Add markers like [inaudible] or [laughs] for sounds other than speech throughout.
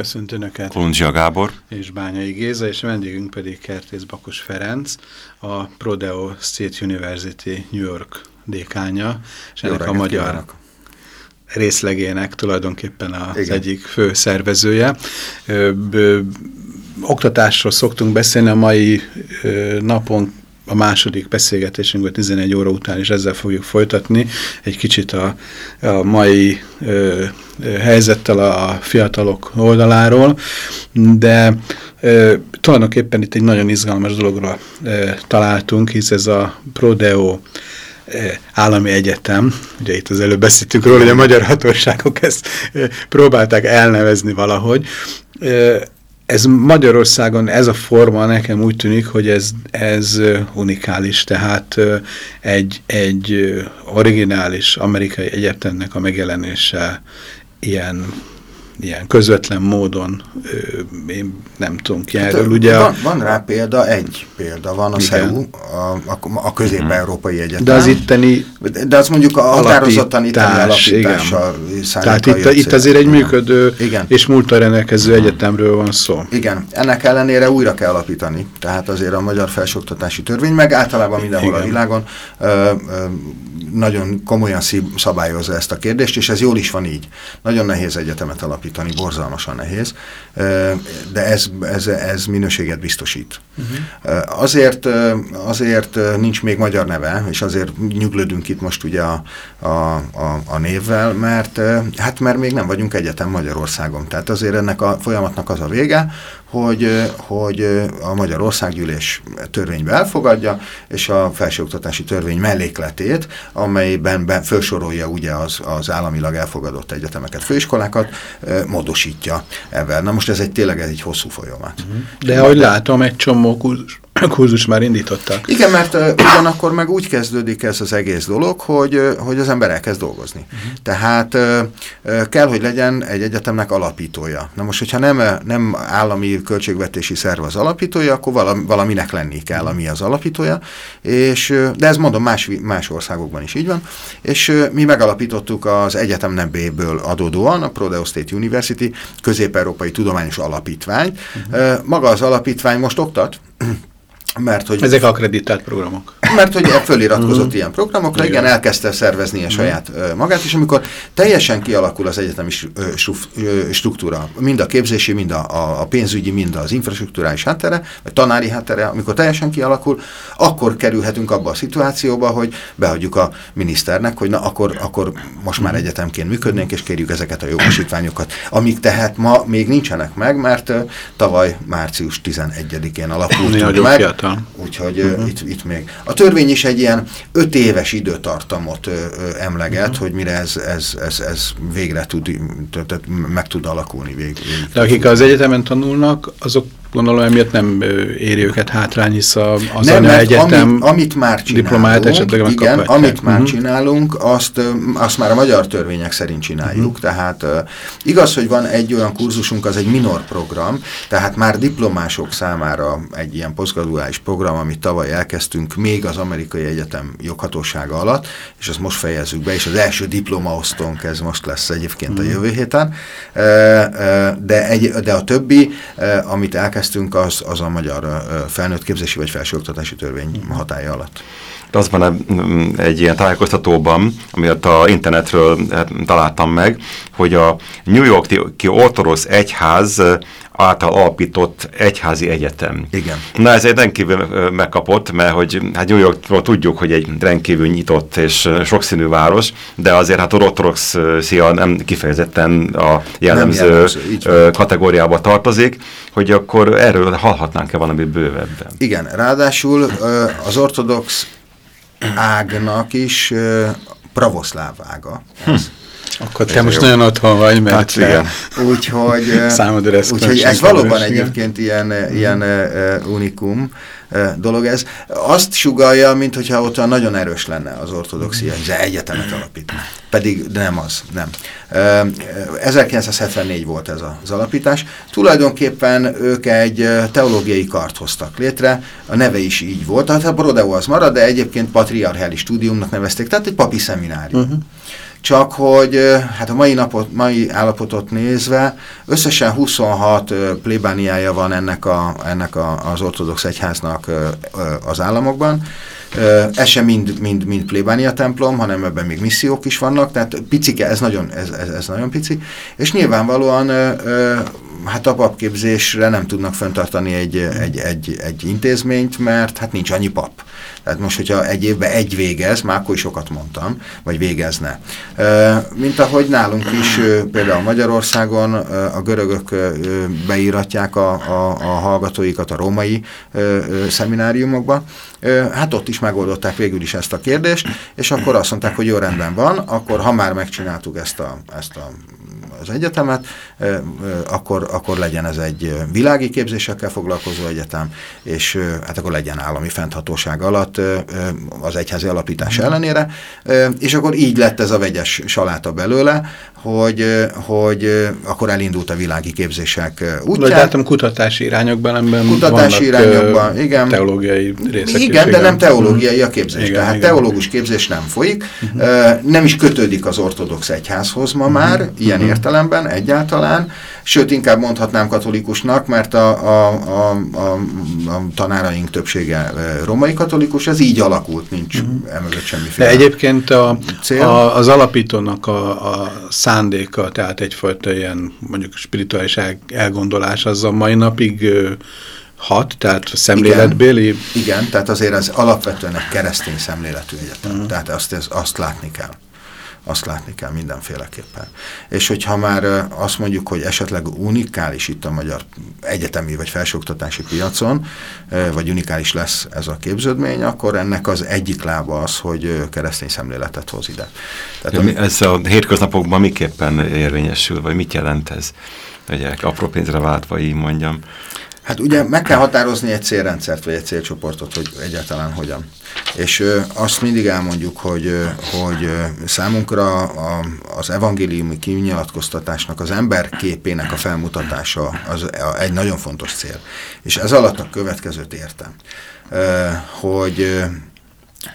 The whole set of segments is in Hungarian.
Köszönt Önöket! Kolundzsia Gábor és Bányai Géza, és vendégünk pedig Kertész Bakos Ferenc, a Prodeo State University New York dékánya, és ennek a magyar kívánok. részlegének tulajdonképpen az Igen. egyik fő szervezője. Ö, ö, oktatásról szoktunk beszélni, a mai ö, napon a második beszélgetésünkben 11 óra után is ezzel fogjuk folytatni. Egy kicsit a, a mai ö, helyzettel a fiatalok oldaláról, de ö, tulajdonképpen itt egy nagyon izgalmas dologra ö, találtunk, hisz ez a Prodeo állami egyetem, ugye itt az előbb beszéltük róla, hogy a magyar hatóságok ezt próbálták elnevezni valahogy, ez Magyarországon ez a forma nekem úgy tűnik, hogy ez, ez unikális, tehát egy, egy originális amerikai egyetemnek a megjelenése ilyen ilyen közvetlen módon, én nem tudom ki hát, erről. Ugye van, van rá példa, egy példa, van a CEU, a, a, a Közép-Európai Egyetem. De az itteni De az mondjuk a határozottan itteni alapítással Tehát itt, itt azért egy működő igen. és múltra rendelkező egyetemről van szó. Igen, ennek ellenére újra kell alapítani. Tehát azért a Magyar Felsőoktatási Törvény, meg általában mindenhol igen. a világon ö, ö, nagyon komolyan szabályozza ezt a kérdést, és ez jól is van így. Nagyon nehéz egyetemet alapítani, borzalmasan nehéz, de ez, ez, ez minőséget biztosít. Uh. -huh. Azért, azért nincs még magyar neve, és azért nyuglődünk itt most ugye a, a, a, a névvel, mert hát mert még nem vagyunk egyetem Magyarországon. Tehát azért ennek a folyamatnak az a vége, hogy, hogy a Magyar Országgyűlés törvénybe elfogadja, és a felsőoktatási törvény mellékletét, amelyben ben felsorolja ugye az, az államilag elfogadott egyetemeket, főiskolákat, módosítja ebben. Na most ez egy tényleg egy hosszú folyamat. De ahogy látom, egy csomó kurzus kurzus már indítottak. Igen, mert uh, ugyanakkor meg úgy kezdődik ez az egész dolog, hogy, uh, hogy az ember elkezd dolgozni. Uh -huh. Tehát uh, kell, hogy legyen egy egyetemnek alapítója. Na most, hogyha nem, nem állami költségvetési szerv az alapítója, akkor valami, valaminek lenni kell, ami az alapítója, és, de ez mondom más, más országokban is így van, és uh, mi megalapítottuk az egyetem nebbéből adódóan, a Prodeo State University közép-európai tudományos alapítvány. Uh -huh. uh, maga az alapítvány most oktat, mert, hogy Ezek akreditált programok. Mert hogy föliratkozott -huh. ilyen programokra, igen, elkezdte szervezni a -huh. saját uh, magát, és amikor teljesen kialakul az egyetemi struktúra, mind a képzési, mind a, a pénzügyi, mind az infrastruktúrális háttere, vagy tanári háttere, amikor teljesen kialakul, akkor kerülhetünk abba a szituációba, hogy behagyjuk a miniszternek, hogy na akkor, akkor most már egyetemként működnénk, és kérjük ezeket a jogosítványokat, amik tehát ma még nincsenek meg, mert tavaly március 11-én alakult meg. Fiatal fiatal. Úgyhogy uh -huh. itt, itt még. A törvény is egy ilyen öt éves időtartamot ö, ö, emleget, uh -huh. hogy mire ez, ez, ez, ez végre tud, tehát meg tud alakulni. Vég, végig De akik az egyetemen tanulnak, azok gondolom emiatt nem éri őket hátrány, hisz az nem, egyetem amit, amit már csinálunk, esetleg igen, amit már uh mhm. -huh. csinálunk, azt, azt már a magyar törvények szerint csináljuk, uh mhm. -huh. tehát igaz, hogy van egy olyan kurzusunk, az egy minor program, tehát már diplomások számára egy ilyen posztgraduális program, amit tavaly elkezdtünk még az amerikai egyetem joghatósága alatt, és azt most fejezzük be, és az első diplomaosztónk ez most lesz egyébként uh -huh. a mhm. jövő héten, de, egy, de a többi, amit elkezdtünk, elkezdtünk, az, az a magyar felnőtt képzési vagy felsőoktatási törvény hatája alatt. Az van egy ilyen tájékoztatóban, amit a internetről találtam meg, hogy a New Yorki Ortodox Egyház által alapított egyházi egyetem. Igen. Na ez egy rendkívül megkapott, mert hogy hát New Yorkról tudjuk, hogy egy rendkívül nyitott és sokszínű város, de azért hát ortodox szia nem kifejezetten a jellemző, jellemző kategóriába tartozik, hogy akkor erről hallhatnánk-e valami bővebben. Igen, ráadásul az ortodox ágnak is pravoszláv ága. Ez. Akkor te most nagyon otthon vagy, mert hát, igen. Úgyhogy, számodra ez, úgyhogy ez valóban egyébként ilyen, ilyen uh, unikum, dolog ez. Azt sugalja, mint hogyha ott nagyon erős lenne az ortodoxia, hogy egyetemet alapít. Pedig nem az, nem. 1974 volt ez az alapítás. Tulajdonképpen ők egy teológiai kart hoztak létre, a neve is így volt, tehát a Brodeo az marad, de egyébként patriarchális stúdiumnak nevezték, tehát egy papi szeminárium. Uh -huh. Csak hogy hát a mai, napot, mai állapotot nézve összesen 26 plébániája van ennek, a, ennek a, az ortodox egyháznak az államokban. Ez sem mind, mind, mind plébánia templom, hanem ebben még missziók is vannak, tehát picike, ez nagyon, ez, ez, ez nagyon pici, és nyilvánvalóan hát a papképzésre nem tudnak fenntartani egy, egy, egy, egy intézményt, mert hát nincs annyi pap. Tehát most, hogyha egy évben egy végez, már akkor is sokat mondtam, vagy végezne. Mint ahogy nálunk is, például Magyarországon a görögök beíratják a, a, a hallgatóikat a római szemináriumokba, hát ott is megoldották végül is ezt a kérdést, és akkor azt mondták, hogy jó rendben van, akkor ha már megcsináltuk ezt a, ezt a az egyetemet, akkor, akkor legyen ez egy világi képzésekkel foglalkozó egyetem, és hát akkor legyen állami fennhatóság alatt az egyházi alapítás ellenére, és akkor így lett ez a vegyes saláta belőle, hogy, hogy akkor elindult a világi képzések útján. Vagy látom kutatási irányokban, amiben Kutatási irányokban, igen. Teológiai részek Igen, is, de nem teológiai a képzés. Igen, Tehát igen. teológus képzés nem folyik, uh mhm. -huh. nem is kötődik az ortodox egyházhoz ma uh mhm. -huh. már, ilyen uh mhm. -huh. értelemben egyáltalán, sőt inkább mondhatnám katolikusnak, mert a, a, a, a, a tanáraink többsége romai katolikus, ez így alakult, nincs uh -huh. emögött semmiféle De egyébként a, cél. a, az alapítónak a, a szándéka, tehát egyfajta ilyen mondjuk spirituális el, elgondolás az a mai napig hat, tehát szemléletbéli? Igen, igen, tehát azért ez alapvetően egy keresztény szemléletű egyetem, uh -huh. tehát azt, ez, azt látni kell azt látni kell mindenféleképpen. És hogyha már azt mondjuk, hogy esetleg unikális itt a magyar egyetemi vagy felsőoktatási piacon, vagy unikális lesz ez a képződmény, akkor ennek az egyik lába az, hogy keresztény szemléletet hoz ide. Tehát, ja, ami... Ez a hétköznapokban miképpen érvényesül, vagy mit jelent ez? Ugye, apró pénzre váltva, így mondjam. Hát ugye meg kell határozni egy célrendszert, vagy egy célcsoportot, hogy egyáltalán hogyan. És ö, azt mindig elmondjuk, hogy, ö, hogy ö, számunkra a, az evangéliumi kinyilatkoztatásnak, az ember képének a felmutatása az a, egy nagyon fontos cél. És ez alatt a következőt értem, ö, hogy ö,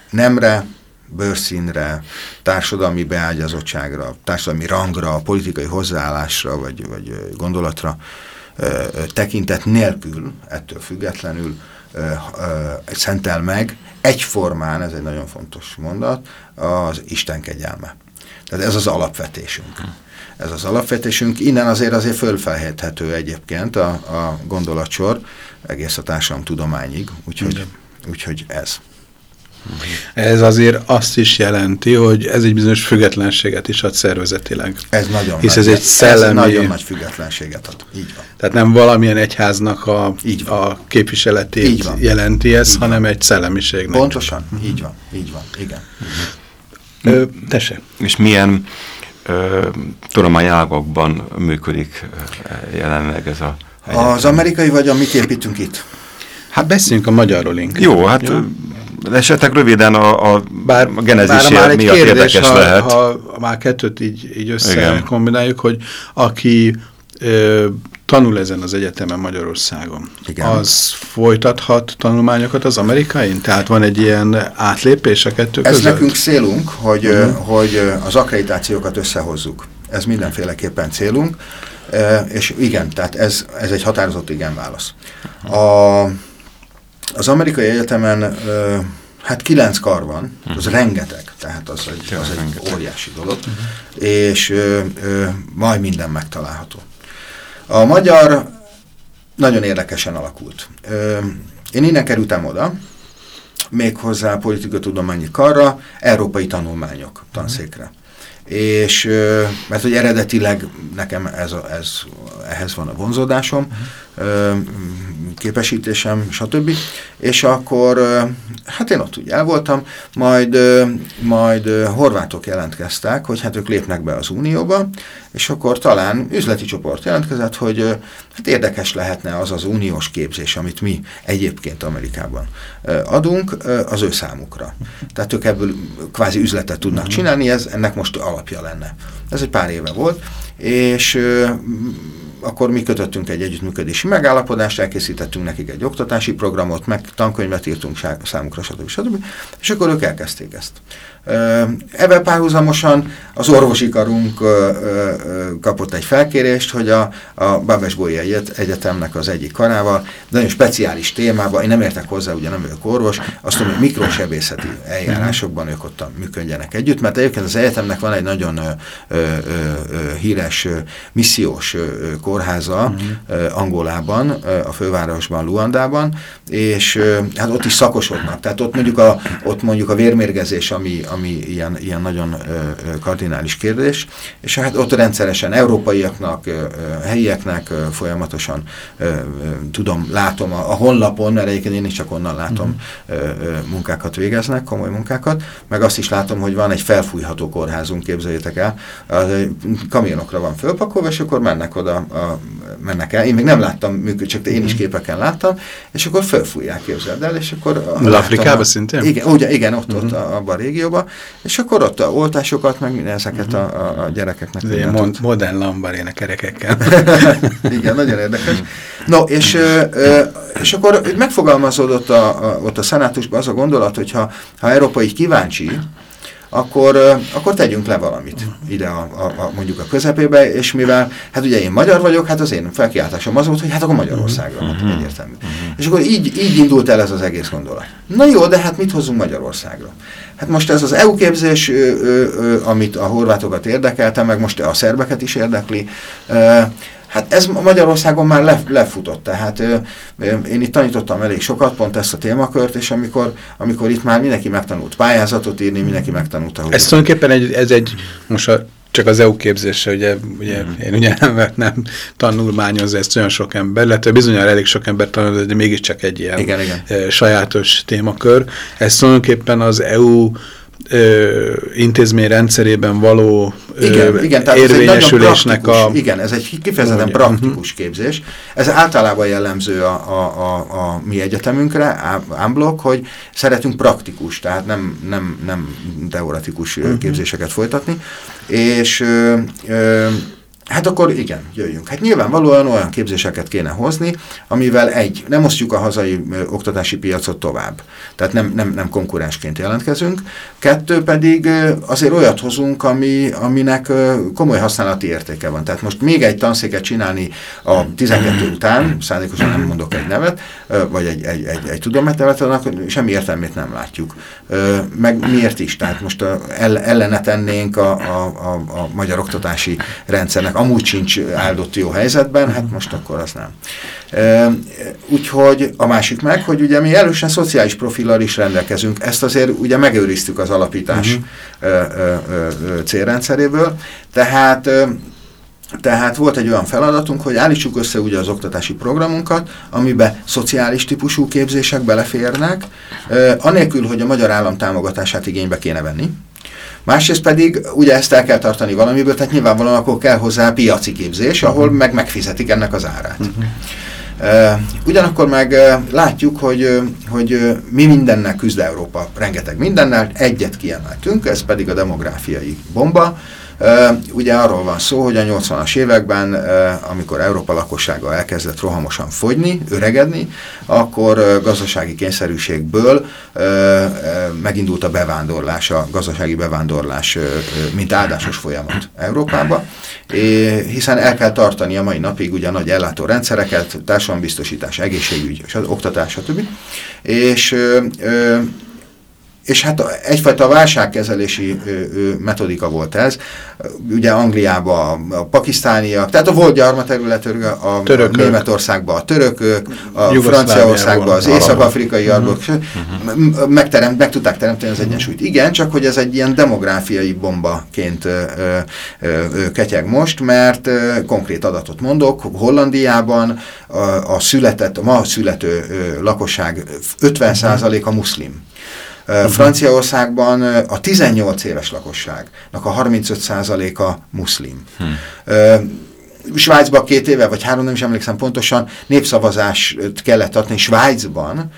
nemre, bőrszínre, társadalmi beágyazottságra, társadalmi rangra, politikai hozzáállásra vagy, vagy gondolatra tekintet nélkül, ettől függetlenül szentel meg egyformán, ez egy nagyon fontos mondat, az Isten kegyelme. Tehát ez az alapvetésünk. Ez az alapvetésünk. Innen azért azért fölfelhethető egyébként a, a gondolatsor egész a társadalom tudományig, úgyhogy, úgyhogy ez. Ez azért azt is jelenti, hogy ez egy bizonyos függetlenséget is ad szervezetileg. Ez nagyon Hisz nagy, ez egy szellemi... Ez nagyon nagy függetlenséget ad. Így van. Tehát nem valamilyen egyháznak a, így van. a képviseletét így van. jelenti ez, így hanem van. egy szellemiségnek. Pontosan. Így van. Így van. Igen. Ö, tese. És milyen ö, tudományágokban működik jelenleg ez a... Az amerikai vagy a mit építünk itt? Hát beszéljünk a magyarról inkább. Jó, hát Jó esetleg röviden a, a, bár, a genezis bár egy miatt kérdés, érdekes ha, lehet. Ha, ha már kettőt így, így összekombináljuk, hogy aki ö, tanul ezen az egyetemen Magyarországon, Igen. az folytathat tanulmányokat az amerikain? Tehát van egy ilyen átlépés a kettő Ez között? Ez nekünk célunk, hogy, uh mhm. -huh. hogy az akkreditációkat összehozzuk. Ez mindenféleképpen célunk, és igen, tehát ez, ez egy határozott igen válasz. A az amerikai egyetemen hát kilenc kar van, az uh-huh. rengeteg, tehát az egy, az egy rengeteg. óriási dolog, uh-huh. és ö, ö, majd minden megtalálható. A magyar nagyon érdekesen alakult. Ö, én innen kerültem oda, méghozzá politikatudományi karra, európai tanulmányok tanszékre. Uh-huh és mert hogy eredetileg nekem ez, a, ez ehhez van a vonzódásom, uh -huh. Képesítésem, stb. És akkor, hát én ott úgy el voltam, majd, majd horvátok jelentkeztek, hogy hát ők lépnek be az Unióba, és akkor talán üzleti csoport jelentkezett, hogy hát érdekes lehetne az az uniós képzés, amit mi egyébként Amerikában adunk, az ő számukra. Tehát ők ebből kvázi üzletet tudnak mhm. csinálni, ez ennek most alapja lenne. Ez egy pár éve volt, és akkor mi kötöttünk egy együttműködési megállapodást, elkészítettünk nekik egy oktatási programot, meg tankönyvet írtunk számukra, stb. stb. És akkor ők elkezdték ezt. Ebben párhuzamosan az orvosi karunk kapott egy felkérést, hogy a, a Babesbói Egyetemnek az egyik karával, nagyon speciális témában, én nem értek hozzá, ugye nem vagyok orvos, azt mondom, hogy mikrosebészeti eljárásokban ők ott működjenek együtt, mert egyébként az egyetemnek van egy nagyon ö, ö, ö, híres missziós kórháza uh-huh. Angolában, a fővárosban, Luandában, és hát ott is szakosodnak, tehát ott mondjuk a, ott mondjuk a vérmérgezés, ami, ami ilyen, ilyen nagyon kardinális kérdés, és hát ott rendszeresen európaiaknak, helyieknek folyamatosan tudom, látom a, a honlapon, mert egyébként én is csak onnan látom ö, munkákat végeznek, komoly munkákat, meg azt is látom, hogy van egy felfújható kórházunk, képzeljétek el, az, kamionokra van fölpakolva, és akkor mennek oda, a, mennek el. Én még nem láttam működni, csak én is mhm. képeken láttam, és akkor fölfújják, képzeld el, és akkor... Afrikában szintén? Igen, ugye, igen ott, uh -huh. ott mhm. abban a régióban, és akkor ott a oltásokat, meg minden ezeket a, a, a gyerekeknek. Ez mod modern lambaréne kerekekkel. [laughs] Igen, nagyon érdekes. No, és, és akkor megfogalmazódott a, a, ott a szenátusban az a gondolat, hogyha ha Európa így kíváncsi, akkor, akkor tegyünk le valamit ide a, a, a, mondjuk a közepébe, és mivel, hát ugye én magyar vagyok, hát az én felkiáltásom az volt, hogy hát akkor Magyarországra, uh -huh. hát egyértelmű. Uh -huh. És akkor így, így indult el ez az egész gondolat. Na jó, de hát mit hozzunk Magyarországra? Hát most ez az EU képzés, ö, ö, ö, amit a horvátokat érdekelte, meg most a szerbeket is érdekli, ö, Hát ez Magyarországon már le, lefutott, tehát ö, ö, én itt tanítottam elég sokat, pont ezt a témakört, és amikor, amikor itt már mindenki megtanult pályázatot írni, mindenki megtanulta, hogy... Ez tulajdonképpen egy, ez egy, most a, csak az EU képzése, ugye, ugye mm. én ugye nem, nem tanulmányozni ezt olyan sok ember, illetve bizonyára elég sok ember tanul, de mégiscsak egy ilyen igen, igen. sajátos témakör. Ez tulajdonképpen az EU ö, intézmény rendszerében való ö, igen, igen, tehát érvényesülésnek a... Igen, ez egy kifejezetten praktikus uh -huh. képzés. Ez általában jellemző a, a, a, a mi egyetemünkre, Ámblok, hogy szeretünk praktikus, tehát nem, nem, nem teoretikus uh -huh. képzéseket folytatni, és ö, ö, Hát akkor igen, jöjjünk. Hát nyilvánvalóan olyan képzéseket kéne hozni, amivel egy, nem osztjuk a hazai ö, oktatási piacot tovább. Tehát nem, nem, nem konkurensként jelentkezünk. Kettő pedig ö, azért olyat hozunk, ami, aminek ö, komoly használati értéke van. Tehát most még egy tanszéket csinálni a 12 után, szándékosan nem mondok egy nevet, ö, vagy egy, egy, egy, egy tudománynevet, annak semmi értelmét nem látjuk. Ö, meg miért is? Tehát most a, ellene tennénk a, a, a, a magyar oktatási rendszernek amúgy sincs áldott jó helyzetben, hát most akkor az nem. E, úgyhogy a másik meg, hogy ugye mi erősen szociális profillal is rendelkezünk, ezt azért ugye megőriztük az alapítás uh -huh. e, célrendszeréből, tehát tehát volt egy olyan feladatunk, hogy állítsuk össze ugye az oktatási programunkat, amiben szociális típusú képzések beleférnek, anélkül, hogy a magyar állam támogatását igénybe kéne venni. Másrészt pedig ugye ezt el kell tartani valamiből, tehát nyilvánvalóan akkor kell hozzá piaci képzés, ahol meg megfizetik ennek az árát. Uh -huh. Uh, ugyanakkor meg látjuk, hogy, hogy mi mindennek küzd Európa, rengeteg mindennel, egyet kiemeltünk, ez pedig a demográfiai bomba, Ugye arról van szó, hogy a 80-as években, amikor Európa lakossága elkezdett rohamosan fogyni, öregedni, akkor gazdasági kényszerűségből megindult a bevándorlás, a gazdasági bevándorlás, mint áldásos folyamat Európába, hiszen el kell tartani a mai napig ugye a nagy ellátórendszereket, társadalombiztosítás, egészségügy, oktatás, stb. És és hát egyfajta válságkezelési metodika volt ez. Ugye Angliában a, a pakisztániak, tehát a volt gyarmaterületről, a, a Németországban a törökök, a Franciaországban az észak-afrikai uh -huh. megteremt, meg tudták teremteni az egyensúlyt. Igen, csak hogy ez egy ilyen demográfiai bombaként ö, ö, ö, ketyeg most, mert ö, konkrét adatot mondok, Hollandiában a, a született, a ma születő ö, lakosság 50%-a muszlim. Uh-huh. Franciaországban a 18 éves lakosságnak a 35%-a muszlim. Uh-huh. Svájcban két éve, vagy három, nem is emlékszem pontosan, népszavazást kellett adni Svájcban,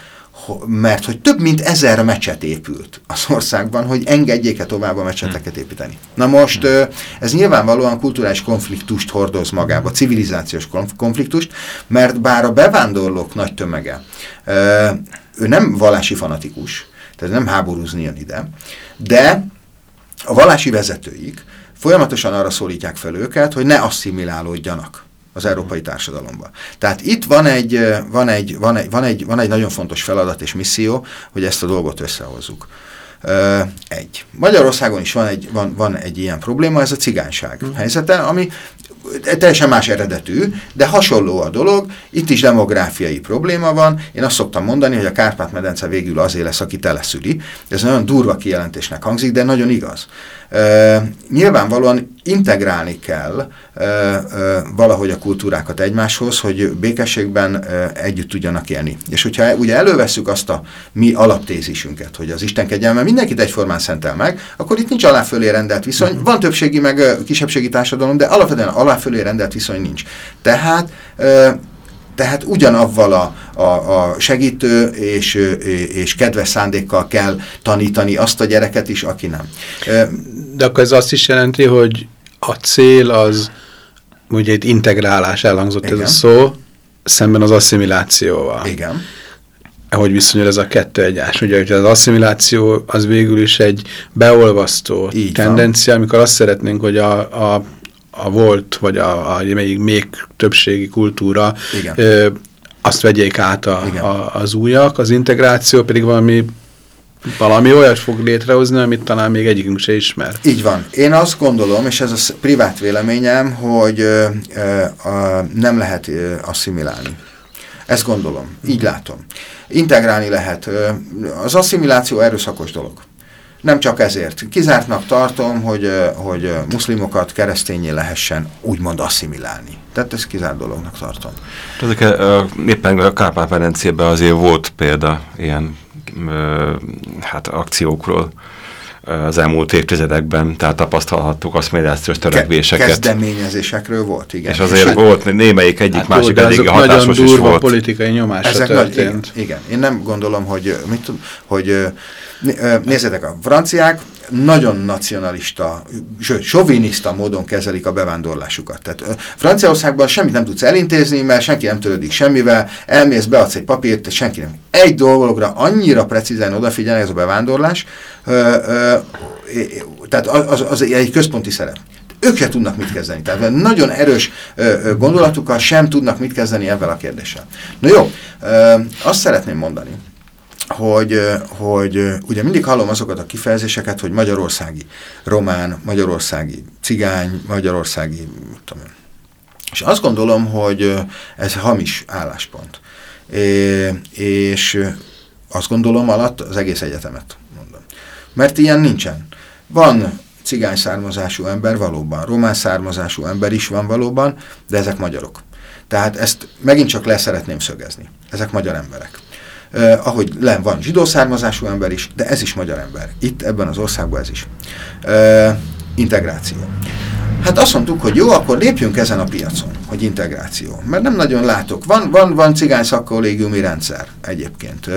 mert hogy több mint ezer mecset épült az országban, hogy engedjék-e tovább a mecseteket építeni. Na most ez nyilvánvalóan kulturális konfliktust hordoz magába, civilizációs konfliktust, mert bár a bevándorlók nagy tömege, ő nem vallási fanatikus, tehát nem háborúzni jön ide, de a vallási vezetőik folyamatosan arra szólítják fel őket, hogy ne asszimilálódjanak az európai társadalomba. Tehát itt van egy, van, egy, van, egy, van, egy, van egy nagyon fontos feladat és misszió, hogy ezt a dolgot összehozzuk. Egy. Magyarországon is van egy, van, van egy ilyen probléma, ez a cigányság mm. helyzete, ami teljesen más eredetű, de hasonló a dolog, itt is demográfiai probléma van. Én azt szoktam mondani, hogy a Kárpát-medence végül azért lesz, aki teleszüli. Ez nagyon durva kijelentésnek hangzik, de nagyon igaz. E, nyilvánvalóan integrálni kell e, e, valahogy a kultúrákat egymáshoz, hogy békességben e, együtt tudjanak élni. És hogyha ugye elővesszük azt a mi alaptézisünket, hogy az Isten kegyelme mindenkit egyformán szentel meg, akkor itt nincs alá fölé rendelt viszony. Mhm. Van többségi meg kisebbségi társadalom, de alapvetően alá fölé rendelt viszony nincs. Tehát e, tehát ugyanavval a, a, a segítő és, és kedves szándékkal kell tanítani azt a gyereket is, aki nem. De akkor ez azt is jelenti, hogy a cél az, ugye egy integrálás elhangzott Igen. ez a szó, szemben az asszimilációval. Igen. Hogy viszonyul ez a kettő egyás. Ugye hogy az asszimiláció az végül is egy beolvasztó Így tendencia, van. amikor azt szeretnénk, hogy a, a a volt, vagy a, a még, még többségi kultúra ö, azt vegyék át a, a, az újak, az integráció pedig valami valami olyat fog létrehozni, amit talán még egyikünk se ismer. Így van. Én azt gondolom, és ez a privát véleményem, hogy ö, ö, nem lehet ö, asszimilálni. Ezt gondolom. Így látom. Integrálni lehet. Az asszimiláció erőszakos dolog. Nem csak ezért. Kizártnak tartom, hogy, hogy muszlimokat keresztényé lehessen úgymond asszimilálni. Tehát ezt kizárt dolognak tartom. Ezek, éppen a Kárpát-Ferencében azért volt példa ilyen hát akciókról az elmúlt évtizedekben, tehát tapasztalhattuk a médiációs törekvéseket. Kezdeményezésekről volt, igen. És azért és volt némelyik egyik hát másik elég hatásos is volt. politikai nyomásra Ezek történt. Nagy, igen, igen, én nem gondolom, hogy, mit tud, hogy Nézzétek, a franciák nagyon nacionalista, sőt, soviniszta módon kezelik a bevándorlásukat. Tehát Franciaországban semmit nem tudsz elintézni, mert senki nem törődik semmivel, elmész, beadsz egy papírt, senki nem. Egy dologra annyira precízen odafigyel ez a bevándorlás, tehát az, az egy központi szerep ők se tudnak mit kezdeni. Tehát nagyon erős gondolatukkal sem tudnak mit kezdeni ebben a kérdéssel. Na jó, azt szeretném mondani, hogy, hogy ugye mindig hallom azokat a kifejezéseket, hogy magyarországi román, magyarországi cigány, magyarországi, tudom És azt gondolom, hogy ez hamis álláspont. É, és azt gondolom alatt az egész egyetemet mondom. Mert ilyen nincsen. Van cigány származású ember valóban, román származású ember is van valóban, de ezek magyarok. Tehát ezt megint csak le szeretném szögezni. Ezek magyar emberek eh, ahogy len van zsidó származású ember is, de ez is magyar ember. Itt ebben az országban ez is. Eh, integráció. Hát azt mondtuk, hogy jó, akkor lépjünk ezen a piacon, hogy integráció. Mert nem nagyon látok. Van, van, van cigány szakkollégiumi rendszer egyébként.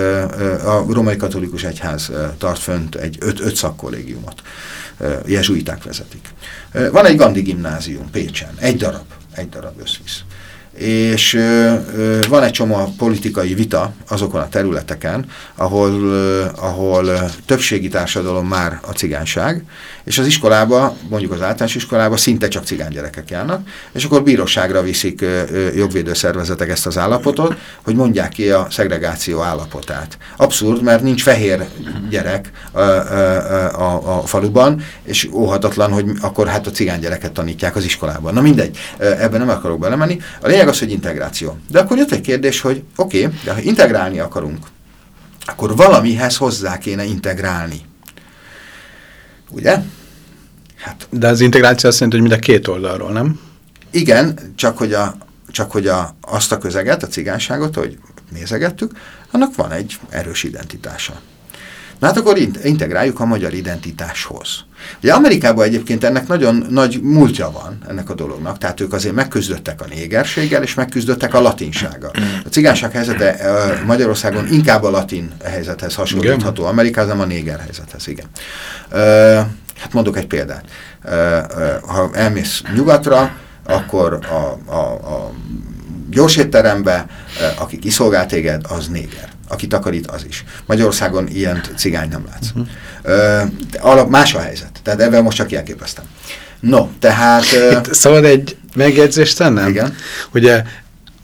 A Római Katolikus Egyház tart fönt egy öt, öt szakkollégiumot. Jezsuiták vezetik. Van egy Gandhi gimnázium Pécsen, egy darab, egy darab összvisz. És van egy csomó politikai vita azokon a területeken, ahol, ahol többségi társadalom már a cigányság, és az iskolába, mondjuk az általános iskolába szinte csak cigány gyerekek járnak, és akkor bíróságra viszik ö, ö, jogvédőszervezetek ezt az állapotot, hogy mondják ki a szegregáció állapotát. Abszurd, mert nincs fehér gyerek a, a, a, a faluban, és óhatatlan, hogy akkor hát a cigány gyereket tanítják az iskolában. Na mindegy, ebben nem akarok belemenni. A lényeg az, hogy integráció. De akkor jött egy kérdés, hogy oké, okay, de ha integrálni akarunk, akkor valamihez hozzá kéne integrálni. Ugye? Hát, de az integráció azt jelenti, hogy mind a két oldalról, nem? Igen, csak hogy, a, csak hogy a, azt a közeget, a cigányságot, hogy nézegettük, annak van egy erős identitása. Na hát akkor integráljuk a magyar identitáshoz. Ugye Amerikában egyébként ennek nagyon nagy múltja van ennek a dolognak, tehát ők azért megküzdöttek a négerséggel, és megküzdöttek a latinsággal. A cigányság helyzete Magyarországon inkább a latin helyzethez hasonlítható, Amerikában nem a néger helyzethez, igen. Hát mondok egy példát. Ha elmész nyugatra, akkor a, a, a gyorsétterembe, aki kiszolgál téged, az néger aki takarít, az is. Magyarországon ilyen cigány nem látsz. Uh -huh. alap, más a helyzet. Tehát ebben most csak jelképeztem. No, tehát... Itt szabad egy megjegyzést tennem? Igen. Ugye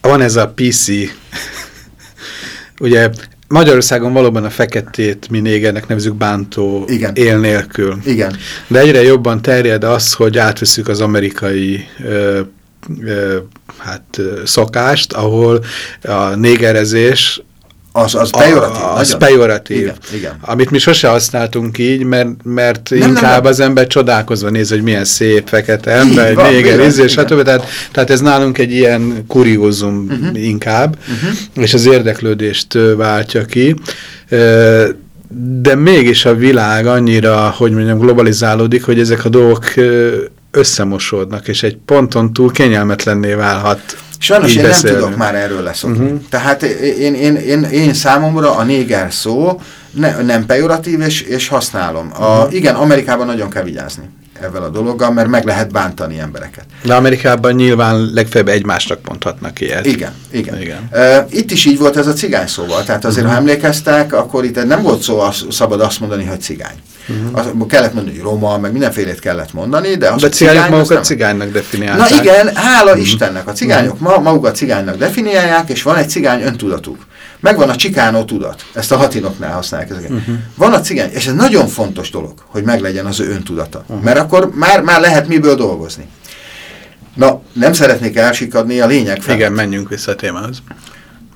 van ez a PC, ugye Magyarországon valóban a feketét mi négernek nevezük bántó Igen. él nélkül. Igen. De egyre jobban terjed az, hogy átveszük az amerikai ö, ö, hát, szokást, ahol a négerezés az, az pejoratív. A, az pejoratív. Igen, igen. Amit mi sose használtunk így, mert, mert nem, inkább nem, nem. az ember csodálkozva néz, hogy milyen szép fekete ember, van, néger, íz, és stb. Tehát, tehát ez nálunk egy ilyen kuriózum uh mhm. -huh. inkább, uh mhm. -huh. és az érdeklődést váltja ki. De mégis a világ annyira, hogy mondjam, globalizálódik, hogy ezek a dolgok összemosódnak, és egy ponton túl kényelmetlenné válhat Sajnos én beszélni. nem tudok már erről leszokni. Uh -huh. Tehát én, én, én, én számomra a néger szó ne, nem pejoratív, és, és használom. A, uh -huh. Igen, Amerikában nagyon kell vigyázni ezzel a dologgal, mert meg lehet bántani embereket. De Amerikában nyilván legfeljebb egymásnak mondhatnak ilyet. Igen, igen. igen. Uh, itt is így volt ez a cigány szóval, tehát azért, uh -huh. ha emlékeztek, akkor itt nem volt szó, az, szabad azt mondani, hogy cigány. Uh -huh. Azt, kellett mondani, hogy roma, meg mindenfélét kellett mondani, de azt De cigányok magukat nem... cigánynak definiálják. Na igen, hála uh mhm. -huh. Istennek, a cigányok uh mhm. -huh. ma, magukat cigánynak definiálják, és van egy cigány öntudatuk. Megvan a csikánó tudat, ezt a hatinoknál használják ezeket. Uh -huh. Van a cigány, és ez nagyon fontos dolog, hogy meglegyen az ő öntudata. Uh -huh. Mert akkor már, már lehet miből dolgozni. Na, nem szeretnék elsikadni a lényeg felett. Igen, menjünk vissza a témához.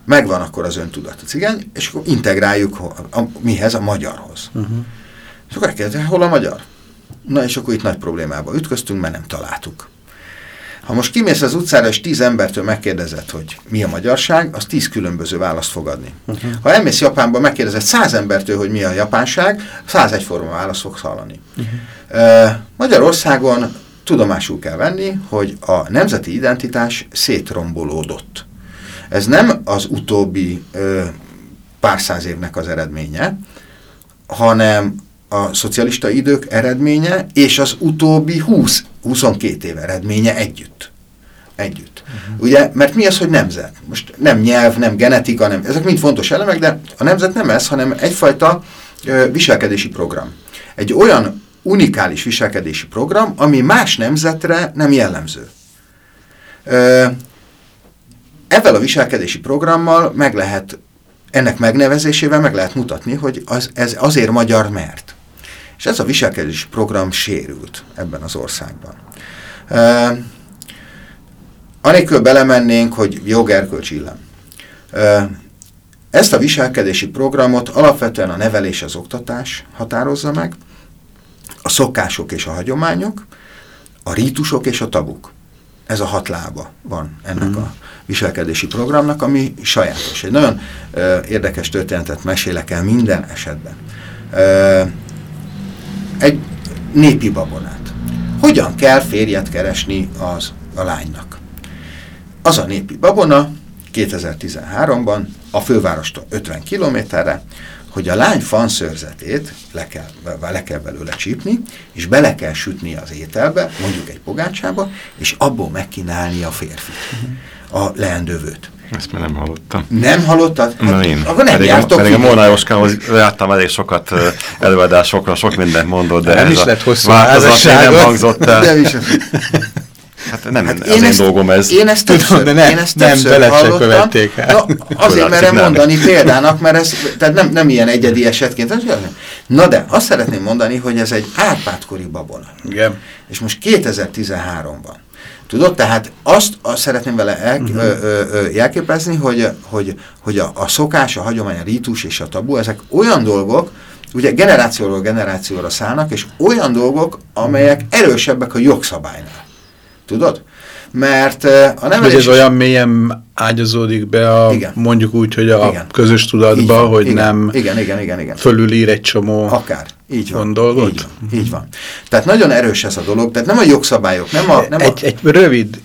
Megvan akkor az öntudat a cigány, és akkor integráljuk a, a, mihez? A magyarhoz. Uh -huh. És akkor elkezdve, hol a magyar? Na és akkor itt nagy problémába ütköztünk, mert nem találtuk. Ha most kimész az utcára, és tíz embertől megkérdezed, hogy mi a magyarság, az tíz különböző választ fog adni. Uh -huh. Ha elmész Japánba, megkérdezed száz embertől, hogy mi a japánság, száz egyforma választ fogsz hallani. Uh -huh. uh, Magyarországon tudomásul kell venni, hogy a nemzeti identitás szétrombolódott. Ez nem az utóbbi uh, pár száz évnek az eredménye, hanem a szocialista idők eredménye, és az utóbbi 20-22 év eredménye együtt. Együtt. Uh -huh. Ugye, mert mi az, hogy nemzet? Most nem nyelv, nem genetika, nem, ezek mind fontos elemek, de a nemzet nem ez, hanem egyfajta ö, viselkedési program. Egy olyan unikális viselkedési program, ami más nemzetre nem jellemző. Ö, ezzel a viselkedési programmal meg lehet, ennek megnevezésével meg lehet mutatni, hogy az, ez azért magyar, mert. És ez a viselkedési program sérült ebben az országban. Uh, anélkül belemennénk, hogy jogerkölcs illem. Uh, ezt a viselkedési programot alapvetően a nevelés, az oktatás határozza meg, a szokások és a hagyományok, a rítusok és a tabuk. Ez a hat lába van ennek mm. a viselkedési programnak, ami sajátos. Egy nagyon uh, érdekes történetet mesélek el minden esetben. Uh, egy népi babonát. Hogyan kell férjet keresni az a lánynak? Az a népi babona 2013-ban a fővárostól 50 kilométerre hogy a lány fanszörzetét le kell, le kell belőle csípni, és bele kell sütni az ételbe, mondjuk egy pogácsába, és abból megkínálni a férfit, a leendővőt. Ezt már nem hallottam. Nem hallottad? Hát, Na én. Akkor nem pedig jártok a, pedig a Molnár Jóskához láttam elég sokat előadásokra, sok mindent mondott, de nem ez is lett hosszú nem hangzott el. Nem is. Hát nem, hát az én, én ezt, dolgom ez. Én ezt többször, Tudom, de ne, én ezt nem, bele hallottam. követték el. Na, azért merem mondani példának, mert ez tehát nem, nem ilyen egyedi esetként. Na de, azt szeretném mondani, hogy ez egy árpádkori babona. Igen. És most 2013-ban. Tudod, tehát azt, azt szeretném vele el, uh -huh. ö, ö, ö, jelképezni, hogy, hogy, hogy a, a szokás, a hagyomány, a rítus és a tabu, ezek olyan dolgok, ugye generációról generációra szállnak, és olyan dolgok, amelyek erősebbek a jogszabálynál. Tudod? Mert a nevelés... Hogy ez olyan mélyen ágyazódik be a, igen. mondjuk úgy, hogy a igen. közös tudatba, hogy igen. nem igen, igen, igen, igen. fölülír egy csomó Akár. Így van. dolgot? Így van. Így van. Tehát nagyon erős ez a dolog, tehát nem a jogszabályok, nem a... Nem egy, a... egy rövid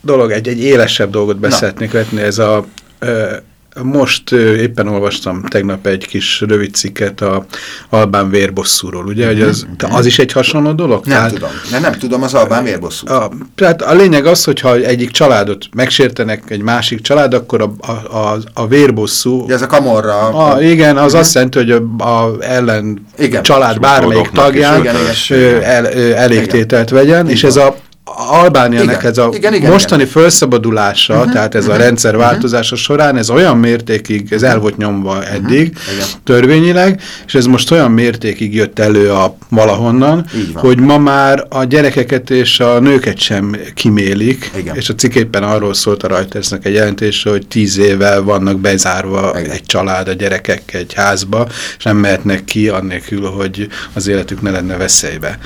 dolog, egy, egy élesebb dolgot beszeretnék vetni, ez a... Ö, most éppen olvastam tegnap egy kis rövid cikket a albán vérbosszúról, ugye, hogy az, mhm. az is egy hasonló dolog? Nem tehát, tudom, nem, nem tudom az albán vérbosszút. A, tehát a lényeg az, hogyha egyik családot megsértenek egy másik család, akkor a, a, a, a vérbosszú... Ugye ez a kamorra... A, igen, az mhm. azt jelenti, hogy a, a ellen igen. család bármelyik tagján igen, igen, el, elégtételt vegyen, igen. és ez a Albániának igen, ez a igen, igen, mostani igen. felszabadulása, uh mhm, -huh, tehát ez uh -huh, a mhm, rendszer uh mhm. -huh. változása során, ez olyan mértékig, ez el volt nyomva eddig, uh -huh, törvényileg, és ez most olyan mértékig jött elő a valahonnan, hogy ma már a gyerekeket és a nőket sem kimélik, igen. és a cikk éppen arról szólt a Reutersnek egy jelentése, hogy tíz éve vannak bezárva igen. egy család, a gyerekek egy házba, és nem mehetnek ki annélkül, hogy az életük ne lenne veszélybe.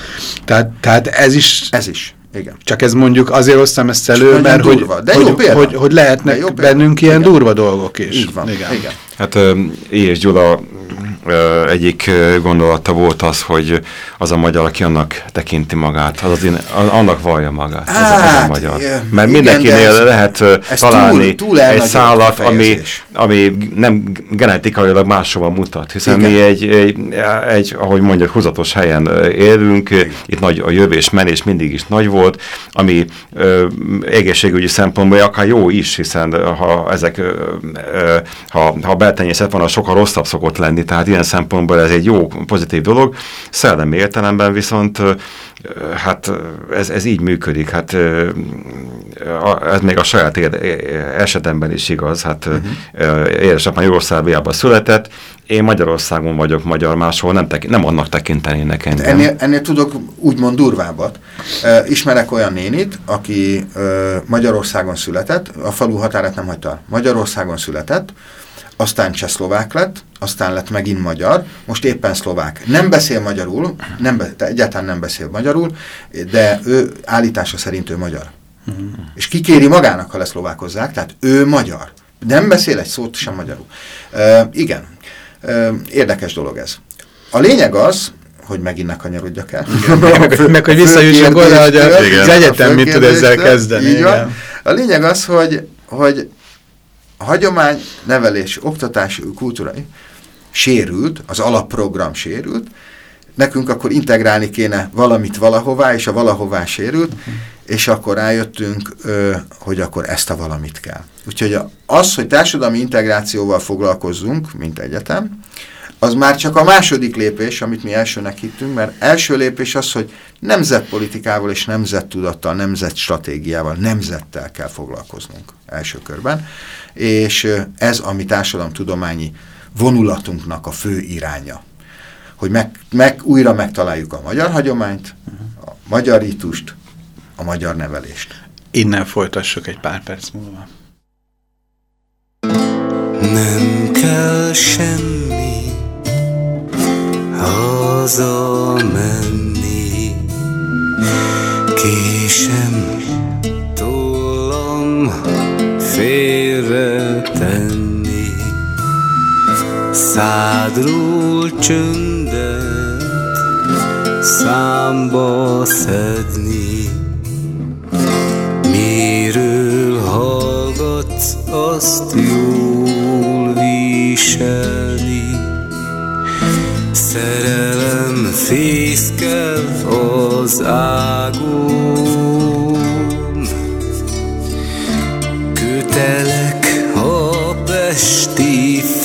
Tehát, tehát ez is... Ez is. Igen. Csak ez mondjuk azért hoztam ezt elő, mert hogy, De hogy, hogy, hogy, hogy lehetnek bennünk ilyen Igen. durva dolgok is. Így van. Igen. Igen. Hát és Gyula egyik gondolata volt az, hogy az a magyar, aki annak tekinti magát, az, az én, annak vallja magát, hát, az, az a hát, magyar. Mert igen, mindenkinél ez, lehet ez találni túl, túl egy szállat, ami, ami nem genetikailag máshova mutat, hiszen igen. mi egy, egy, egy, ahogy mondjuk, húzatos helyen élünk, igen. itt nagy a jövés, menés mindig is nagy volt, ami ö, egészségügyi szempontból akár jó is, hiszen ha ezek, ö, ö, ha, ha beltenyészet van, az sokkal rosszabb szokott lenni, tehát ilyen szempontból ez egy jó, pozitív dolog. Szellemi értelemben viszont hát ez, ez így működik. Hát ez még a saját esetemben is igaz. Hát uh -huh. édesapám Jugoszláviában született, én Magyarországon vagyok, magyar máshol, nem, nem annak tekintenének engem. Ennél, ennél tudok úgymond durvábbat. ismerek olyan nénit, aki Magyarországon született, a falu határát nem hagyta. Magyarországon született, aztán csehszlovák lett, aztán lett megint magyar, most éppen szlovák. Nem beszél magyarul, nem be, egyáltalán nem beszél magyarul, de ő állítása szerint ő magyar. -huh. És kikéri magának, ha leszlovákozzák, tehát ő magyar. Nem beszél egy szót sem magyarul. Uh, igen, uh, érdekes dolog ez. A lényeg az, hogy megint ne kanyarodjak el. Igen, meg, meg hogy visszajussak oda, hogy a, az egyetem mit tud ezzel kezdeni. A lényeg az, hogy, hogy hagyomány, nevelés, oktatás, kultúra sérült, az alapprogram sérült, nekünk akkor integrálni kéne valamit valahová, és a valahová sérült, és akkor rájöttünk, hogy akkor ezt a valamit kell. Úgyhogy az, hogy társadalmi integrációval foglalkozzunk, mint egyetem, az már csak a második lépés, amit mi elsőnek hittünk, mert első lépés az, hogy nemzetpolitikával és nemzettudattal, nemzetstratégiával, nemzettel kell foglalkoznunk első körben, és ez a mi társadalomtudományi vonulatunknak a fő iránya. Hogy meg, meg, újra megtaláljuk a magyar hagyományt, a magyar ritust, a magyar nevelést. Innen folytassuk egy pár perc múlva. Nem kell semmi hazamenni, késem tollam félre tenni. Szádról csöndet számba szedni, miről hallgatsz, azt jól viselni. Szerelem fészkel az ágó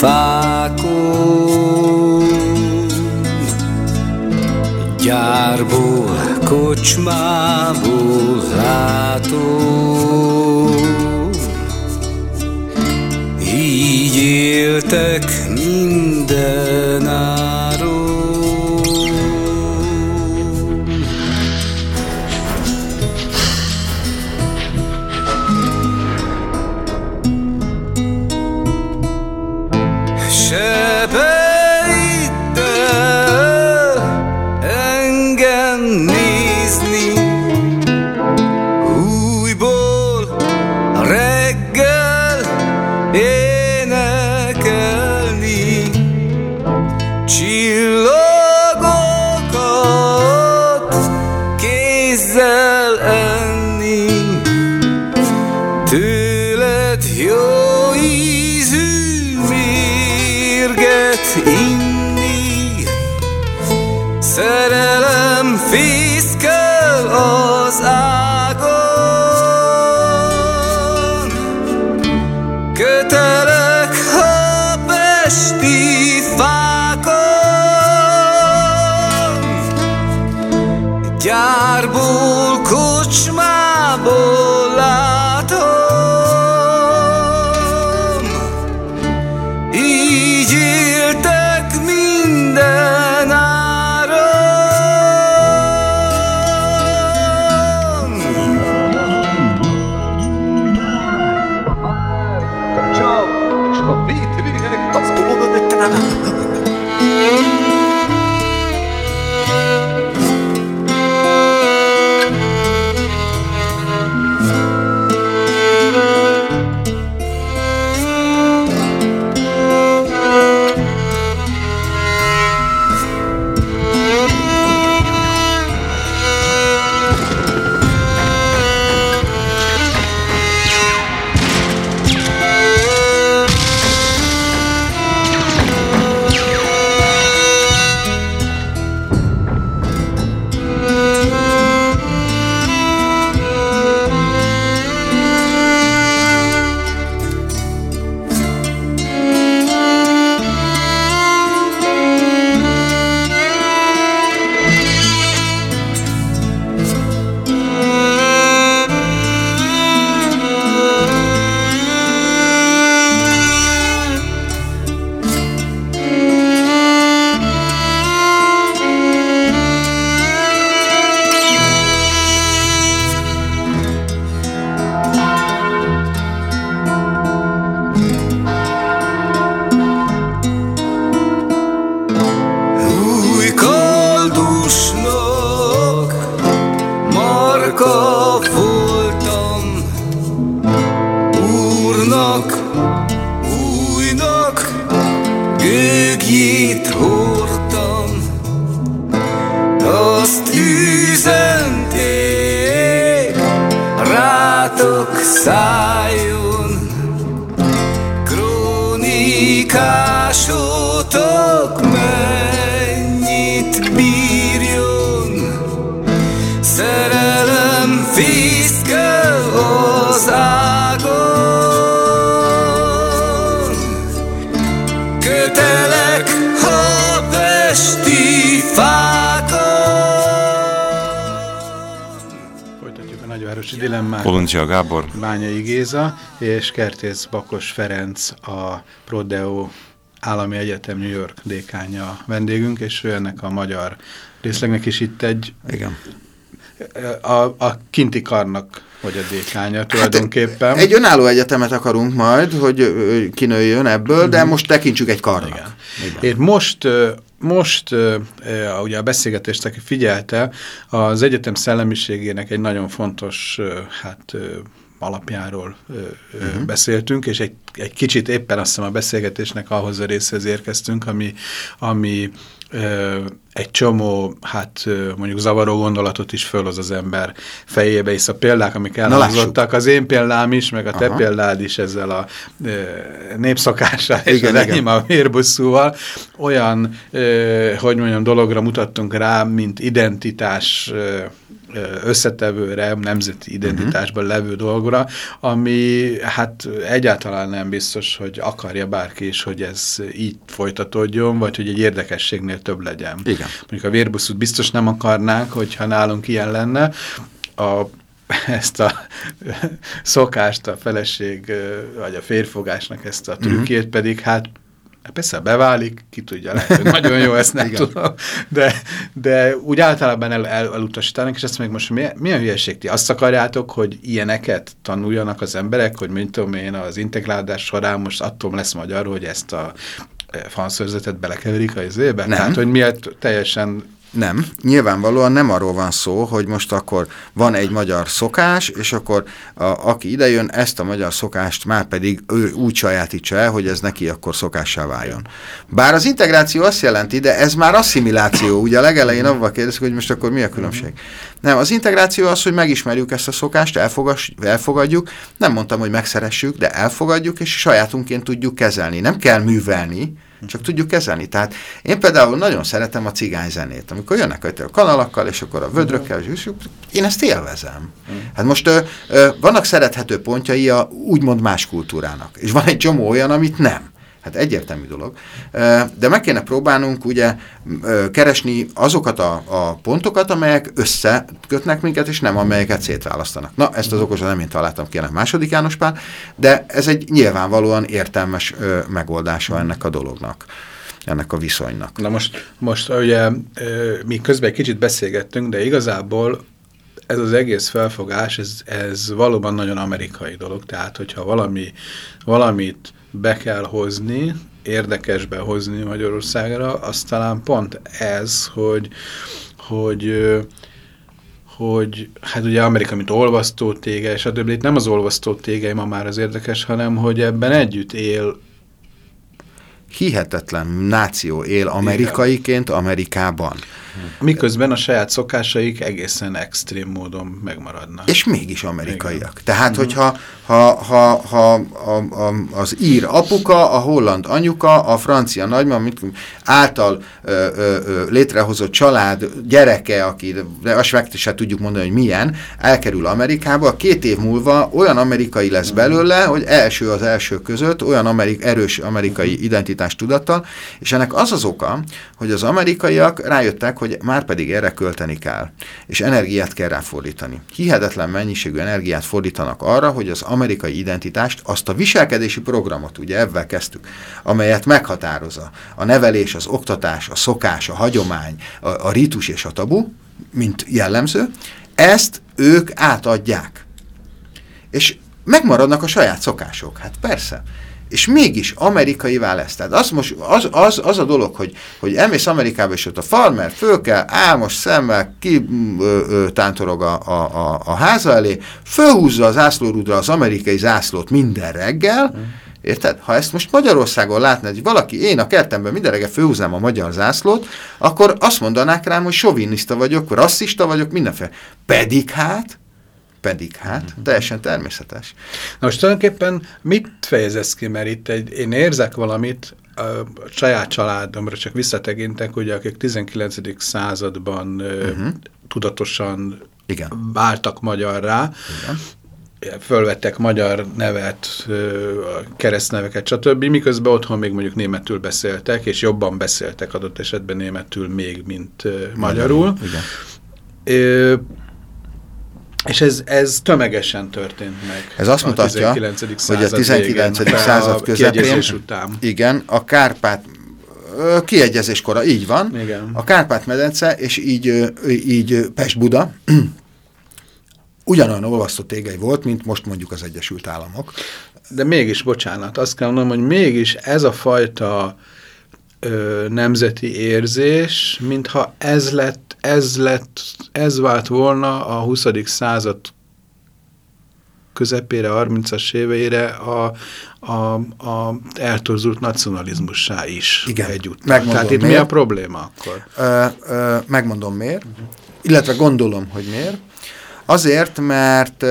fákon. Gyárból, kocsmából látom, így éltek minden. Folytatjuk a nagyvárosi dilemmát. Koluncia Gábor. Bányai Géza és Kertész Bakos Ferenc a Prodeo Állami Egyetem New York dékánja a vendégünk, és ő ennek a magyar részlegnek is itt egy Igen. a, a kinti karnak vagy a dékánya tulajdonképpen. Egy önálló egyetemet akarunk majd, hogy kinőjön ebből, de most tekintsük egy karnak. Igen. Én most, most ugye a beszélgetést, aki figyelte, az egyetem szellemiségének egy nagyon fontos hát, alapjáról ö, ö, uh-huh. beszéltünk, és egy, egy kicsit éppen azt hiszem a beszélgetésnek ahhoz a részhez érkeztünk, ami, ami egy csomó, hát mondjuk zavaró gondolatot is fölhoz az ember fejébe, és a példák, amik elhangzottak, az én példám is, meg a te Aha. példád is ezzel a ö, népszakással és Igen, az igen. enyém a vérbusszúval, olyan, hogy mondjam, dologra mutattunk rá, mint identitás összetevőre, nemzeti identitásban levő dolgora, ami hát egyáltalán nem biztos, hogy akarja bárki is, hogy ez így folytatódjon, vagy hogy egy érdekességnél több legyen. Igen. Mondjuk a vérbuszút biztos nem akarnánk, hogyha nálunk ilyen lenne. A [laughs] ezt a [laughs] szokást, a feleség vagy a férfogásnak ezt a trükkét uh -huh. pedig hát Persze, beválik, ki tudja, lehet, hogy nagyon jó, ezt nem tudom, de, de úgy általában el, el, elutasítanak, és ezt még most milyen, milyen hülyeség ti? Azt akarjátok, hogy ilyeneket tanuljanak az emberek, hogy mint tudom én, az integrálás során most attól lesz magyar, hogy ezt a fanszörzetet belekeverik az izébe? Nem. Tehát, hogy miért teljesen nem, nyilvánvalóan nem arról van szó, hogy most akkor van egy magyar szokás, és akkor a, aki idejön, ezt a magyar szokást már pedig ő úgy sajátítsa el, hogy ez neki akkor szokássá váljon. Bár az integráció azt jelenti, de ez már asszimiláció. Ugye a legelején avval kérdezik, hogy most akkor mi a különbség. Nem, az integráció az, hogy megismerjük ezt a szokást, elfogadjuk, nem mondtam, hogy megszeressük, de elfogadjuk, és sajátunként tudjuk kezelni. Nem kell művelni, csak tudjuk kezelni. Tehát én például nagyon szeretem a cigányzenét, amikor jönnek a kanalakkal, és akkor a vödrökkel, és én ezt élvezem. Hát most ö, ö, vannak szerethető pontjai a úgymond más kultúrának, és van egy csomó olyan, amit nem. Hát egyértelmű dolog. De meg kéne próbálnunk ugye keresni azokat a, a pontokat, amelyek összekötnek minket, és nem amelyeket szétválasztanak. Na, ezt az okosat nem én találtam ki második János Pál, de ez egy nyilvánvalóan értelmes megoldása ennek a dolognak ennek a viszonynak. Na most, most ugye mi közben egy kicsit beszélgettünk, de igazából ez az egész felfogás, ez, ez valóban nagyon amerikai dolog, tehát hogyha valami, valamit be kell hozni, érdekesbe hozni Magyarországra, az talán pont ez, hogy, hogy hogy hát ugye Amerika, mint olvasztó tége, és a többi, nem az olvasztó tége ma már az érdekes, hanem hogy ebben együtt él hihetetlen náció él amerikaiként Amerikában. Miközben a saját szokásaik egészen extrém módon megmaradnak. És mégis amerikaiak. Igen. Tehát, mhm. hogyha ha, ha, ha a, a, az ír apuka, a holland anyuka, a francia nagymama által ö, ö, ö, létrehozott család gyereke, aki, de azt meg se tudjuk mondani, hogy milyen, elkerül Amerikába, két év múlva olyan amerikai lesz mhm. belőle, hogy első az első között, olyan amerik, erős amerikai identitás tudattal, és ennek az az oka, hogy az amerikaiak rájöttek, hogy már pedig erre költeni kell, és energiát kell ráfordítani. Hihetetlen mennyiségű energiát fordítanak arra, hogy az amerikai identitást, azt a viselkedési programot, ugye ebben kezdtük, amelyet meghatározza a nevelés, az oktatás, a szokás, a hagyomány, a, a ritus és a tabu, mint jellemző, ezt ők átadják. És megmaradnak a saját szokások. Hát persze és mégis amerikai lesz. Tehát az, most, az, az, az a dolog, hogy, hogy elmész Amerikába, és ott a farmer föl kell álmos szemmel ki ö, ö, tántorog a, a, a, a háza elé, fölhúzza az zászlórudra az amerikai zászlót minden reggel, Érted? Ha ezt most Magyarországon látnád, hogy valaki, én a kertemben minden reggel főhúznám a magyar zászlót, akkor azt mondanák rám, hogy soviniszta vagyok, rasszista vagyok, mindenféle. Pedig hát, pedig hát uh-huh. teljesen természetes. Na most tulajdonképpen mit fejezesz ki, mert itt egy, én érzek valamit, a saját családomra csak visszatekintek, ugye, akik 19. században uh-huh. tudatosan Igen. váltak magyarrá, Igen fölvettek magyar nevet, keresztneveket, stb. Miközben otthon még mondjuk németül beszéltek, és jobban beszéltek adott esetben németül még, mint magyarul. Igen. És ez, ez tömegesen történt meg. Ez azt mutatja, a hogy a 19. Végén, század közepén, után. igen, a Kárpát kiegyezéskora, így van, igen. a Kárpát-medence, és így, így Pest-Buda, [clears throat] ugyanolyan olvasztó tégely volt, mint most mondjuk az Egyesült Államok. De mégis, bocsánat, azt kell mondanom, hogy mégis ez a fajta ö, nemzeti érzés, mintha ez lett, ez lett, ez vált volna a 20. század közepére, 30-as éveire a, a, a eltorzult nacionalizmussá is Igen, egyúttal. Megmondom, Tehát itt miért? mi a probléma akkor? Ö, ö, megmondom miért, illetve gondolom, hogy miért. Azért, mert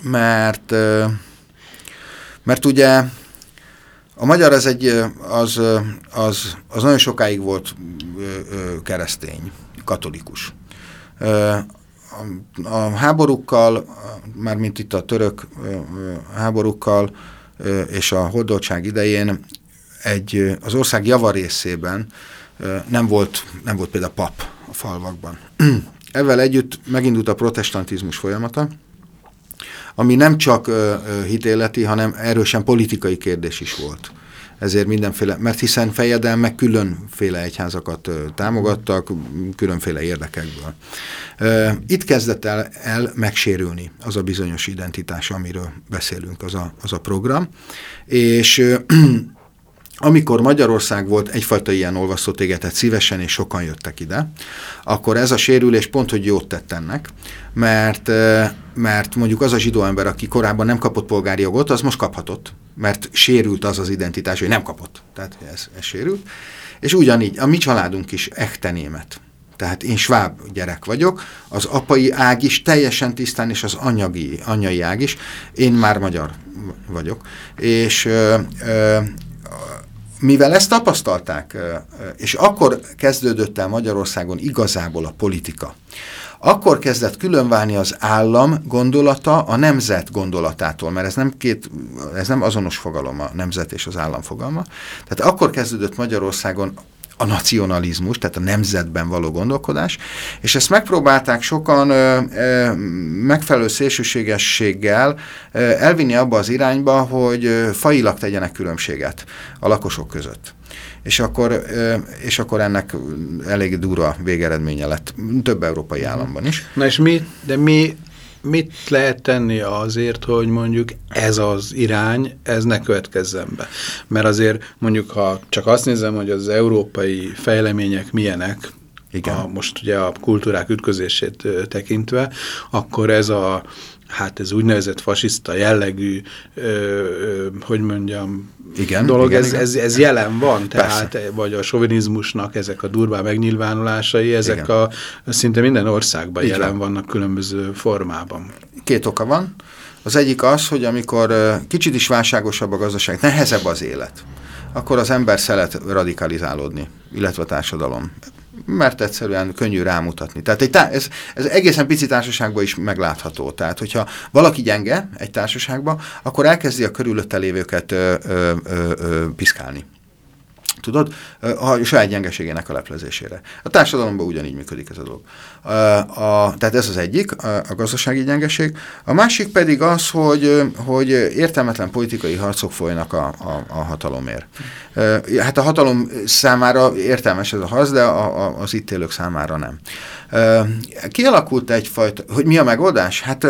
mert mert ugye a magyar az egy, az, az, az nagyon sokáig volt keresztény, katolikus. a háborúkkal, mármint itt a török háborúkkal és a hódoltság idején egy, az ország javarészében nem volt, nem volt például pap a falvakban. [clears throat] Ezzel együtt megindult a protestantizmus folyamata, ami nem csak hitéleti, hanem erősen politikai kérdés is volt ezért mindenféle, mert hiszen fejedelmek különféle egyházakat támogattak, különféle érdekekből. Itt kezdett el, el megsérülni az a bizonyos identitás, amiről beszélünk, az a, az a program, és amikor Magyarország volt egyfajta ilyen olvasztott égetet szívesen, és sokan jöttek ide, akkor ez a sérülés pont, hogy jót tett ennek, mert, mert mondjuk az a zsidó ember, aki korábban nem kapott polgári jogot, az most kaphatott, mert sérült az az identitás, hogy nem kapott. Tehát ez, ez sérült. És ugyanígy, a mi családunk is echte német. Tehát én sváb gyerek vagyok, az apai ág is teljesen tisztán, és az anyagi, anyai ág is. Én már magyar vagyok. És mivel ezt tapasztalták, és akkor kezdődött el Magyarországon igazából a politika, akkor kezdett különválni az állam gondolata a nemzet gondolatától, mert ez nem, két, ez nem azonos fogalom a nemzet és az állam fogalma. Tehát akkor kezdődött Magyarországon a nacionalizmus, tehát a nemzetben való gondolkodás, és ezt megpróbálták sokan ö, ö, megfelelő szélsőségességgel ö, elvinni abba az irányba, hogy ö, failag tegyenek különbséget a lakosok között. És akkor, ö, és akkor ennek elég durva végeredménye lett több európai államban is. Na és mi, de mi mit lehet tenni azért, hogy mondjuk ez az irány, ez ne következzen be? Mert azért mondjuk, ha csak azt nézem, hogy az európai fejlemények milyenek, Igen. A, most ugye a kultúrák ütközését tekintve, akkor ez a hát ez úgynevezett fasiszta jellegű, ö, ö, hogy mondjam, igen, dolog, igen, ez, igen. Ez, ez jelen van, tehát Persze. vagy a sovinizmusnak ezek a durvá megnyilvánulásai, ezek igen. a szinte minden országban Igen. jelen vannak különböző formában. Két oka van. Az egyik az, hogy amikor kicsit is válságosabb a gazdaság, nehezebb az élet, akkor az ember szelet radikalizálódni, illetve a társadalom mert egyszerűen könnyű rámutatni. Tehát egy tá ez, ez egészen pici társaságban is meglátható. Tehát, hogyha valaki gyenge egy társaságban, akkor elkezdi a körülötte lévőket ö, ö, ö, piszkálni tudod, a saját gyengeségének a leplezésére. A társadalomban ugyanígy működik ez a dolog. A, a, tehát ez az egyik, a, a gazdasági gyengeség. A másik pedig az, hogy, hogy értelmetlen politikai harcok folynak a, a, a hatalomért. Hát a hatalom számára értelmes ez a harc, de a, a, az itt élők számára nem. Kialakult egyfajta, hogy mi a megoldás? Hát,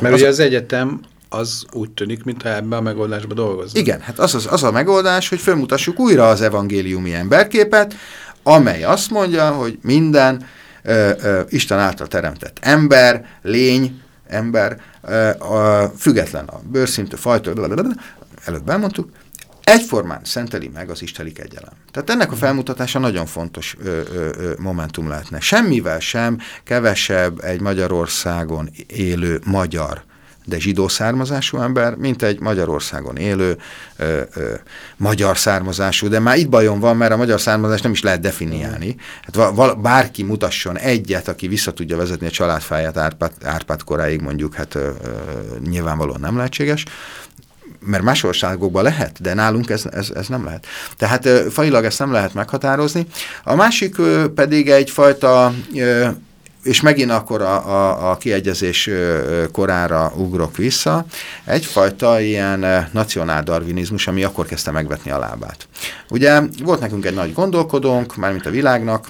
Mert az, ugye az egyetem az úgy tűnik, mintha ebben a megoldásban dolgozna. Igen, hát az, az, az a megoldás, hogy felmutassuk újra az evangéliumi emberképet, amely azt mondja, hogy minden ö, ö, Isten által teremtett ember, lény, ember, ö, a, független a bőrszintű fajtól, előbb elmondtuk, egyformán szenteli meg az isteni kegyelem. Tehát ennek a felmutatása nagyon fontos ö, ö, ö, momentum lehetne. Semmivel sem kevesebb egy Magyarországon élő magyar de zsidó származású ember, mint egy Magyarországon élő ö, ö, magyar származású, de már itt bajom van, mert a magyar származást nem is lehet definiálni. Hát val, bárki mutasson egyet, aki vissza tudja vezetni a családfáját Árpád, Árpád koráig mondjuk, hát ö, ö, nyilvánvalóan nem lehetséges mert más országokban lehet, de nálunk ez, ez, ez nem lehet. Tehát ö, failag ezt nem lehet meghatározni. A másik ö, pedig egyfajta ö, és megint akkor a, a, a kiegyezés korára ugrok vissza, egyfajta ilyen nacionáldarvinizmus, ami akkor kezdte megvetni a lábát. Ugye volt nekünk egy nagy gondolkodónk, mármint a világnak,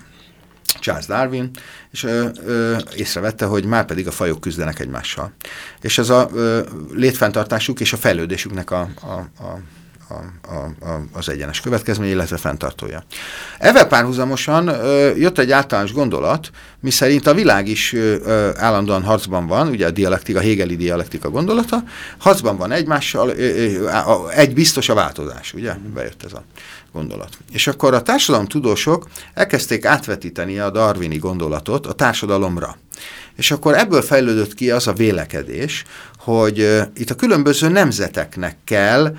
Charles Darwin, és ö, ö, észrevette, hogy már pedig a fajok küzdenek egymással. És ez a ö, létfenntartásuk és a fejlődésüknek a, a, a a, a, a, az egyenes következmény, illetve fenntartója. Evel párhuzamosan ö, jött egy általános gondolat, miszerint a világ is ö, állandóan harcban van, ugye a dialektika, a Hegeli dialektika gondolata, harcban van egymással, ö, ö, a, egy biztos a változás, ugye? Bejött ez a gondolat. És akkor a társadalomtudósok elkezdték átvetíteni a darwini gondolatot a társadalomra. És akkor ebből fejlődött ki az a vélekedés, hogy itt a különböző nemzeteknek kell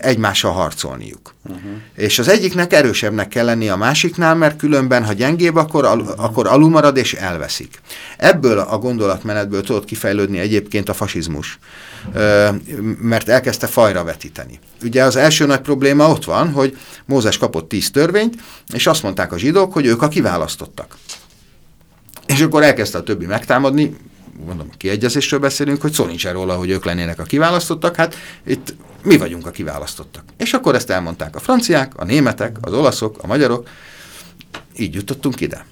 egymással harcolniuk. Uh-huh. És az egyiknek erősebbnek kell lenni a másiknál, mert különben, ha gyengébb, akkor, al- uh-huh. akkor és elveszik. Ebből a gondolatmenetből tudott kifejlődni egyébként a fasizmus, mert elkezdte fajra vetíteni. Ugye az első nagy probléma ott van, hogy Mózes kapott tíz törvényt, és azt mondták a zsidók, hogy ők a kiválasztottak. És akkor elkezdte a többi megtámadni, mondom, kiegyezésről beszélünk, hogy szó nincsen róla, hogy ők lennének a kiválasztottak, hát itt mi vagyunk a kiválasztottak. És akkor ezt elmondták a franciák, a németek, az olaszok, a magyarok, így jutottunk ide.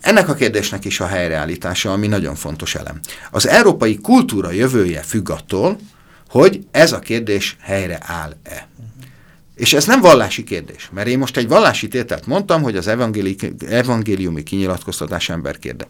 Ennek a kérdésnek is a helyreállítása, ami nagyon fontos elem. Az európai kultúra jövője függ attól, hogy ez a kérdés helyre áll-e. És ez nem vallási kérdés, mert én most egy vallási tételt mondtam, hogy az evangéliumi kinyilatkoztatás emberkérde,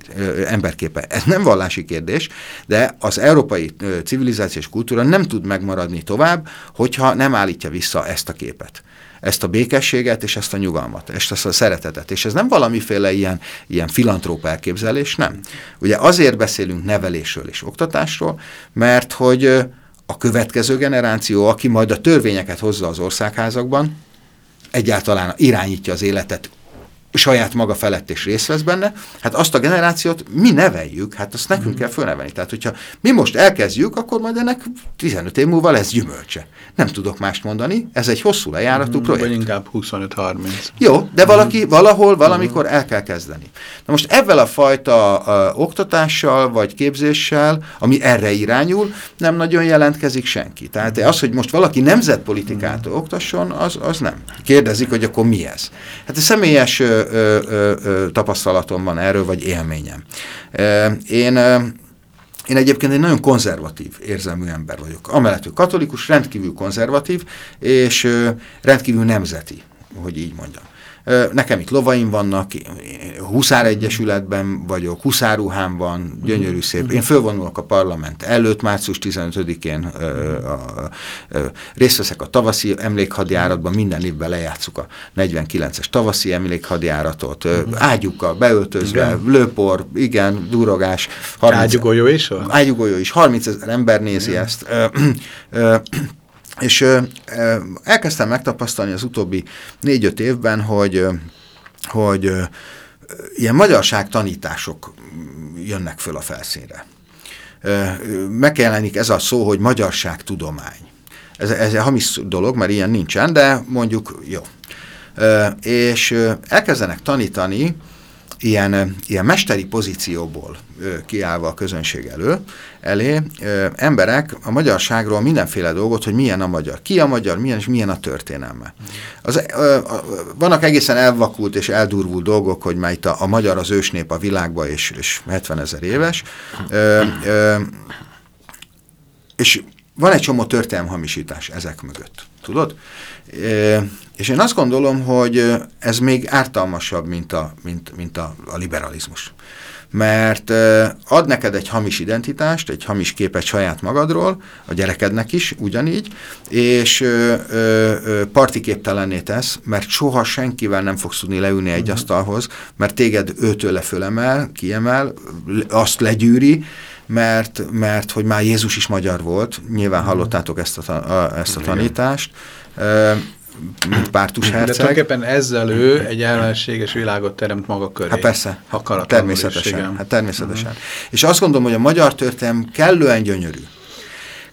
emberképe. Ez nem vallási kérdés, de az európai civilizációs kultúra nem tud megmaradni tovább, hogyha nem állítja vissza ezt a képet ezt a békességet és ezt a nyugalmat, és ezt a szeretetet. És ez nem valamiféle ilyen, ilyen filantróp elképzelés, nem. Ugye azért beszélünk nevelésről és oktatásról, mert hogy a következő generáció, aki majd a törvényeket hozza az országházakban, egyáltalán irányítja az életet saját maga felett és részt vesz benne, hát azt a generációt mi neveljük, hát azt nekünk mm. kell fölnevelni. Tehát, hogyha mi most elkezdjük, akkor majd ennek 15 év múlva lesz gyümölcse. Nem tudok mást mondani, ez egy hosszú lejáratú mm, projekt. Vagy inkább 25-30. Jó, de valaki mm. valahol, valamikor el kell kezdeni. Na most ebben a fajta uh, oktatással vagy képzéssel, ami erre irányul, nem nagyon jelentkezik senki. Tehát az, hogy most valaki nemzetpolitikát mm. oktasson, az, az nem. Kérdezik, hogy akkor mi ez. Hát a személyes ö, ö, ö, tapasztalatom van erről, vagy élményem. Én én egyébként egy nagyon konzervatív érzelmű ember vagyok. Amellett, hogy katolikus, rendkívül konzervatív, és rendkívül nemzeti, hogy így mondjam. Nekem itt lovaim vannak, Huszár Egyesületben vagyok, Huszáruhám van, gyönyörű szép. Én fölvonulok a parlament előtt, március 15-én részt veszek a tavaszi emlékhadjáratban, minden évben lejátszuk a 49-es tavaszi emlékhadjáratot, ágyukkal beöltözve, igen. lőpor, igen, durogás. Ágyugolyó is? Ágyugolyó is, 30 ezer ember nézi igen. ezt. És ö, elkezdtem megtapasztalni az utóbbi négy-öt évben, hogy, hogy ö, ilyen magyarság tanítások jönnek föl a felszínre. Megjelenik ez a szó, hogy magyarság tudomány. Ez, ez egy hamis dolog, mert ilyen nincsen, de mondjuk jó. És elkezdenek tanítani ilyen, ilyen mesteri pozícióból ö, kiállva a közönség elő, elé ö, emberek a magyarságról mindenféle dolgot, hogy milyen a magyar, ki a magyar, milyen és milyen a történelme. Az, ö, a, vannak egészen elvakult és eldurvult dolgok, hogy már itt a, a magyar az ősnép a világba, és, és 70 ezer éves. Ö, ö, és van egy csomó történelmhamisítás ezek mögött. Tudod? E, és én azt gondolom, hogy ez még ártalmasabb, mint a, mint, mint a, a liberalizmus. Mert ad neked egy hamis identitást, egy hamis képet saját magadról, a gyerekednek is ugyanígy, és partiképtelenné tesz, mert soha senkivel nem fogsz tudni leülni egy mhm. asztalhoz, mert téged őtől fölemel, kiemel, azt legyűri, mert, mert hogy már Jézus is magyar volt, nyilván mhm. hallottátok ezt a, a, ezt a tanítást, mint Pártus herceg. De tulajdonképpen ezzel ő egy ellenséges világot teremt maga köré. Hát persze, természetesen. Hát természetesen. Uh-huh. És azt gondolom, hogy a magyar történelem kellően gyönyörű,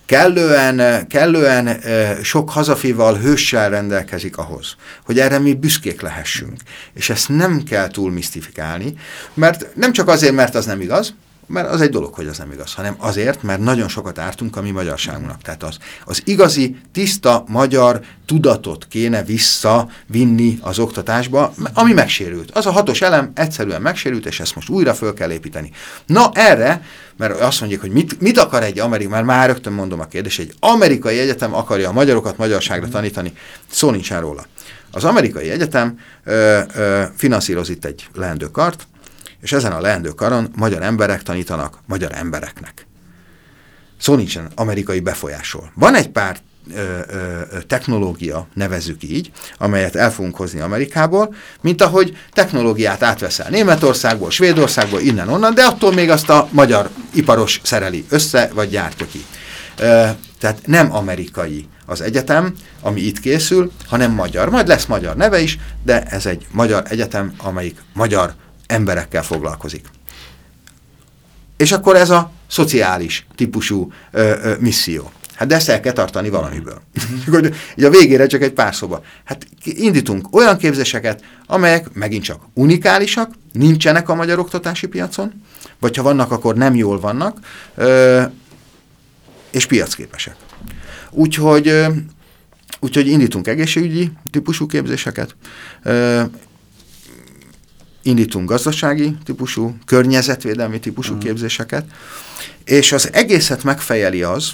kellően, kellően sok hazafival, hőssel rendelkezik ahhoz, hogy erre mi büszkék lehessünk. És ezt nem kell túl misztifikálni, mert nem csak azért, mert az nem igaz, mert az egy dolog, hogy az nem igaz, hanem azért, mert nagyon sokat ártunk a mi magyarságunknak. Tehát az, az igazi, tiszta magyar tudatot kéne visszavinni az oktatásba, ami megsérült. Az a hatos elem egyszerűen megsérült, és ezt most újra föl kell építeni. Na erre, mert azt mondják, hogy mit, mit akar egy amerikai, már már rögtön mondom a kérdést, egy amerikai egyetem akarja a magyarokat magyarságra tanítani, szó nincsen róla. Az amerikai egyetem ö, ö, finanszíroz itt egy leendő és ezen a leendő karon magyar emberek tanítanak magyar embereknek. Szó nincsen amerikai befolyásol. Van egy pár ö, ö, technológia, nevezük így, amelyet el fogunk hozni Amerikából, mint ahogy technológiát átveszel Németországból, Svédországból, innen-onnan, de attól még azt a magyar iparos szereli össze, vagy gyártja ki. Ö, tehát nem amerikai az egyetem, ami itt készül, hanem magyar. Majd lesz magyar neve is, de ez egy magyar egyetem, amelyik magyar emberekkel foglalkozik. És akkor ez a szociális típusú ö, ö, misszió. Hát de ezt el kell tartani valamiből. [laughs] hogy így a végére csak egy pár szoba. Hát indítunk olyan képzéseket, amelyek megint csak unikálisak, nincsenek a magyar oktatási piacon, vagy ha vannak, akkor nem jól vannak, ö, és piacképesek. Úgyhogy, ö, úgyhogy indítunk egészségügyi típusú képzéseket, ö, indítunk gazdasági típusú, környezetvédelmi típusú mm. képzéseket, és az egészet megfejeli az,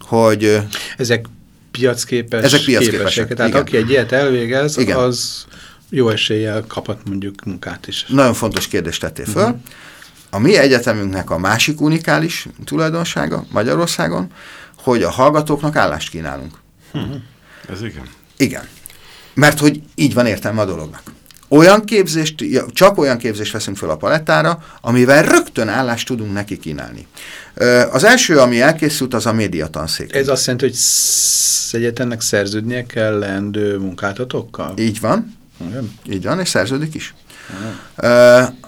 hogy... Ezek piacképes Ezek piacképesek. Képesek. Tehát igen. aki egy ilyet elvégez, igen. az jó eséllyel kaphat mondjuk munkát is. Nagyon fontos kérdést tettél föl. -huh. A mi egyetemünknek a másik unikális tulajdonsága Magyarországon, hogy a hallgatóknak állást kínálunk. -huh. Ez igen. Igen. Mert hogy így van értelme a dolognak olyan képzést, csak olyan képzést veszünk fel a palettára, amivel rögtön állást tudunk neki kínálni. Az első, ami elkészült, az a médiatanszék. Ez azt jelenti, hogy egyetemnek szerződnie kell leendő munkáltatókkal? Így van. Igen. Így van, és szerződik is. Igen.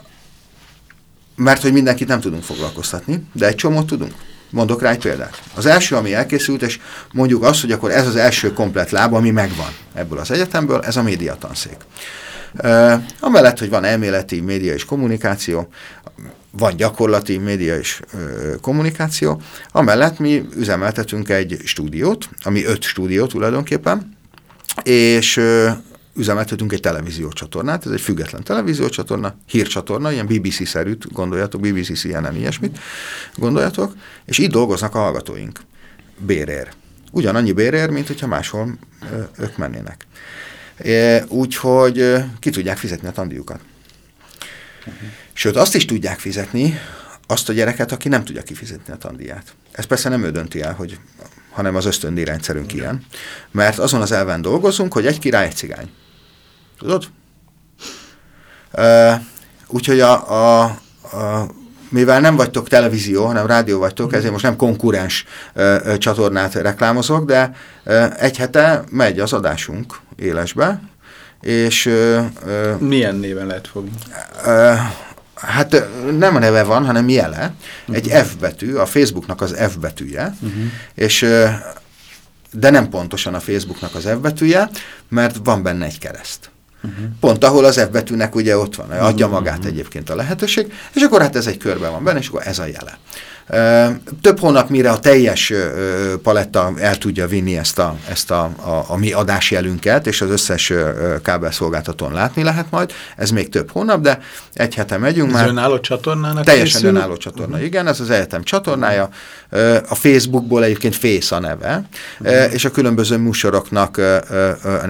Mert hogy mindenkit nem tudunk foglalkoztatni, de egy csomót tudunk. Mondok rá egy példát. Az első, ami elkészült, és mondjuk azt, hogy akkor ez az első komplet láb, ami megvan ebből az egyetemből, ez a médiatanszék. Uh, amellett, hogy van elméleti média és kommunikáció, van gyakorlati média és uh, kommunikáció, amellett mi üzemeltetünk egy stúdiót, ami öt stúdió tulajdonképpen, és uh, üzemeltetünk egy televíziócsatornát, ez egy független televíziócsatorna, hírcsatorna, ilyen BBC-szerűt gondoljatok, BBC, CNN, ilyesmit gondoljatok, és így dolgoznak a hallgatóink. Bérér. Ugyanannyi bérér, mint hogyha máshol ö, ők mennének. Úgyhogy ki tudják fizetni a tandíjukat. Sőt, azt is tudják fizetni, azt a gyereket, aki nem tudja kifizetni a tandíját. Ez persze nem ő dönti el, hogy, hanem az ösztöndíjrendszerünk uh-huh. ilyen. Mert azon az elven dolgozunk, hogy egy király, egy cigány. Tudod? Úgyhogy a, a, a mivel nem vagytok televízió, hanem rádió vagytok, ezért most nem konkurens ö, csatornát reklámozok, de ö, egy hete megy az adásunk élesbe, és... Ö, ö, Milyen néven lehet fogni? Ö, hát nem neve van, hanem jele. Uh -huh. Egy F betű, a Facebooknak az F betűje, uh -huh. és de nem pontosan a Facebooknak az F betűje, mert van benne egy kereszt. Uh -huh. Pont ahol az F betűnek ugye ott van, adja magát uh -huh. egyébként a lehetőség, és akkor hát ez egy körbe van benne, és akkor ez a jele. Több hónap, mire a teljes paletta el tudja vinni ezt a, ezt a, a, a mi adásjelünket, és az összes kábelszolgáltatón látni lehet majd. Ez még több hónap, de egy hete megyünk ez már. önálló csatornának Teljesen készül? önálló csatorna, uh mhm. -huh. igen, ez az egyetem csatornája. A Facebookból egyébként Face a neve, uh mhm. -huh. és a különböző műsoroknak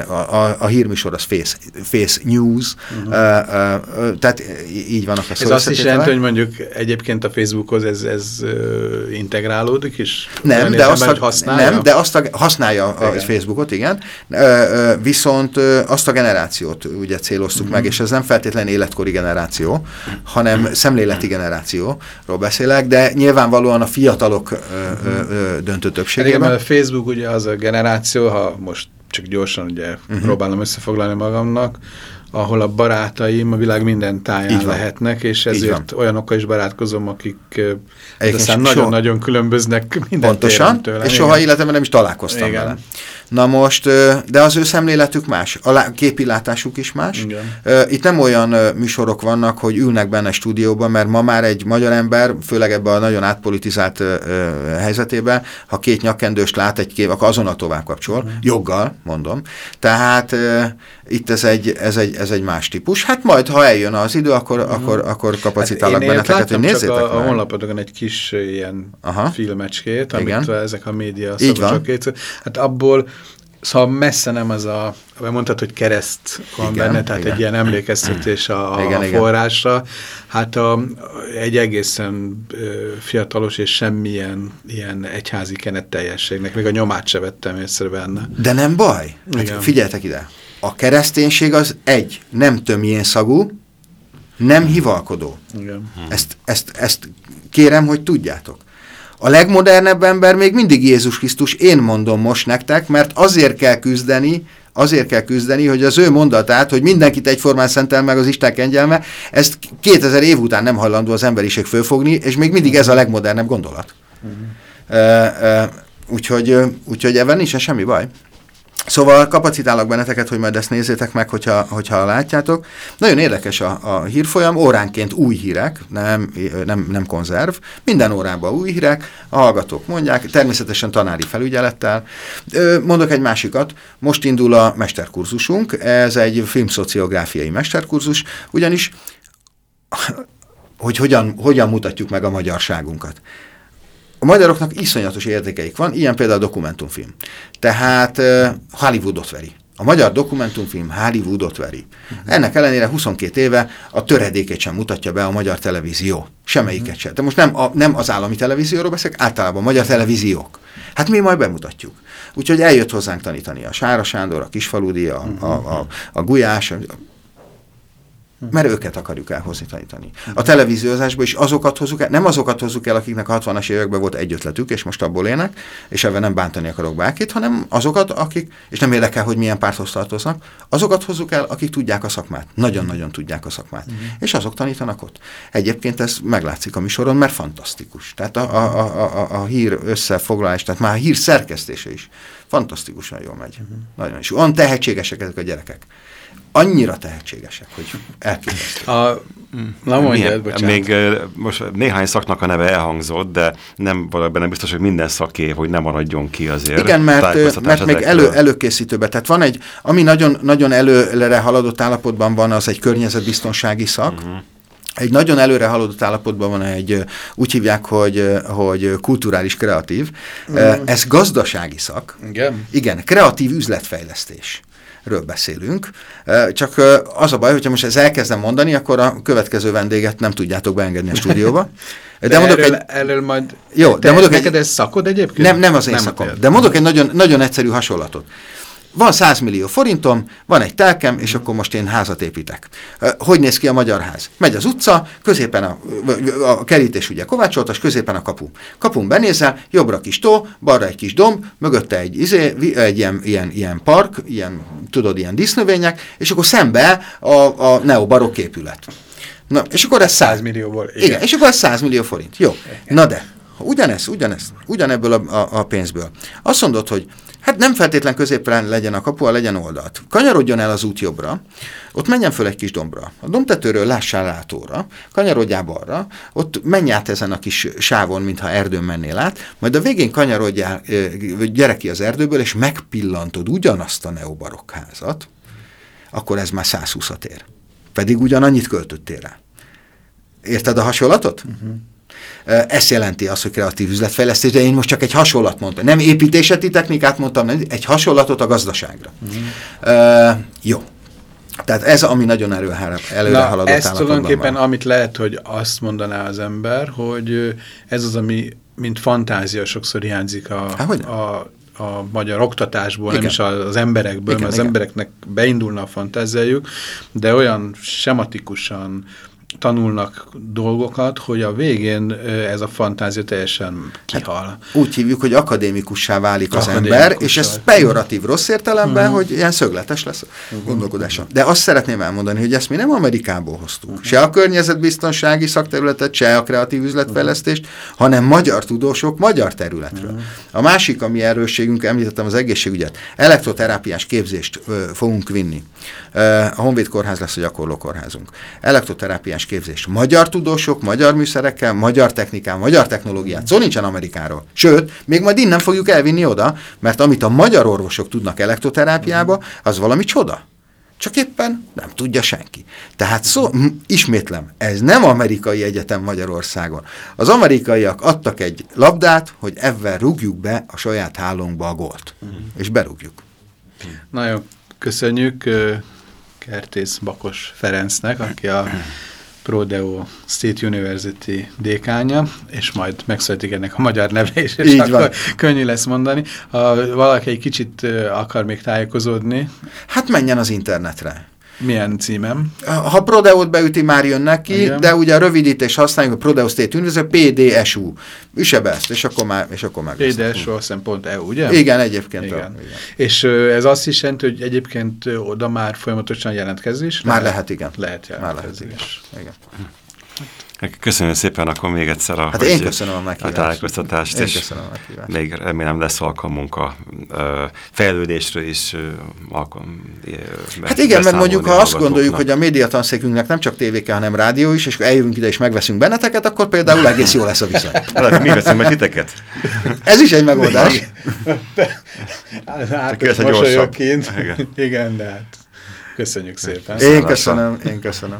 a, a, a hírműsor az Face, Face News, uh mhm. -huh. tehát így vannak a Ez azt is jelenti, hogy mondjuk egyébként a Facebookhoz ez, ez integrálódik, és nem, de azt, a, használja? nem, de azt a, használja a igen. Facebookot, igen, viszont azt a generációt ugye céloztuk mm -hmm. meg, és ez nem feltétlenül életkori generáció, hanem szemléleti generációról beszélek, de nyilvánvalóan a fiatalok mm -hmm. döntő többségében. Igen, mert a Facebook ugye az a generáció, ha most csak gyorsan ugye mm -hmm. próbálom összefoglalni magamnak, ahol a barátaim a világ minden táján lehetnek, és ezért olyanokkal is barátkozom, akik aztán nagyon-nagyon különböznek minden Pontosan, tőlem, és igen. soha életemben nem is találkoztam igen. vele. Na most, de az ő szemléletük más, a képilátásuk is más. Igen. Itt nem olyan műsorok vannak, hogy ülnek benne stúdióban, mert ma már egy magyar ember, főleg ebben a nagyon átpolitizált helyzetében, ha két nyakkendőst lát egy kép, akkor azonnal tovább kapcsol, uh joggal, mondom. Tehát itt ez egy, ez, egy, ez egy más típus. Hát majd, ha eljön az idő, akkor, uh akkor, akkor kapacitálnak hát benneteket, hogy nézzétek a, a honlapodokon egy kis ilyen Aha. filmecskét, amit Igen. ezek a média szabadság Hát abból Szóval messze nem az a, mondtad, hogy kereszt van igen, benne, tehát igen. egy ilyen emlékeztetés a, a igen, forrásra. Hát a, egy egészen fiatalos és semmilyen ilyen egyházi kenet teljességnek, még a nyomát se vettem észre benne. De nem baj. Hát figyeltek ide a kereszténység az egy, nem tömjén szagú, nem hivalkodó. Igen. Ezt, ezt, ezt kérem, hogy tudjátok. A legmodernebb ember még mindig Jézus Krisztus, én mondom most nektek, mert azért kell küzdeni Azért kell küzdeni, hogy az ő mondatát, hogy mindenkit egyformán szentel meg az Isten kengyelme, ezt 2000 év után nem hajlandó az emberiség fölfogni, és még mindig ez a legmodernebb gondolat. Uh-huh. Uh, uh, úgyhogy, úgyhogy ebben nincs semmi baj. Szóval kapacitálok benneteket, hogy majd ezt nézzétek meg, hogyha, hogyha látjátok. Nagyon érdekes a, a hírfolyam, óránként új hírek, nem, nem, nem konzerv, minden órában új hírek, a hallgatók mondják, természetesen tanári felügyelettel. Mondok egy másikat, most indul a mesterkurzusunk, ez egy filmszociográfiai mesterkurzus, ugyanis hogy hogyan, hogyan mutatjuk meg a magyarságunkat a magyaroknak iszonyatos értékeik van, ilyen például a dokumentumfilm. Tehát Hollywoodot veri. A magyar dokumentumfilm Hollywoodot veri. Uh-huh. Ennek ellenére 22 éve a töredékét sem mutatja be a magyar televízió. Semmelyiket uh-huh. sem. De most nem, a, nem az állami televízióról beszélek, általában a magyar televíziók. Hát mi majd bemutatjuk. Úgyhogy eljött hozzánk tanítani a Sára Sándor, a Kisfaludi, a, a, a, a Gulyás, mert őket akarjuk elhozni tanítani. A televíziózásban is azokat hozzuk el, nem azokat hozzuk el, akiknek a 60-as években volt egy ötletük, és most abból élnek, és ebben nem bántani akarok bárkit, hanem azokat, akik, és nem érdekel, hogy milyen párthoz tartoznak, azokat hozzuk el, akik tudják a szakmát. Nagyon-nagyon tudják a szakmát. Uh-huh. És azok tanítanak ott. Egyébként ez meglátszik a műsoron, mert fantasztikus. Tehát a, a, a, a, a hír összefoglalás, tehát már a hír szerkesztése is fantasztikusan jól megy. Uh-huh. Nagyon is. Olyan tehetségesek ezek a gyerekek annyira tehetségesek, hogy elképesztő. A, na mondjad, bocsánat. Még most néhány szaknak a neve elhangzott, de nem benne biztos, hogy minden szaké, hogy nem maradjon ki azért. Igen, mert, mert még elő, előkészítőbe, tehát van egy, ami nagyon, nagyon előre haladott állapotban van, az egy környezetbiztonsági szak, uh-huh. Egy nagyon előre haladott állapotban van egy, úgy hívják, hogy, hogy kulturális kreatív. Mm. Ez gazdasági szak. Igen. Igen, kreatív üzletfejlesztés ről beszélünk. Csak az a baj, hogyha most ezt elkezdem mondani, akkor a következő vendéget nem tudjátok beengedni a stúdióba. [laughs] De, de mondok erről, egy... erről majd... Jó, de mondok neked egy... ez szakod egyébként? Nem, nem az én nem szakom. De mondok egy nagyon, nagyon egyszerű hasonlatot van 100 millió forintom, van egy telkem, és akkor most én házat építek. Hogy néz ki a magyar ház? Megy az utca, középen a, a kerítés ugye kovácsoltas, középen a kapu. Kapun benézel, jobbra kis tó, balra egy kis domb, mögötte egy, izé, egy ilyen, ilyen, ilyen park, ilyen, tudod, ilyen disznövények, és akkor szembe a, a neobarok épület. Na, és akkor ez 100 millióból. Igen. igen, és akkor ez 100 millió forint. Jó. Na de, ugyanez, ugyanez, ugyanebből a, a, a pénzből. Azt mondod, hogy Hát nem feltétlen középen legyen a kapu, legyen oldalt. Kanyarodjon el az út jobbra, ott menjen föl egy kis dombra. A dombtetőről lássál látóra, kanyarodjál balra, ott menj át ezen a kis sávon, mintha erdőn mennél át, majd a végén kanyarodjál, gyere ki az erdőből, és megpillantod ugyanazt a neobarokházat, akkor ez már 120-at ér. Pedig ugyanannyit költöttél rá. Érted a hasonlatot? Uh-huh. Ez jelenti azt, hogy kreatív üzletfejlesztés, de én most csak egy hasonlat mondtam. Nem építési technikát mondtam, nem, egy hasonlatot a gazdaságra. Uh-huh. Uh, jó. Tehát ez, ami nagyon előre, előre Na, haladott ez tulajdonképpen, van. amit lehet, hogy azt mondaná az ember, hogy ez az, ami mint fantázia sokszor hiányzik a, Há, a, a magyar oktatásból, igen. nem is az emberekből, igen, mert az igen. embereknek beindulna a fantáziájuk, de olyan sematikusan, tanulnak dolgokat, hogy a végén ez a fantázia teljesen kihal. Hát, úgy hívjuk, hogy akadémikussá válik az ember, és ez pejoratív rossz értelemben, uh mhm. -huh. hogy ilyen szögletes lesz a mhm. gondolkodása. De azt szeretném elmondani, hogy ezt mi nem Amerikából hoztuk. Uh mhm. -huh. Se a környezetbiztonsági szakterületet, se a kreatív üzletfejlesztést, uh -huh. hanem magyar tudósok magyar területről. Uh -huh. A másik, ami erősségünk, említettem az egészségügyet, elektroterápiás képzést ö, fogunk vinni. A Honvéd Kórház lesz a gyakorló kórházunk. Elektroterápiás képzés. Magyar tudósok, magyar műszerekkel, magyar technikán, magyar technológiát. Szó nincsen Amerikáról. Sőt, még majd innen fogjuk elvinni oda, mert amit a magyar orvosok tudnak elektroterápiába, az valami csoda. Csak éppen nem tudja senki. Tehát szó, ismétlem, ez nem amerikai egyetem Magyarországon. Az amerikaiak adtak egy labdát, hogy ebben rúgjuk be a saját hálónkba a gólt. -huh. És berúgjuk. Nagyon köszönjük Kertész Bakos Ferencnek, aki a Prodeo State University dékánya, és majd megszületik ennek a magyar neve is, és Így akkor van. könnyű lesz mondani. Ha valaki egy kicsit akar még tájékozódni. Hát menjen az internetre. Milyen címem? Ha Prodeót beüti, már jönnek ki, Igen. de ugye a rövidítés használjuk, a Prodeo State University, PDSU. Üse be ezt, és akkor már, és akkor már PDSU, azt hiszem pont EU, ugye? Igen, egyébként. Igen. A, igen. És ez azt is jelenti, hogy egyébként oda már folyamatosan jelentkezés? Már lehet, lehet igen. Lehet jelentkezés. Már lehet, igen. igen. Köszönöm szépen akkor még egyszer a, hát én köszönöm a, a tájékoztatást. Én és köszönöm a meghívást. Még remélem lesz alkalmunk a fejlődésről is. Alkalom, hát igen, mert mondjuk ha azt gondoljuk, hogy a médiatanszékünknek nem csak tévéke, hanem rádió is, és eljövünk ide és megveszünk benneteket, akkor például egész jó lesz a viszony. [laughs] Hát mi veszünk meg titeket? Ez is egy megoldás. hát, mosolyog kint. Igen, de hát köszönjük szépen. Én köszönöm, én köszönöm.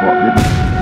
は出て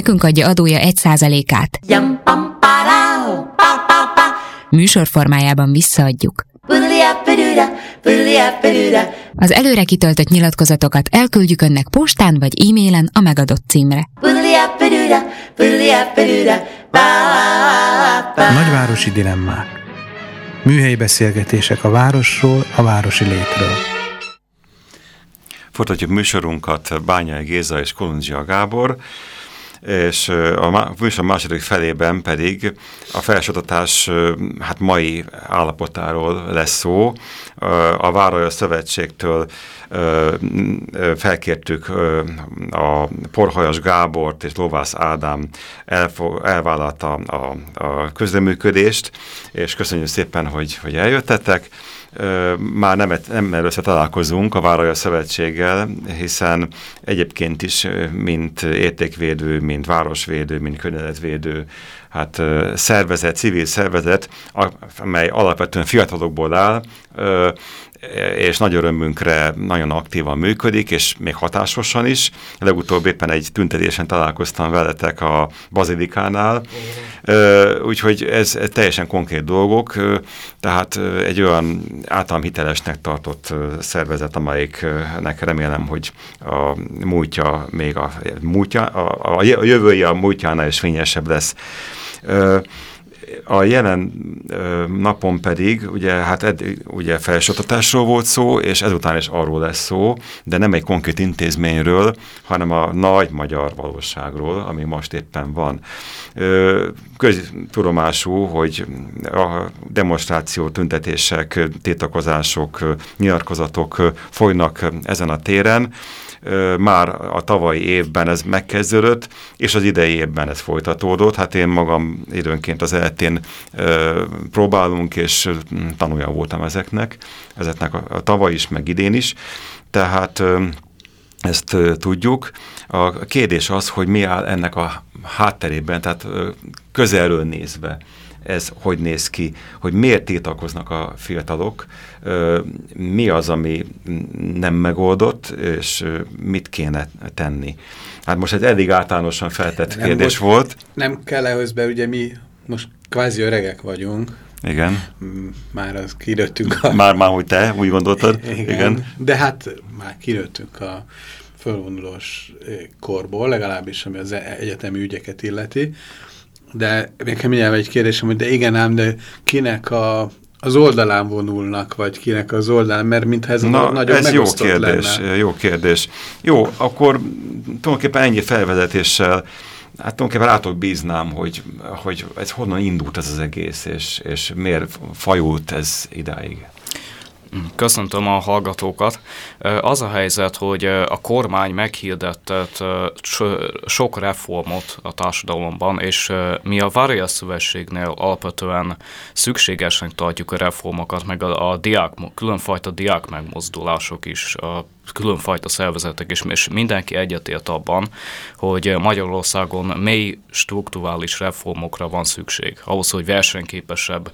nekünk adja adója 1%-át. Műsorformájában visszaadjuk. Az előre kitöltött nyilatkozatokat elküldjük önnek postán vagy e-mailen a megadott címre. Nagyvárosi dilemmák. Műhelyi beszélgetések a városról, a városi létről. Folytatjuk műsorunkat Bányai Géza és Kolundzsia Gábor és a műsor második felében pedig a felsoroltatás hát mai állapotáról lesz szó. A Váraja Szövetségtől felkértük a Porhajas Gábort és Lovász Ádám elvállalta a, a közleműködést, és köszönjük szépen, hogy, hogy eljöttetek már nem, nem először találkozunk a Váraja Szövetséggel, hiszen egyébként is, mint értékvédő, mint városvédő, mint környezetvédő, hát szervezet, civil szervezet, amely alapvetően fiatalokból áll, és nagy örömünkre nagyon aktívan működik, és még hatásosan is. Legutóbb éppen egy tüntetésen találkoztam veletek a Bazilikánál, úgyhogy ez, teljesen konkrét dolgok, tehát egy olyan általam hitelesnek tartott szervezet, amelyiknek remélem, hogy a múltja még a, múltja, a, a jövője a múltjánál is fényesebb lesz. A jelen ö, napon pedig, ugye, hát ed, ugye felsotatásról volt szó, és ezután is arról lesz szó, de nem egy konkrét intézményről, hanem a nagy magyar valóságról, ami most éppen van. Köztudomású, hogy a demonstráció, tüntetések, tétakozások, nyilatkozatok folynak ezen a téren, már a tavalyi évben ez megkezdődött, és az idei évben ez folytatódott. Hát én magam időnként az eltén próbálunk, és tanulja voltam ezeknek, ezeknek a, a tavaly is, meg idén is. Tehát ezt tudjuk. A kérdés az, hogy mi áll ennek a hátterében, tehát közelről nézve ez hogy néz ki, hogy miért tiltakoznak a fiatalok, mi az, ami nem megoldott, és mit kéne tenni. Hát most egy eddig általánosan feltett nem kérdés most, volt. Nem kell ehhez be, ugye mi most kvázi öregek vagyunk. Igen. Már az kirőttünk a... Már, már, hogy te úgy gondoltad. Igen. Igen. De hát már kirőttünk a fölvonulós korból, legalábbis ami az e- egyetemi ügyeket illeti. De nekem mindjárt egy kérdésem, hogy de igen ám, de kinek a, az oldalán vonulnak, vagy kinek az oldalán, mert mintha ez Na, nagyon ez jó kérdés, lenne. jó kérdés. Jó, akkor tulajdonképpen ennyi felvezetéssel Hát tulajdonképpen rátok bíznám, hogy, hogy ez honnan indult ez az egész, és, és miért fajult ez idáig. Köszöntöm a hallgatókat. Az a helyzet, hogy a kormány meghirdettett sok reformot a társadalomban, és mi a Vária Szövetségnél alapvetően szükségesnek tartjuk a reformokat, meg a, a diák, különfajta diák megmozdulások is a különfajta szervezetek, és, mindenki egyetért abban, hogy Magyarországon mély strukturális reformokra van szükség, ahhoz, hogy versenyképesebb,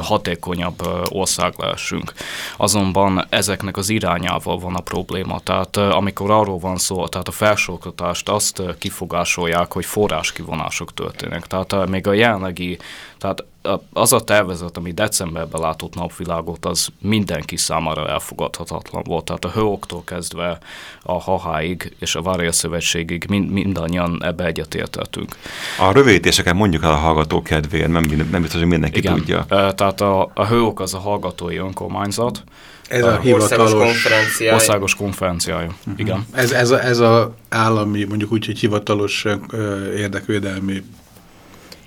hatékonyabb ország lehessünk. Azonban ezeknek az irányával van a probléma. Tehát amikor arról van szó, tehát a felsőoktatást azt kifogásolják, hogy forráskivonások történnek. Tehát még a jelenlegi, tehát az a tervezet, ami decemberben látott napvilágot, az mindenki számára elfogadhatatlan volt. Tehát a hőoktól kezdve a haháig és a Vária Szövetségig mind, mindannyian ebbe egyetértettünk. A rövidítéseket mondjuk el a hallgató kedvéért, nem, nem biztos, hogy mindenki Igen. tudja. Tehát a, a hőok az a hallgatói önkormányzat, ez a, a hivatalos konferenciája. Országos konferenciája, uh-huh. igen. Ez, ez, a, ez a állami, mondjuk úgy, hogy hivatalos érdekvédelmi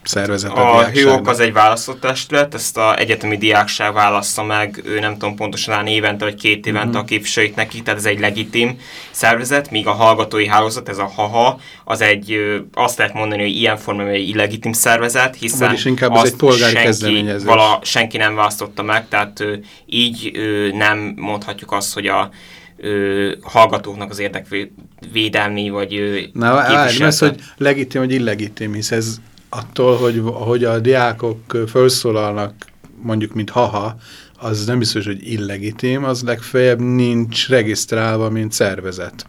szervezet. A, a HIOK az egy választott testület, ezt a egyetemi diákság válaszza meg, ő nem tudom pontosan évente vagy két évente uh-huh. a képviselőit neki, tehát ez egy legitim szervezet, míg a hallgatói hálózat, ez a HAHA, az egy, azt lehet mondani, hogy ilyen formában egy illegitim szervezet, hiszen Vagyis inkább ez egy polgári senki. Vala, senki nem választotta meg, tehát így nem mondhatjuk azt, hogy a ö, hallgatóknak az érdekvédelmi, vagy ö, Na, várj, ez, hogy legitim vagy illegitim, hisz ez attól, hogy, hogy a diákok felszólalnak mondjuk, mint haha, az nem biztos, hogy illegitim, az legfeljebb nincs regisztrálva, mint szervezet.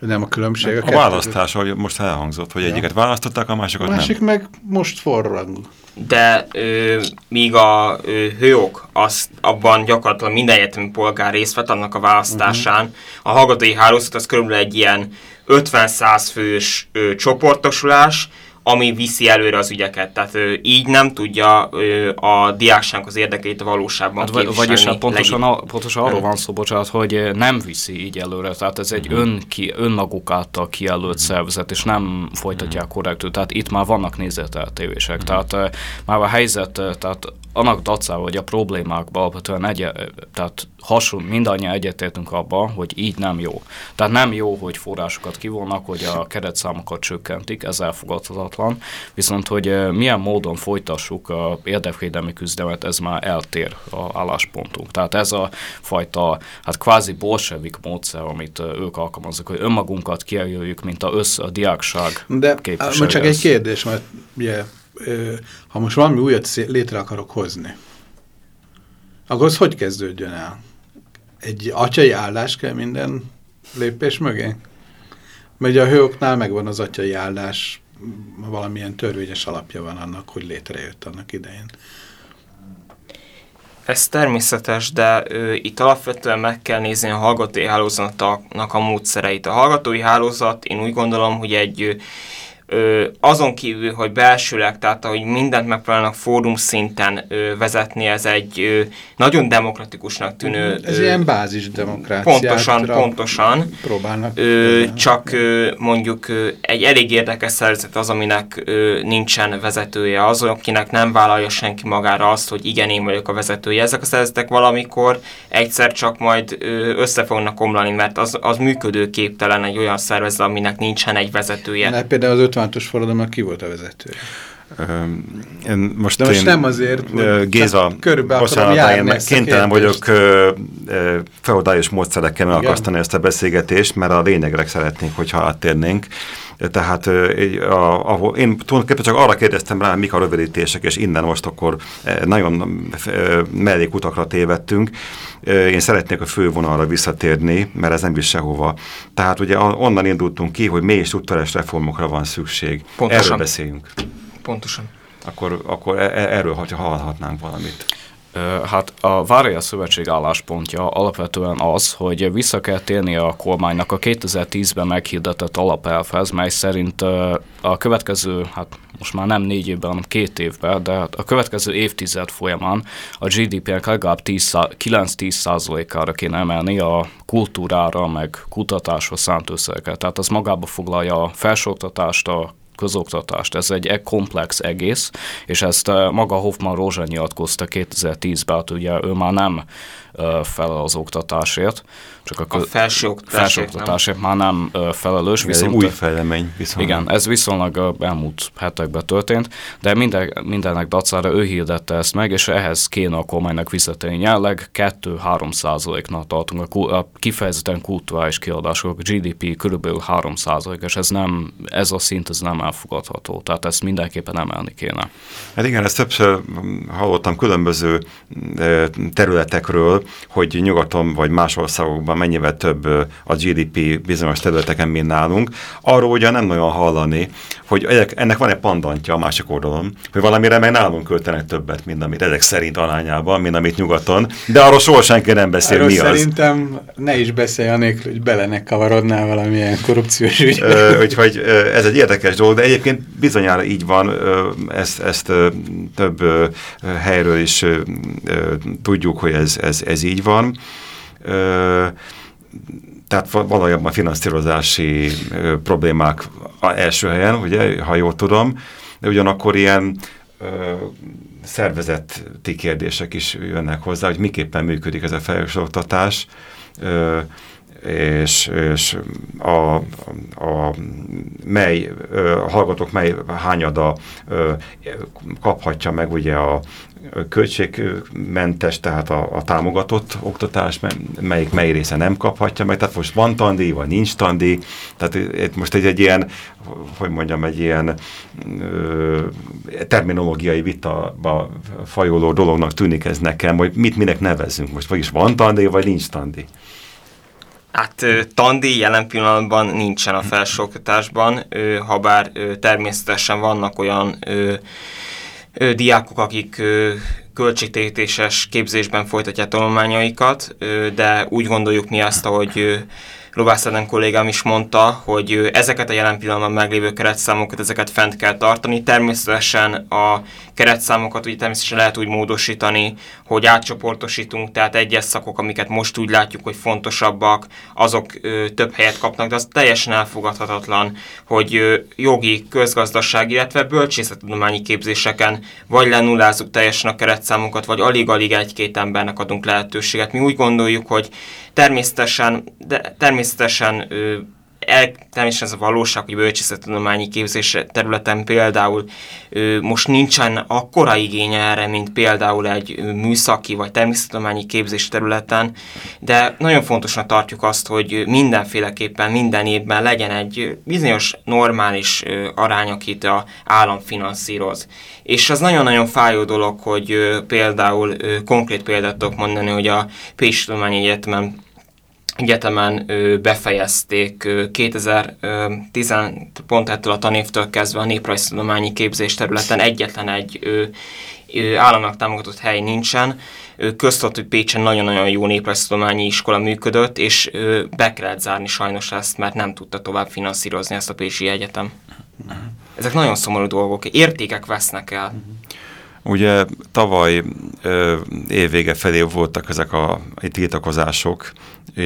Nem a különbség. A, a választás, ahogy most elhangzott, hogy ja. egyiket választották, a másikat a másik nem. meg most forrang. De ö, míg a ö, hőok, az, abban gyakorlatilag minden egyetemi polgár részt vett annak a választásán, uh -huh. a hallgatói hálózat az körülbelül egy ilyen 50-100 fős ö, csoportosulás, ami viszi előre az ügyeket. Tehát ő, így nem tudja ő, a diákság az érdekeit valóságban hát, képviselni. Vagyis hát pontosan, a, pontosan arról van szó, bocsánat, hogy nem viszi így előre. Tehát ez egy ön, ki, önmaguk által kijelölt szervezet, és nem folytatják korrektül. Tehát itt már vannak nézeteltévések. Tehát már a helyzet, tehát annak dacával, hogy a problémákban alapvetően egy, tehát hasonló, mindannyian egyetértünk abban, hogy így nem jó. Tehát nem jó, hogy forrásokat kivonnak, hogy a keretszámokat csökkentik, ez elfogadhatatlan, viszont hogy milyen módon folytassuk a érdekvédelmi küzdelmet, ez már eltér a álláspontunk. Tehát ez a fajta, hát kvázi bolsevik módszer, amit ők alkalmaznak, hogy önmagunkat kijelöljük, mint a össz a diákság De csak egy kérdés, mert ugye, ha most valami újat létre akarok hozni, akkor az hogy kezdődjön el? egy atyai állás kell minden lépés mögé? Mert a hőoknál megvan az atyai állás, valamilyen törvényes alapja van annak, hogy létrejött annak idején. Ez természetes, de ö, itt alapvetően meg kell nézni a hallgatói hálózatnak a módszereit. A hallgatói hálózat, én úgy gondolom, hogy egy Ö, azon kívül, hogy belsőleg, tehát ahogy mindent megpróbálnak fórum szinten ö, vezetni, ez egy ö, nagyon demokratikusnak tűnő... Ez ö, ilyen bázis demokrácia. Pontosan, pontosan. Próbálnak. Ö, csak ö, mondjuk ö, egy elég érdekes szervezet az, aminek ö, nincsen vezetője, az, akinek nem vállalja senki magára azt, hogy igen, én vagyok a vezetője. Ezek a szervezetek valamikor egyszer csak majd ö, össze fognak omlani, mert az, az működőképtelen egy olyan szervezet, aminek nincsen egy vezetője. Mert például az 56-os forradalomnak ki volt a vezetője? Én most, De most én, nem azért, hogy Géza, bocsánat, én kénytelen vagyok feudális módszerekkel megakasztani ezt a beszélgetést, mert a lényegre szeretnénk, hogyha áttérnénk. Tehát a, ahol én tulajdonképpen csak arra kérdeztem rá, mik a rövidítések, és innen most akkor nagyon mellékutakra tévedtünk. Én szeretnék a fővonalra visszatérni, mert ez nem visz sehova. Tehát ugye onnan indultunk ki, hogy mély struktúrás reformokra van szükség. Pontosan. Erről beszéljünk. Pontosan. Akkor, akkor e, e, erről, hogyha hallhatnánk valamit. Hát a Vária Szövetség álláspontja alapvetően az, hogy vissza kell térni a kormánynak a 2010-ben meghirdetett alapelvhez, mely szerint a következő, hát most már nem négy évben, hanem két évben, de a következő évtized folyamán a GDP-nek legalább 9-10 százalékára kéne emelni a kultúrára, meg kutatásra szánt összeget. Tehát az magába foglalja a felsőoktatást, a közoktatást. Ez egy e komplex egész, és ezt eh, maga Hoffman Rózsa nyilatkozta 2010-ben, hát ugye ő már nem felel az oktatásért, csak a, a felsőoktatásért, felsőoktatásért már nem felelős. Ez viszont, új fejlemény viszont. Igen, ez viszonylag elmúlt hetekben történt, de minden, mindennek dacára ő hirdette ezt meg, és ehhez kéne a kormánynak visszatérni. Jelenleg 2-3 százaléknak tartunk a, a kifejezetten kulturális kiadások, GDP kb. 3 százalék, és ez, nem, ez a szint ez nem elfogadható, tehát ezt mindenképpen emelni kéne. Hát igen, ezt többször hallottam különböző területekről, hogy nyugaton vagy más országokban mennyivel több a GDP bizonyos területeken, mint nálunk. Arról ugye nem nagyon hallani, hogy ennek van egy pandantja a másik oldalon, hogy valamire meg nálunk költenek többet, mint amit ezek szerint alányában, mint amit nyugaton, de arról soha senki nem beszél, Erről mi szerintem az. Szerintem ne is beszélj anélkül, hogy bele ne kavarodnál valamilyen korrupciós ügybe. Úgyhogy ez egy érdekes dolog, de egyébként bizonyára így van, ezt, ezt több helyről is tudjuk, hogy ez, ez, ez így van. Tehát valójában finanszírozási problémák első helyen, ugye, ha jól tudom, de ugyanakkor ilyen szervezeti kérdések is jönnek hozzá, hogy miképpen működik ez a felsőoktatás, és, és a, a mely a hallgatók mely hányada kaphatja meg ugye a költségmentes, tehát a, a támogatott oktatás, melyik mely része nem kaphatja meg, tehát most van tandíj, vagy nincs tandíj, tehát itt most egy, egy ilyen, hogy mondjam, egy ilyen ö, terminológiai vitába fajoló dolognak tűnik ez nekem, hogy mit minek nevezzünk. Most, vagyis van tandíj, vagy nincs tandíj. Hát tandi jelen pillanatban nincsen a felsőoktatásban, ha bár természetesen vannak olyan diákok, akik költségtétéses képzésben folytatják tanulmányaikat, de úgy gondoljuk mi azt, ahogy Lovász Eden kollégám is mondta, hogy ezeket a jelen pillanatban meglévő keretszámokat, ezeket fent kell tartani. Természetesen a keretszámokat ugye természetesen lehet úgy módosítani, hogy átcsoportosítunk, tehát egyes szakok, amiket most úgy látjuk, hogy fontosabbak, azok ö, több helyet kapnak, de az teljesen elfogadhatatlan, hogy ö, jogi, közgazdaság, illetve bölcsészettudományi képzéseken vagy lenullázzuk teljesen a keretszámokat, vagy alig-alig egy-két embernek adunk lehetőséget. Mi úgy gondoljuk, hogy természetesen, de természetesen ö, el, természetesen ez a valóság, hogy bölcsészettudományi képzés területen például ö, most nincsen akkora igény erre, mint például egy műszaki vagy természettudományi képzés területen, de nagyon fontosnak tartjuk azt, hogy mindenféleképpen minden évben legyen egy bizonyos normális ö, arány, akit a állam finanszíroz. És az nagyon-nagyon fájó dolog, hogy ö, például ö, konkrét példát tudok mondani, hogy a Pécsi Tudományi Egyetemen egyetemen ö, befejezték ö, 2010 pont ettől a tanévtől kezdve a néprajztudományi képzés területen egyetlen egy ö, ö, államnak támogatott hely nincsen. Köztudott, hogy Pécsen nagyon-nagyon jó néprajztudományi iskola működött, és ö, be kellett zárni sajnos ezt, mert nem tudta tovább finanszírozni ezt a Pécsi Egyetem. Ezek nagyon szomorú dolgok, értékek vesznek el. Ugye tavaly ö, évvége felé voltak ezek a tiltakozások,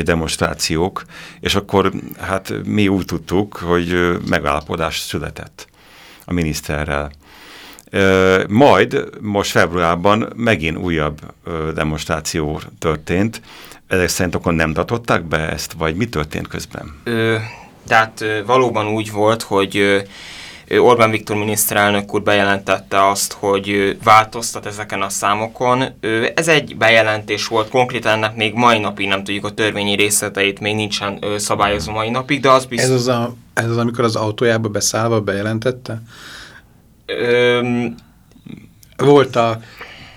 demonstrációk, és akkor hát mi úgy tudtuk, hogy megállapodás született a miniszterrel. Majd most februárban megint újabb demonstráció történt. Ezek szerint akkor nem tartották be ezt, vagy mi történt közben? Ö, tehát valóban úgy volt, hogy Orbán Viktor miniszterelnök úr bejelentette azt, hogy változtat ezeken a számokon. Ez egy bejelentés volt, konkrétan ennek még mai napig nem tudjuk a törvényi részleteit, még nincsen szabályozó mai napig, de az biztos... Ez az, a, ez az amikor az autójába beszállva bejelentette? Öm... Volt a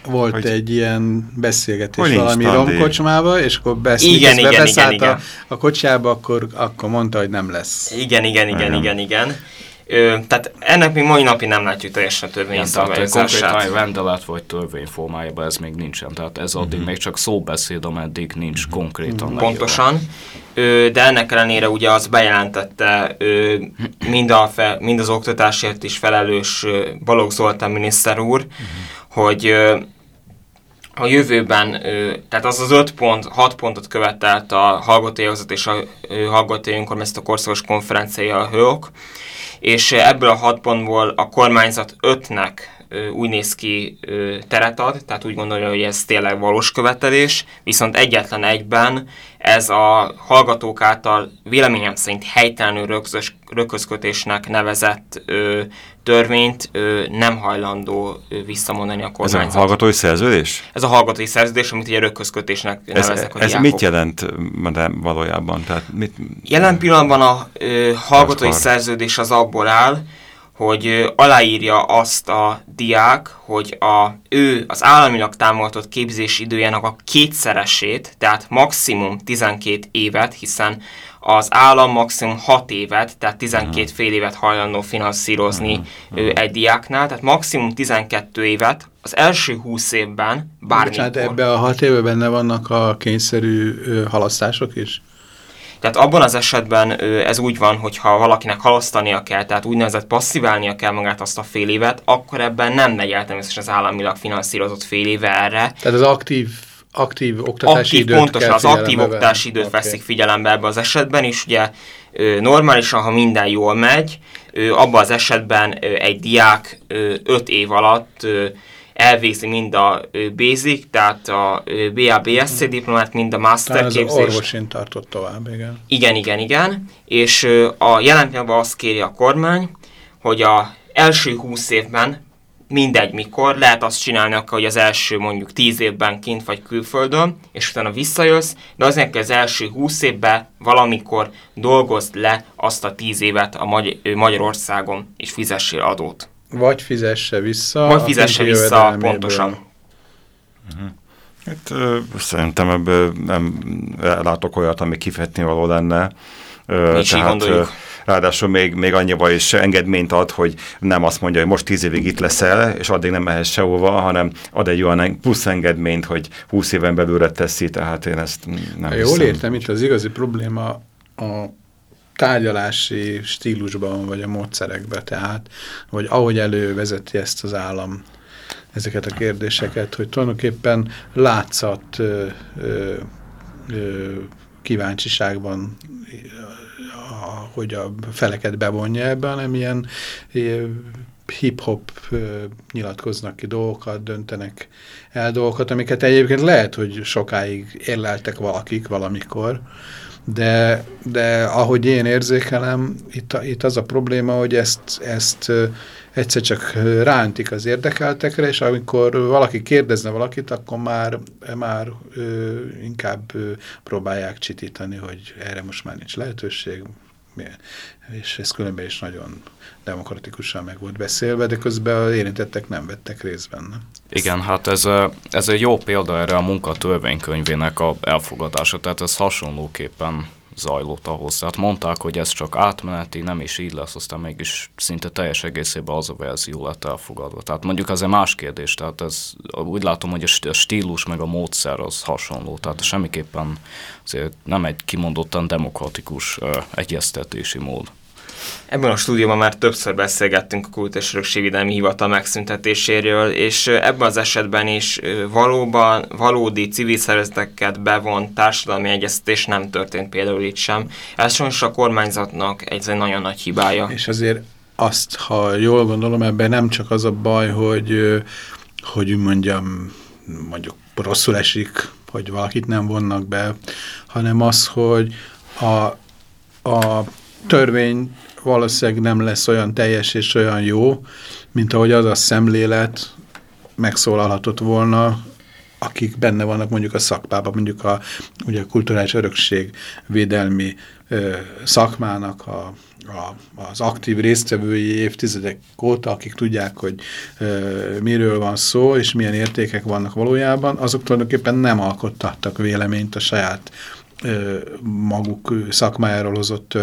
volt hogy, egy ilyen beszélgetés valami romkocsmába, és akkor besz, igen, igen, beszállt igen, a, a kocsába, akkor, akkor mondta, hogy nem lesz. Igen, igen, igen, igen, igen. Ö, tehát ennek még mai napig nem látjuk teljesen törvény szabályozását. Konkrétan rendelet vagy törvény formájában ez még nincsen, tehát ez addig mm -hmm. még csak szóbeszéd, ameddig nincs mm -hmm. konkrétan. Pontosan, ö, de ennek ellenére ugye az bejelentette ö, mind, a fe, mind az oktatásért is felelős Balogh Zoltán miniszter úr, mm -hmm. hogy ö, a jövőben, tehát az az 5 pont, 6 pontot követelt a Hallgatói és a Hallgatói Önkormányzat Országos Konferenciája a HÖOK, és ebből a hat pontból a kormányzat ötnek úgy néz ki teret ad, tehát úgy gondolja, hogy ez tényleg valós követelés, viszont egyetlen egyben ez a hallgatók által véleményem szerint helytelenül röközkötésnek nevezett ö, törvényt ö, nem hajlandó ö, visszamondani a kormányzat. Ez a hallgatói szerződés? Ez a hallgatói szerződés, amit ugye röközkötésnek ez, neveznek a Ez diákok. mit jelent de valójában? Tehát mit... Jelen pillanatban a ö, hallgatói szerződés az abból áll, hogy aláírja azt a diák, hogy a, ő az államilag támogatott képzési időjának a kétszeresét, tehát maximum 12 évet, hiszen az állam maximum 6 évet, tehát 12 uh-huh. fél évet hajlandó finanszírozni uh-huh. egy diáknál, tehát maximum 12 évet, az első 20 évben bármikor. Tehát ebben a 6 évben benne vannak a kényszerű halasztások is? Tehát abban az esetben ez úgy van, hogy ha valakinek halasztania kell, tehát úgynevezett passziválnia kell magát azt a fél évet, akkor ebben nem megy el természetesen az államilag finanszírozott fél éve erre. Tehát az aktív aktív oktatási aktív, időt pontosan, az aktív oktatási időt okay. veszik figyelembe ebbe az esetben, és ugye normálisan, ha minden jól megy, abban az esetben egy diák 5 év alatt elvégzi mind a basic, tehát a BA-BSC diplomát, mind a master tehát képzést. orvosin tartott tovább, igen. Igen, igen, igen. És a jelen pillanatban azt kéri a kormány, hogy a első 20 évben mindegy mikor, lehet azt csinálni akkor, hogy az első mondjuk 10 évben kint vagy külföldön, és utána visszajössz, de azért kell az első 20 évben valamikor dolgozd le azt a 10 évet a Magy Magyarországon, és fizessél adót. Vagy fizesse vissza. Vagy fizesse vissza, pontosan. Uh -huh. Hát, ö, szerintem ebből nem látok olyat, ami kifetni való lenne. Mi tehát, ráadásul még, még annyiba is engedményt ad, hogy nem azt mondja, hogy most tíz évig itt leszel, és addig nem mehetsz sehova, hanem ad egy olyan plusz engedményt, hogy húsz éven belőle teszi, tehát én ezt nem ha Jól értem, itt az igazi probléma a tárgyalási stílusban, vagy a módszerekben, tehát, vagy ahogy elővezeti ezt az állam ezeket a kérdéseket, hogy tulajdonképpen látszat ö, ö, ö, kíváncsiságban, hogy a feleket bevonja ebbe, hanem ilyen hip-hop nyilatkoznak ki dolgokat, döntenek el dolgokat, amiket egyébként lehet, hogy sokáig érleltek valakik valamikor, de, de ahogy én érzékelem, itt, itt az a probléma, hogy ezt, ezt egyszer csak rántik az érdekeltekre, és amikor valaki kérdezne valakit, akkor már, már ö, inkább ö, próbálják csitítani, hogy erre most már nincs lehetőség, és ez különben is nagyon demokratikusan meg volt beszélve, de közben az érintettek nem vettek részt benne. Igen, hát ez, ez egy jó példa erre a munkatörvénykönyvének a elfogadása, tehát ez hasonlóképpen zajlott ahhoz. Tehát mondták, hogy ez csak átmeneti, nem is így lesz, aztán mégis szinte teljes egészében az a verzió lett elfogadva. Tehát mondjuk ez egy más kérdés, tehát ez, úgy látom, hogy a stílus meg a módszer az hasonló, tehát semmiképpen azért nem egy kimondottan demokratikus uh, egyeztetési mód. Ebben a stúdióban már többször beszélgettünk a Kultúrás Örökségvédelmi Hivatal megszüntetéséről, és ebben az esetben is valóban valódi civil szervezeteket bevont társadalmi egyeztetés nem történt például itt sem. Ez sajnos a kormányzatnak egy nagyon nagy hibája. És azért azt, ha jól gondolom, ebben nem csak az a baj, hogy, hogy mondjam, mondjuk rosszul esik, hogy valakit nem vonnak be, hanem az, hogy a, a törvény valószínűleg nem lesz olyan teljes és olyan jó, mint ahogy az a szemlélet megszólalhatott volna, akik benne vannak mondjuk a szakmában, mondjuk a, ugye a kulturális örökség védelmi ö, szakmának a, a, az aktív résztvevői évtizedek óta, akik tudják, hogy ö, miről van szó, és milyen értékek vannak valójában, azok tulajdonképpen nem alkottattak véleményt a saját maguk szakmájáról hozott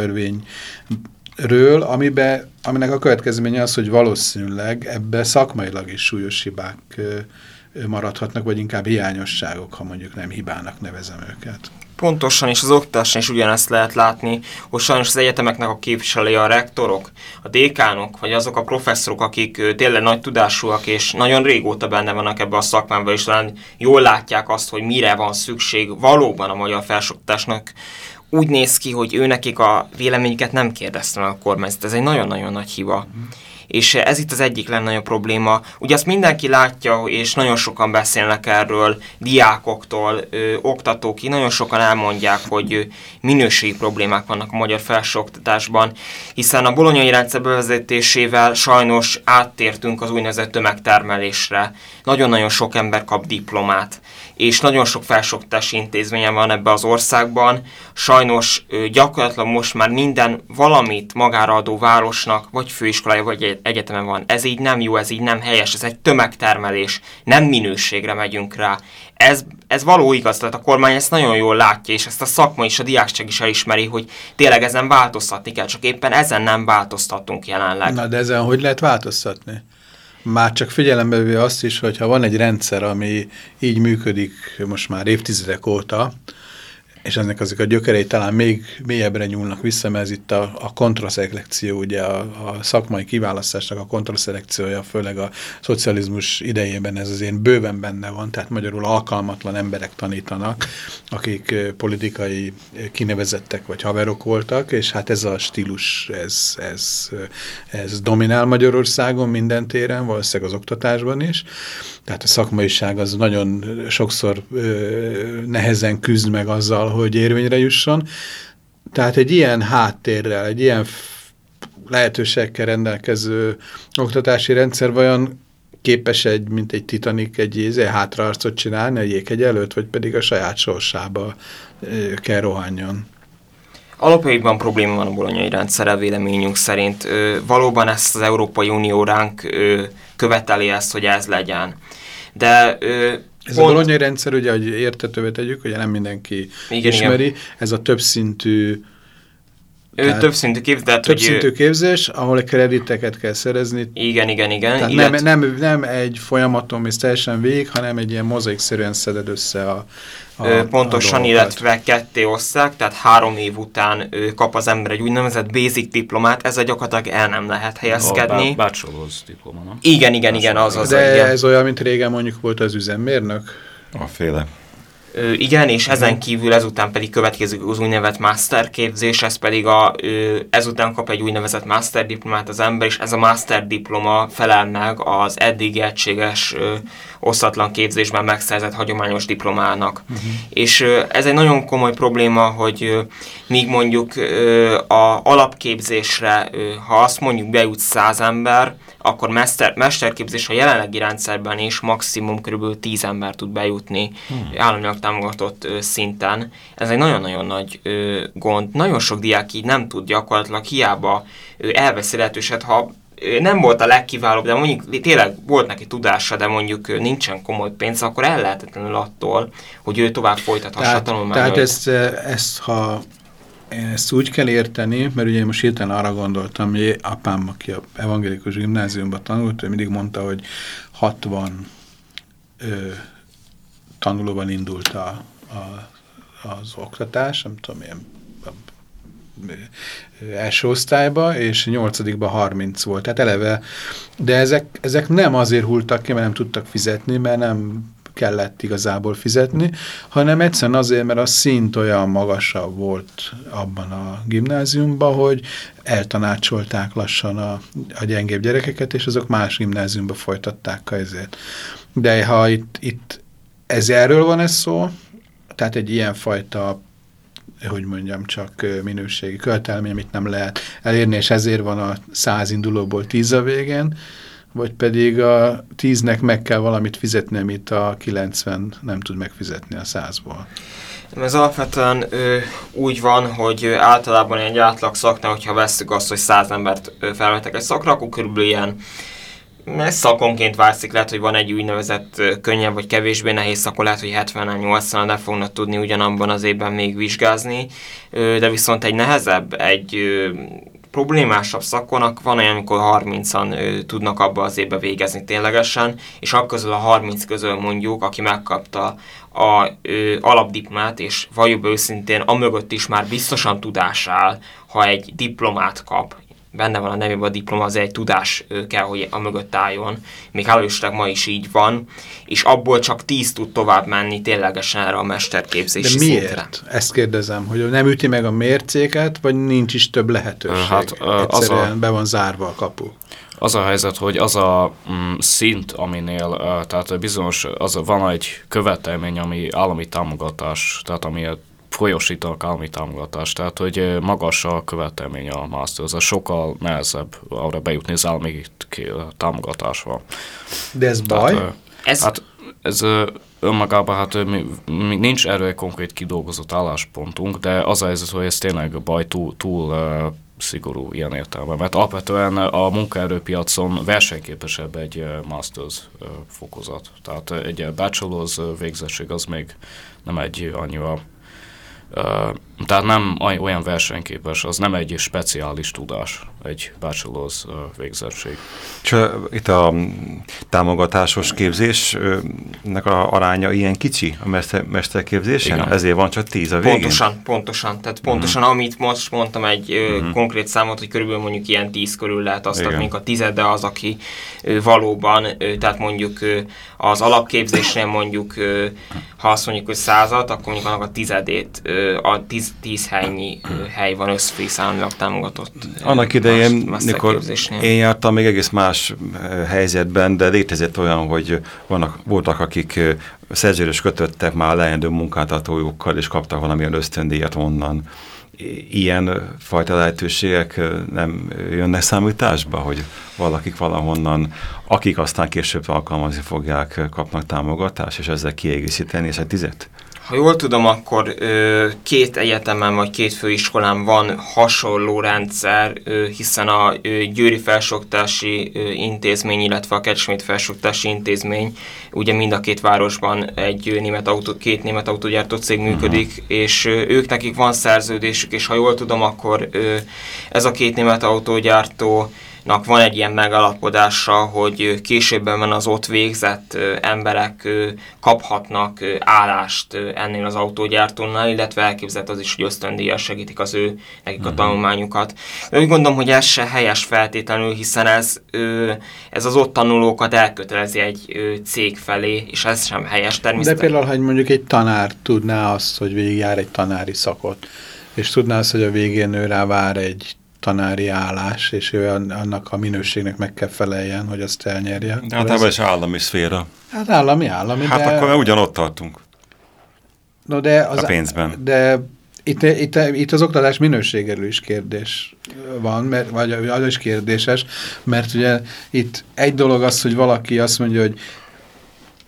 törvényről, amibe, aminek a következménye az, hogy valószínűleg ebbe szakmailag is súlyos hibák maradhatnak, vagy inkább hiányosságok, ha mondjuk nem hibának nevezem őket. Pontosan, és az oktatáson is ugyanezt lehet látni, hogy sajnos az egyetemeknek a képviselői a rektorok, a dékánok, vagy azok a professzorok, akik tényleg nagy tudásúak, és nagyon régóta benne vannak ebbe a szakmában, és talán jól látják azt, hogy mire van szükség valóban a magyar felsőoktatásnak, úgy néz ki, hogy őnekik a véleményüket nem kérdeztem a kormányzat. Ez egy nagyon-nagyon nagy hiba. És ez itt az egyik legnagyobb probléma. Ugye azt mindenki látja, és nagyon sokan beszélnek erről, diákoktól, ö, oktatók, nagyon sokan elmondják, hogy minőségi problémák vannak a magyar felsőoktatásban, hiszen a bolonyai rendszer bevezetésével sajnos áttértünk az úgynevezett tömegtermelésre. Nagyon-nagyon sok ember kap diplomát és nagyon sok felsőoktatási intézményen van ebbe az országban. Sajnos gyakorlatilag most már minden valamit magára adó városnak, vagy főiskolája, vagy egyetemen van. Ez így nem jó, ez így nem helyes, ez egy tömegtermelés, nem minőségre megyünk rá. Ez, ez való igaz, tehát a kormány ezt nagyon jól látja, és ezt a szakma és a diákság is elismeri, hogy tényleg ezen változtatni kell, csak éppen ezen nem változtatunk jelenleg. Na, de ezen hogy lehet változtatni? Már csak figyelembe véve azt is, hogy ha van egy rendszer, ami így működik most már évtizedek óta, és ennek azok a gyökerei talán még mélyebbre nyúlnak vissza, mert ez itt a, a kontraszelekció, ugye a, a szakmai kiválasztásnak a kontraszelekciója, főleg a szocializmus idejében ez azért bőven benne van, tehát magyarul alkalmatlan emberek tanítanak, akik politikai kinevezettek vagy haverok voltak, és hát ez a stílus, ez, ez, ez dominál Magyarországon minden téren, valószínűleg az oktatásban is, tehát a szakmaiság az nagyon sokszor ö, nehezen küzd meg azzal, hogy érvényre jusson. Tehát egy ilyen háttérrel, egy ilyen lehetőségekkel rendelkező oktatási rendszer vajon képes egy, mint egy titanik, egy íze, hátraarcot csinálni a jéghegy előtt, vagy pedig a saját sorsába kell rohanjon? Alapjaiban probléma van a bolonyai rendszerrel véleményünk szerint. Ö, valóban ezt az Európai Unió ránk ö, követeli ezt, hogy ez legyen. De ö, ez pont... a bolonyai rendszer, ugye, hogy értetővé tegyük, ugye nem mindenki igen, ismeri, igen. ez a többszintű ő többszintű képzés. Tehát, többszintű hogy, képzés, ahol a krediteket kell szerezni. Igen, igen, igen. Tehát illet... nem, nem, nem egy folyamaton mész teljesen végig, hanem egy ilyen mozaikszerűen szeded össze a, a Pontosan, a illetve ketté osszák, tehát három év után ő, kap az ember egy úgynevezett basic diplomát, ezzel gyakorlatilag el nem lehet helyezkedni. A bachelor's diploma, nem? Igen, igen, igen, az az. De igen. ez olyan, mint régen mondjuk volt az üzemmérnök? A féle. Ö, igen, és ezen kívül ezután pedig következik az úgynevezett master képzés, ez pedig a, ö, ezután kap egy úgynevezett master diplomát az ember, és ez a master diploma felel meg az eddig egységes ö, osztatlan képzésben megszerzett hagyományos diplomának. Uh-huh. És ez egy nagyon komoly probléma, hogy míg mondjuk a alapképzésre, ha azt mondjuk bejut száz ember, akkor mester, mesterképzés a jelenlegi rendszerben is maximum kb. 10 ember tud bejutni hmm. államilag támogatott ö, szinten. Ez egy nagyon-nagyon nagy ö, gond. Nagyon sok diák így nem tud gyakorlatilag, hiába ö, elveszi lehetőséget, ha nem volt a legkiválóbb, de mondjuk tényleg volt neki tudása, de mondjuk nincsen komoly pénz, akkor el lehetetlenül attól, hogy ő tovább folytathassa a tanulmányait. Tehát ezt, ezt, ha ezt úgy kell érteni, mert ugye most hirtelen arra gondoltam, hogy apám, aki a evangélikus gimnáziumban tanult, ő mindig mondta, hogy 60 ö, tanulóban indult a, a, az oktatás, nem tudom, ilyen első osztályba, és nyolcadikba 30 volt. Tehát eleve, de ezek, ezek nem azért hultak ki, mert nem tudtak fizetni, mert nem kellett igazából fizetni, hanem egyszerűen azért, mert a szint olyan magasabb volt abban a gimnáziumban, hogy eltanácsolták lassan a, a gyengébb gyerekeket, és azok más gimnáziumba folytatták ezért. De ha itt, itt ez erről van ez szó, tehát egy ilyenfajta hogy mondjam, csak minőségi követelmény, amit nem lehet elérni, és ezért van a száz indulóból tíz a végén, vagy pedig a tíznek meg kell valamit fizetni, amit a 90 nem tud megfizetni a százból. Ez alapvetően ö, úgy van, hogy ö, általában egy átlag szaknál, hogyha veszük azt, hogy száz embert felvettek egy szakra, akkor körülbelül ilyen ez szakonként válszik, lehet, hogy van egy úgynevezett könnyebb vagy kevésbé nehéz szakon, lehet, hogy 70-80 le fognak tudni ugyanabban az évben még vizsgázni, de viszont egy nehezebb, egy problémásabb szakonak van olyan, amikor 30-an tudnak abba az évbe végezni ténylegesen, és akkor közül a 30 közül mondjuk, aki megkapta a ö, alapdiplomát, és valljuk őszintén, amögött is már biztosan tudás áll, ha egy diplomát kap, benne van a nevében a diploma, az egy tudás kell, hogy a mögött álljon. Még hálóiság ma is így van, és abból csak tíz tud tovább menni ténylegesen erre a mesterképzési De miért? Szintre. Ezt kérdezem, hogy nem üti meg a mércéket, vagy nincs is több lehetőség? Hát, Egyszerűen a... be van zárva a kapu. Az a helyzet, hogy az a mm, szint, aminél, tehát bizonyos, az van egy követelmény, ami állami támogatás, tehát ami folyosítanak állami támogatást, tehát hogy magas a követelmény a master, ez sokkal nehezebb arra bejutni az állami támogatásra. De ez tehát, baj? Ez... Hát ez önmagában hát még nincs erről egy konkrét kidolgozott álláspontunk, de az a helyzet, hogy ez tényleg baj túl, túl szigorú ilyen értelme, mert alapvetően a munkaerőpiacon versenyképesebb egy master's fokozat. Tehát egy bachelor's végzettség az még nem egy annyira Uh, tehát nem olyan versenyképes, az nem egy speciális tudás, egy bachelor's végzettség. És itt a támogatásos képzésnek a aránya ilyen kicsi a mester, mesterképzésen? Igen. Ezért van csak tíz a végén? Pontosan, pontosan. Tehát pontosan, uh-huh. amit most mondtam egy uh-huh. konkrét számot, hogy körülbelül mondjuk ilyen tíz körül lehet azt, mondjuk a tizede az, aki valóban, tehát mondjuk az alapképzésnél mondjuk, ha azt mondjuk, hogy százat, akkor mondjuk annak a tizedét, a tíz tíz helynyi hely van összfészállamilag támogatott. Annak idején, mikor én jártam még egész más helyzetben, de létezett olyan, hogy vannak, voltak, akik szerződés kötöttek már a leendő munkáltatójukkal, és kaptak valamilyen ösztöndíjat onnan. Ilyen fajta lehetőségek nem jönnek számításba, hogy valakik valahonnan, akik aztán később alkalmazni fogják, kapnak támogatást, és ezzel kiegészíteni, és egy tizet? Ha jól tudom, akkor ö, két egyetemen vagy két főiskolán van hasonló rendszer, ö, hiszen a ö, Győri Felsoktási ö, Intézmény, illetve a Kecskemét Felsoktási Intézmény, ugye mind a két városban egy német autó, két német autógyártó cég működik, uh-huh. és ö, ők nekik van szerződésük, és ha jól tudom, akkor ö, ez a két német autógyártó nak van egy ilyen megalapodása, hogy későbben az ott végzett emberek kaphatnak állást ennél az autógyártónál, illetve elképzelt az is, hogy ösztöndíjjal segítik az ő nekik a mhm. tanulmányukat. Úgy gondolom, hogy ez se helyes feltétlenül, hiszen ez, ez az ott tanulókat elkötelezi egy cég felé, és ez sem helyes természetesen. De például, hogy mondjuk egy tanár tudná azt, hogy végigjár egy tanári szakot, és tudná azt, hogy a végén ő rá vár egy tanári állás, és ő annak a minőségnek meg kell feleljen, hogy azt elnyerje. De hát ez is állami szféra. Hát állami, állami, Hát de... akkor ugyanott tartunk. No, de az, a pénzben. De itt, itt, itt az oktatás minőségéről is kérdés van, mert, vagy az is kérdéses, mert ugye itt egy dolog az, hogy valaki azt mondja, hogy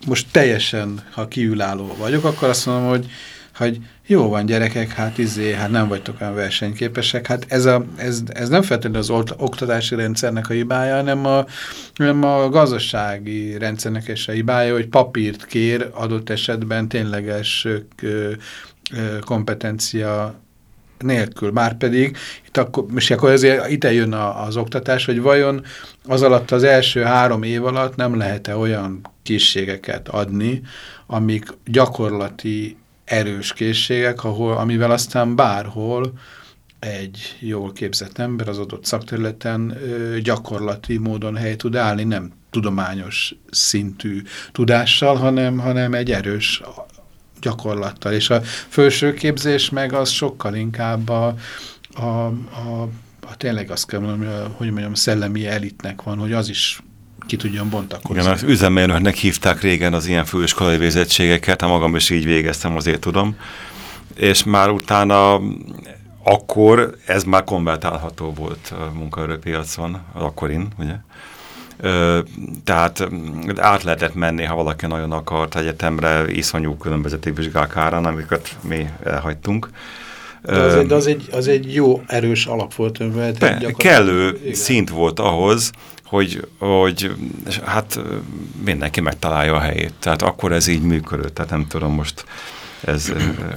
most teljesen, ha kiülálló vagyok, akkor azt mondom, hogy, hogy jó van gyerekek, hát izé, hát nem vagytok olyan versenyképesek. Hát ez, a, ez, ez nem feltétlenül az oktatási rendszernek a hibája, hanem a, hanem a gazdasági rendszernek is a hibája, hogy papírt kér adott esetben tényleges ö, ö, kompetencia nélkül. Márpedig itt akkor, és akkor ezért itt jön a, az oktatás, hogy vajon az alatt az első három év alatt nem lehet-e olyan készségeket adni, amik gyakorlati erős készségek, ahol, amivel aztán bárhol egy jól képzett ember az adott szakterületen ö, gyakorlati módon hely tud állni, nem tudományos szintű tudással, hanem, hanem egy erős gyakorlattal. És a felsőképzés meg az sokkal inkább a, a, a, a tényleg azt kell mondani, hogy mondjam, szellemi elitnek van, hogy az is ki tudjon bontakozni. Igen, az üzemmérnöknek hívták régen az ilyen főiskolai végzettségeket, ha magam is így végeztem, azért tudom. és már utána akkor ez már konvertálható volt a munkaerőpiacon, akkorin, ugye? Ö, tehát át lehetett menni, ha valaki nagyon akart egyetemre, iszonyú különbözeti vizsgák árán, amiket mi elhagytunk. De az, egy, az, egy, az egy jó, erős alap volt. Be, kellő igen. szint volt ahhoz, hogy, hogy hát mindenki megtalálja a helyét. Tehát akkor ez így működött. Tehát nem tudom most ez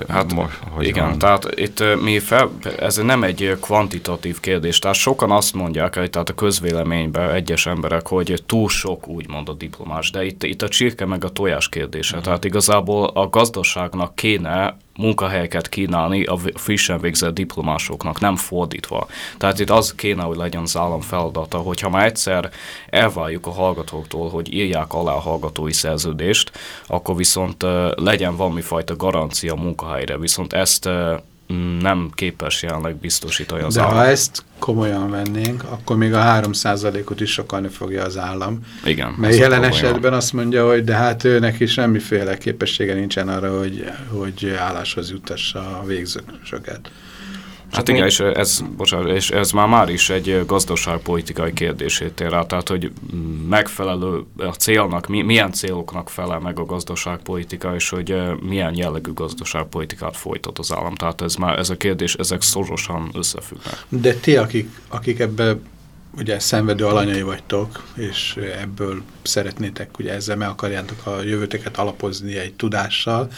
hát, ma, hogy igen, van. tehát itt mi fel, ez nem egy kvantitatív kérdés, tehát sokan azt mondják, hogy tehát a közvéleményben egyes emberek, hogy túl sok úgymond a diplomás, de itt, itt a csirke meg a tojás kérdése, uh-huh. tehát igazából a gazdaságnak kéne munkahelyeket kínálni a frissen végzett diplomásoknak, nem fordítva. Tehát itt az kéne, hogy legyen az állam feladata, hogyha már egyszer elváljuk a hallgatóktól, hogy írják alá a hallgatói szerződést, akkor viszont legyen valami fajta garancia munkahelyre, viszont ezt nem képes jelenleg biztosítani az De állam. ha ezt komolyan vennénk, akkor még a 3%-ot is sokalni fogja az állam. Igen. Mert jelen komolyan. esetben azt mondja, hogy de hát őnek is semmiféle képessége nincsen arra, hogy, hogy álláshoz jutassa a végzősöket. Hát igen, és ez, bocsánat, és ez már már is egy gazdaságpolitikai kérdését tér rá, tehát hogy megfelelő a célnak, milyen céloknak felel meg a gazdaságpolitika, és hogy milyen jellegű gazdaságpolitikát folytat az állam. Tehát ez már ez a kérdés, ezek szorosan összefüggnek. De ti, akik, akik ebbe ugye szenvedő alanyai vagytok, és ebből szeretnétek, ugye ezzel meg akarjátok a jövőteket alapozni egy tudással.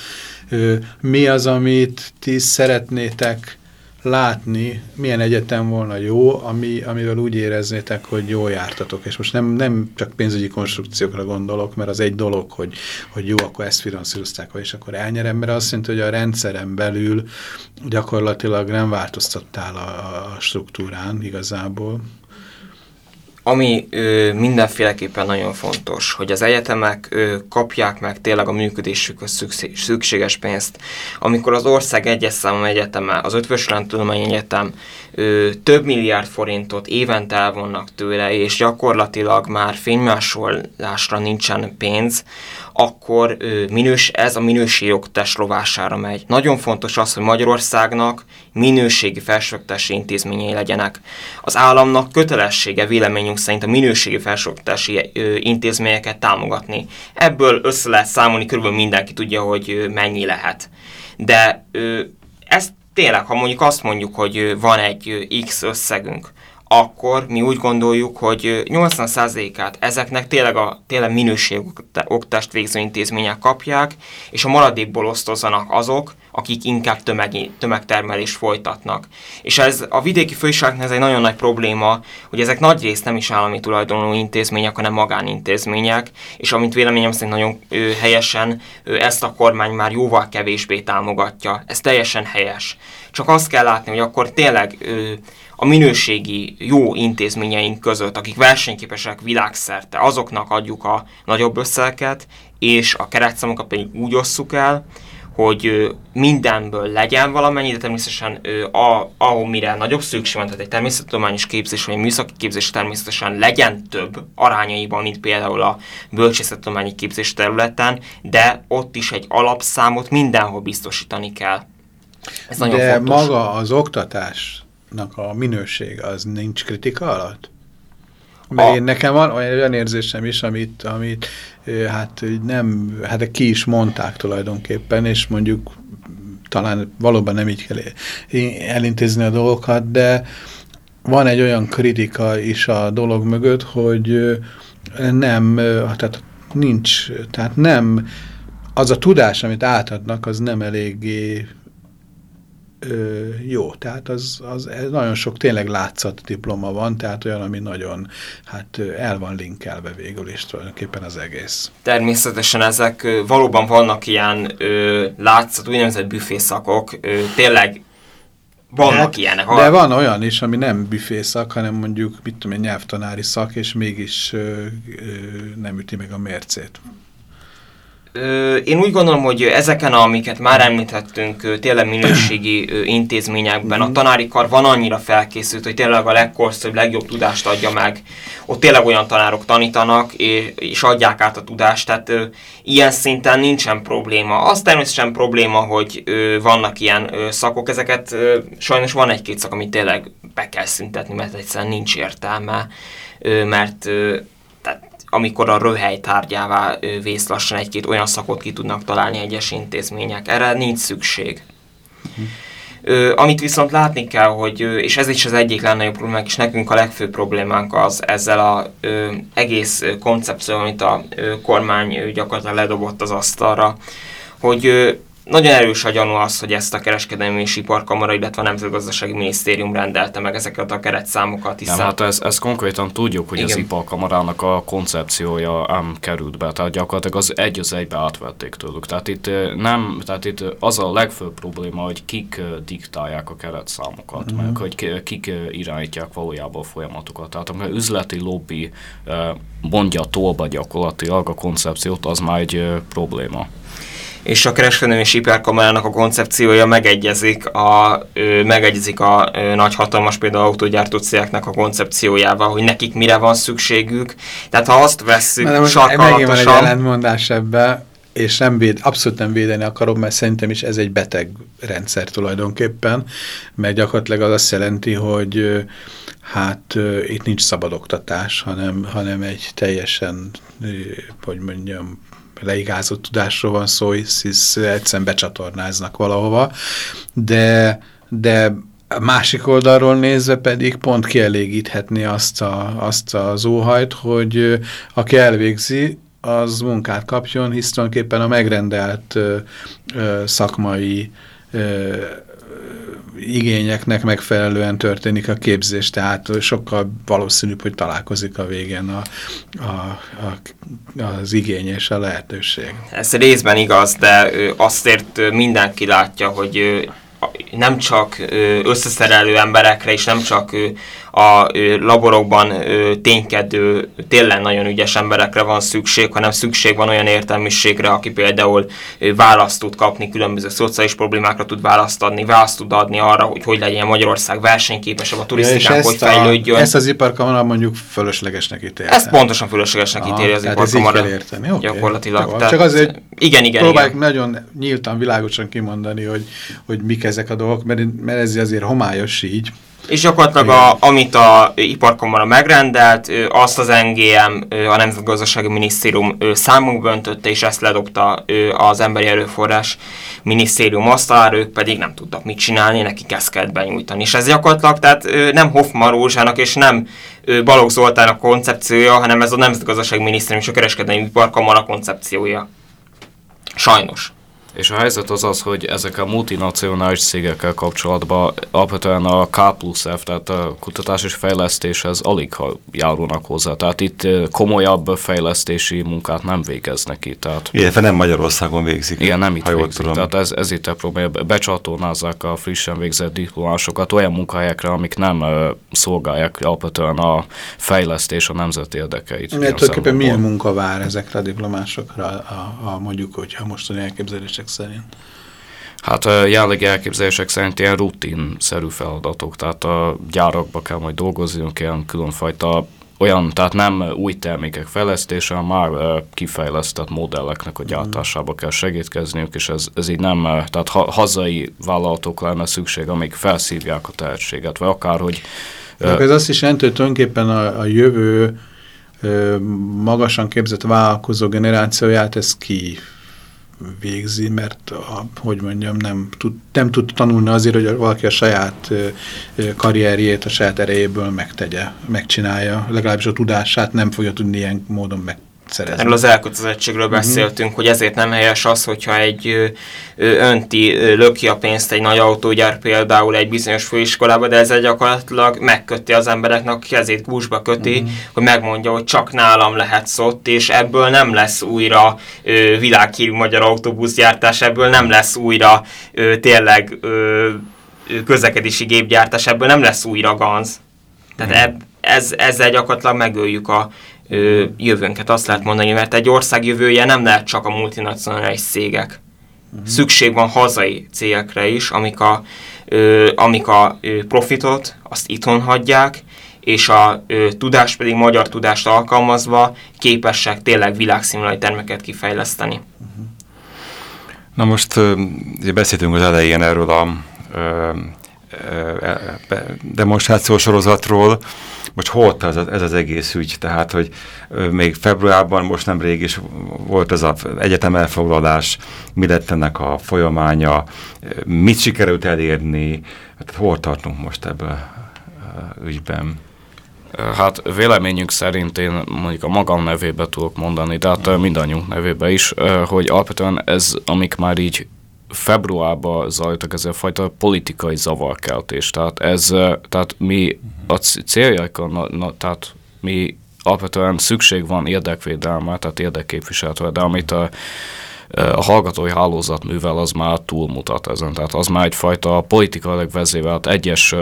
Mi az, amit ti szeretnétek látni, milyen egyetem volna jó, ami, amivel úgy éreznétek, hogy jól jártatok. És most nem, nem csak pénzügyi konstrukciókra gondolok, mert az egy dolog, hogy, hogy jó, akkor ezt finanszírozták, és akkor elnyerem, mert azt jelenti, hogy a rendszeren belül gyakorlatilag nem változtattál a, a struktúrán igazából. Ami ö, mindenféleképpen nagyon fontos, hogy az egyetemek ö, kapják meg tényleg a működésükhöz szükséges pénzt. Amikor az ország egyes számú egyeteme, az Ötvös Tudományi Egyetem ö, több milliárd forintot évente elvonnak tőle, és gyakorlatilag már fénymásolásra nincsen pénz, akkor ö, minős, ez a minőségi oktatás lovására megy. Nagyon fontos az, hogy Magyarországnak minőségi felsőoktatási intézményei legyenek. Az államnak kötelessége véleményünk szerint a minőségi felsőoktatási intézményeket támogatni. Ebből össze lehet számolni, körülbelül mindenki tudja, hogy mennyi lehet. De ezt tényleg, ha mondjuk azt mondjuk, hogy van egy X összegünk, akkor mi úgy gondoljuk, hogy 80%-át ezeknek tényleg a tényleg minőségoktást végző intézmények kapják, és a maradékból osztozzanak azok, akik inkább tömeg, tömegtermelést folytatnak. És ez a vidéki főiságnak ez egy nagyon nagy probléma, hogy ezek nagy részt nem is állami tulajdonú intézmények, hanem magánintézmények, és amit véleményem szerint nagyon ö, helyesen ö, ezt a kormány már jóval kevésbé támogatja. Ez teljesen helyes. Csak azt kell látni, hogy akkor tényleg ö, a minőségi jó intézményeink között, akik versenyképesek világszerte, azoknak adjuk a nagyobb összeget, és a keretszámokat pedig úgy osszuk el, hogy mindenből legyen valamennyi, de természetesen a, ahol mire nagyobb szükség van, tehát egy természettudományos képzés vagy egy műszaki képzés természetesen legyen több arányaiban, mint például a bölcsészettudományi képzés területen, de ott is egy alapszámot mindenhol biztosítani kell. Ez nagyon de fontos. maga az oktatás a minőség az nincs kritika alatt? Mert a... én nekem van olyan érzésem is, amit, amit hát nem, hát ki is mondták tulajdonképpen, és mondjuk talán valóban nem így kell elintézni a dolgokat, de van egy olyan kritika is a dolog mögött, hogy nem, tehát nincs, tehát nem, az a tudás, amit átadnak, az nem eléggé ö, jó. Tehát az, az nagyon sok tényleg látszat diploma van, tehát olyan, ami nagyon hát el van linkelve végül is tulajdonképpen az egész. Természetesen ezek valóban vannak ilyen ö, látszat, úgynevezett büfészakok, ö, tényleg vannak hát, ilyenek. De van olyan is, ami nem büfészak, hanem mondjuk, mit tudom én, nyelvtanári szak, és mégis ö, ö, nem üti meg a mércét. Én úgy gondolom, hogy ezeken, amiket már említettünk, tényleg minőségi intézményekben a mhm. tanári kar van annyira felkészült, hogy tényleg a legkorszerűbb, legjobb tudást adja meg. Ott tényleg olyan tanárok tanítanak, és adják át a tudást, tehát ilyen szinten nincsen probléma. Az természetesen probléma, hogy vannak ilyen szakok, ezeket sajnos van egy-két szak, amit tényleg be kell szüntetni, mert egyszerűen nincs értelme, mert amikor a röhely tárgyává vész lassan egy-két olyan szakot ki tudnak találni egyes intézmények. Erre nincs szükség. Ö, amit viszont látni kell, hogy, és ez is az egyik legnagyobb problémánk, és nekünk a legfőbb problémánk az ezzel az egész koncepció, amit a ö, kormány gyakorlatilag ledobott az asztalra, hogy ö, nagyon erős a gyanú az, hogy ezt a kereskedelmi és iparkamara, illetve a Nemzetgazdasági Minisztérium rendelte meg ezeket a keretszámokat. Hiszen... Nem, hát ez, ez konkrétan tudjuk, hogy Igen. az iparkamarának a koncepciója nem került be, tehát gyakorlatilag az egy az egybe átvették tőlük. Tehát itt nem, tehát itt az a legfőbb probléma, hogy kik diktálják a keretszámokat, mm-hmm. meg hogy kik irányítják valójában a folyamatokat. Tehát amikor üzleti lobby mondja tolba gyakorlatilag a koncepciót, az már egy probléma és a kereskedelmi és iparkamarának a koncepciója megegyezik a, ö, megegyezik a ö, nagy hatalmas például autógyártó cégeknek a koncepciójával, hogy nekik mire van szükségük. Tehát ha azt vesszük sarkalatosan... Megint van egy ellentmondás ebbe, és nem véd, abszolút nem védeni akarom, mert szerintem is ez egy beteg rendszer tulajdonképpen, mert gyakorlatilag az azt jelenti, hogy hát itt nincs szabad oktatás, hanem, hanem egy teljesen, hogy mondjam, leigázott tudásról van szó, hisz egyszerűen becsatornáznak valahova, de, de a másik oldalról nézve pedig pont kielégíthetni azt, a, azt az óhajt, hogy aki elvégzi, az munkát kapjon, hisz tulajdonképpen a megrendelt ö, ö, szakmai ö, igényeknek megfelelően történik a képzés, tehát sokkal valószínűbb, hogy találkozik a végén a, a, a, az igény és a lehetőség. Ez részben igaz, de azért mindenki látja, hogy nem csak összeszerelő emberekre, és nem csak a laborokban ténykedő, tényleg nagyon ügyes emberekre van szükség, hanem szükség van olyan értelmiségre, aki például választ tud kapni, különböző szociális problémákra tud választ adni, választ tud adni arra, hogy hogy legyen Magyarország versenyképesebb, a turisztikán ja, hogy fejlődjön. A, ezt az iparkamara mondjuk fölöslegesnek ítéli. Ezt pontosan fölöslegesnek ítéli az iparkamara. érteni. Okay. Gyakorlatilag. Jó, tehát, csak azért igen, igen, próbáljuk igen. nagyon nyíltan, világosan kimondani, hogy, hogy mik ezek a dolgok, mert, mert ez azért homályos így, és gyakorlatilag a, amit a iparkamara megrendelt, azt az NGM, a Nemzetgazdasági Minisztérium számunkba öntötte, és ezt ledobta az Emberi Erőforrás Minisztérium asztalára, ők pedig nem tudtak mit csinálni, nekik ezt kellett benyújtani. És ez gyakorlatilag tehát nem Hoffman Rózsának és nem Balogh Zoltán a koncepciója, hanem ez a Nemzetgazdasági Minisztérium és a Kereskedelmi Iparkamara koncepciója. Sajnos. És a helyzet az az, hogy ezek a multinacionális cégekkel kapcsolatban alapvetően a K plusz F, tehát a kutatás és fejlesztéshez alig ha járulnak hozzá. Tehát itt komolyabb fejlesztési munkát nem végeznek itt. Tehát, Illetve nem Magyarországon végzik. Igen, nem itt végzik. Tudom. Tehát ez, ez itt a probléma. Becsatornázzák a frissen végzett diplomásokat olyan munkahelyekre, amik nem uh, szolgálják alapvetően a fejlesztés a nemzet érdekeit. Mert tulajdonképpen milyen munka vár ezekre a diplomásokra, a, a, mondjuk, hogyha mostani elképzelések elképzelések szerint? Hát jelenlegi elképzelések szerint ilyen rutinszerű feladatok, tehát a gyárakba kell majd dolgoznunk, ilyen különfajta olyan, tehát nem új termékek fejlesztése, már kifejlesztett modelleknek a mhm. gyártásába kell segítkezniük, és ez, ez így nem, tehát ha, hazai vállalatok lenne szükség, amik felszívják a tehetséget, vagy akár, hogy... Ez azt is jelenti, hogy tulajdonképpen a, a jövő magasan képzett vállalkozó generációját ez ki végzi, mert a, hogy mondjam, nem tud, nem tud tanulni azért, hogy valaki a saját karrierjét a saját erejéből megtegye, megcsinálja. Legalábbis a tudását nem fogja tudni ilyen módon meg szerezni. Erről az elkötelezettségről uh-huh. beszéltünk, hogy ezért nem helyes az, hogyha egy önti, löki a pénzt egy nagy autógyár például egy bizonyos főiskolába, de ezzel gyakorlatilag megköti az embereknek kezét, gúzsba köti, uh-huh. hogy megmondja, hogy csak nálam lehet ott, és ebből nem lesz újra ö, világhírű magyar autóbuszgyártás, ebből nem lesz újra ö, tényleg ö, közlekedési gépgyártás, ebből nem lesz újra ganz. Tehát uh-huh. ebb, ez, ezzel gyakorlatilag megöljük a ö, jövőnket, azt lehet mondani, mert egy ország jövője nem lehet csak a multinacionális cégek. Uh-huh. Szükség van hazai cégekre is, amik a, ö, amik a ö, profitot azt itthon hagyják, és a ö, tudás pedig magyar tudást alkalmazva képesek tényleg világszínvonali terméket kifejleszteni. Uh-huh. Na most ugye beszéltünk az elején erről a demonstrációs sorozatról, most hol ez, ez az egész ügy? Tehát, hogy még februárban, most nem rég is volt ez az egyetem elfoglalás, mi lett ennek a folyamánya, mit sikerült elérni, hát hol tartunk most ebben ügyben? Hát véleményünk szerint én mondjuk a magam nevébe tudok mondani, tehát mindannyiunk nevébe is, hogy alapvetően ez, amik már így februárban zajlottak ez a fajta politikai zavarkeltés. Tehát ez, tehát mi a céljaikon, na, na, tehát mi alapvetően szükség van érdekvédelme, tehát érdekképviseletre, de amit a, a hallgatói hálózat művel, az már túlmutat ezen. Tehát az már egyfajta politikailag vezévelt, egyes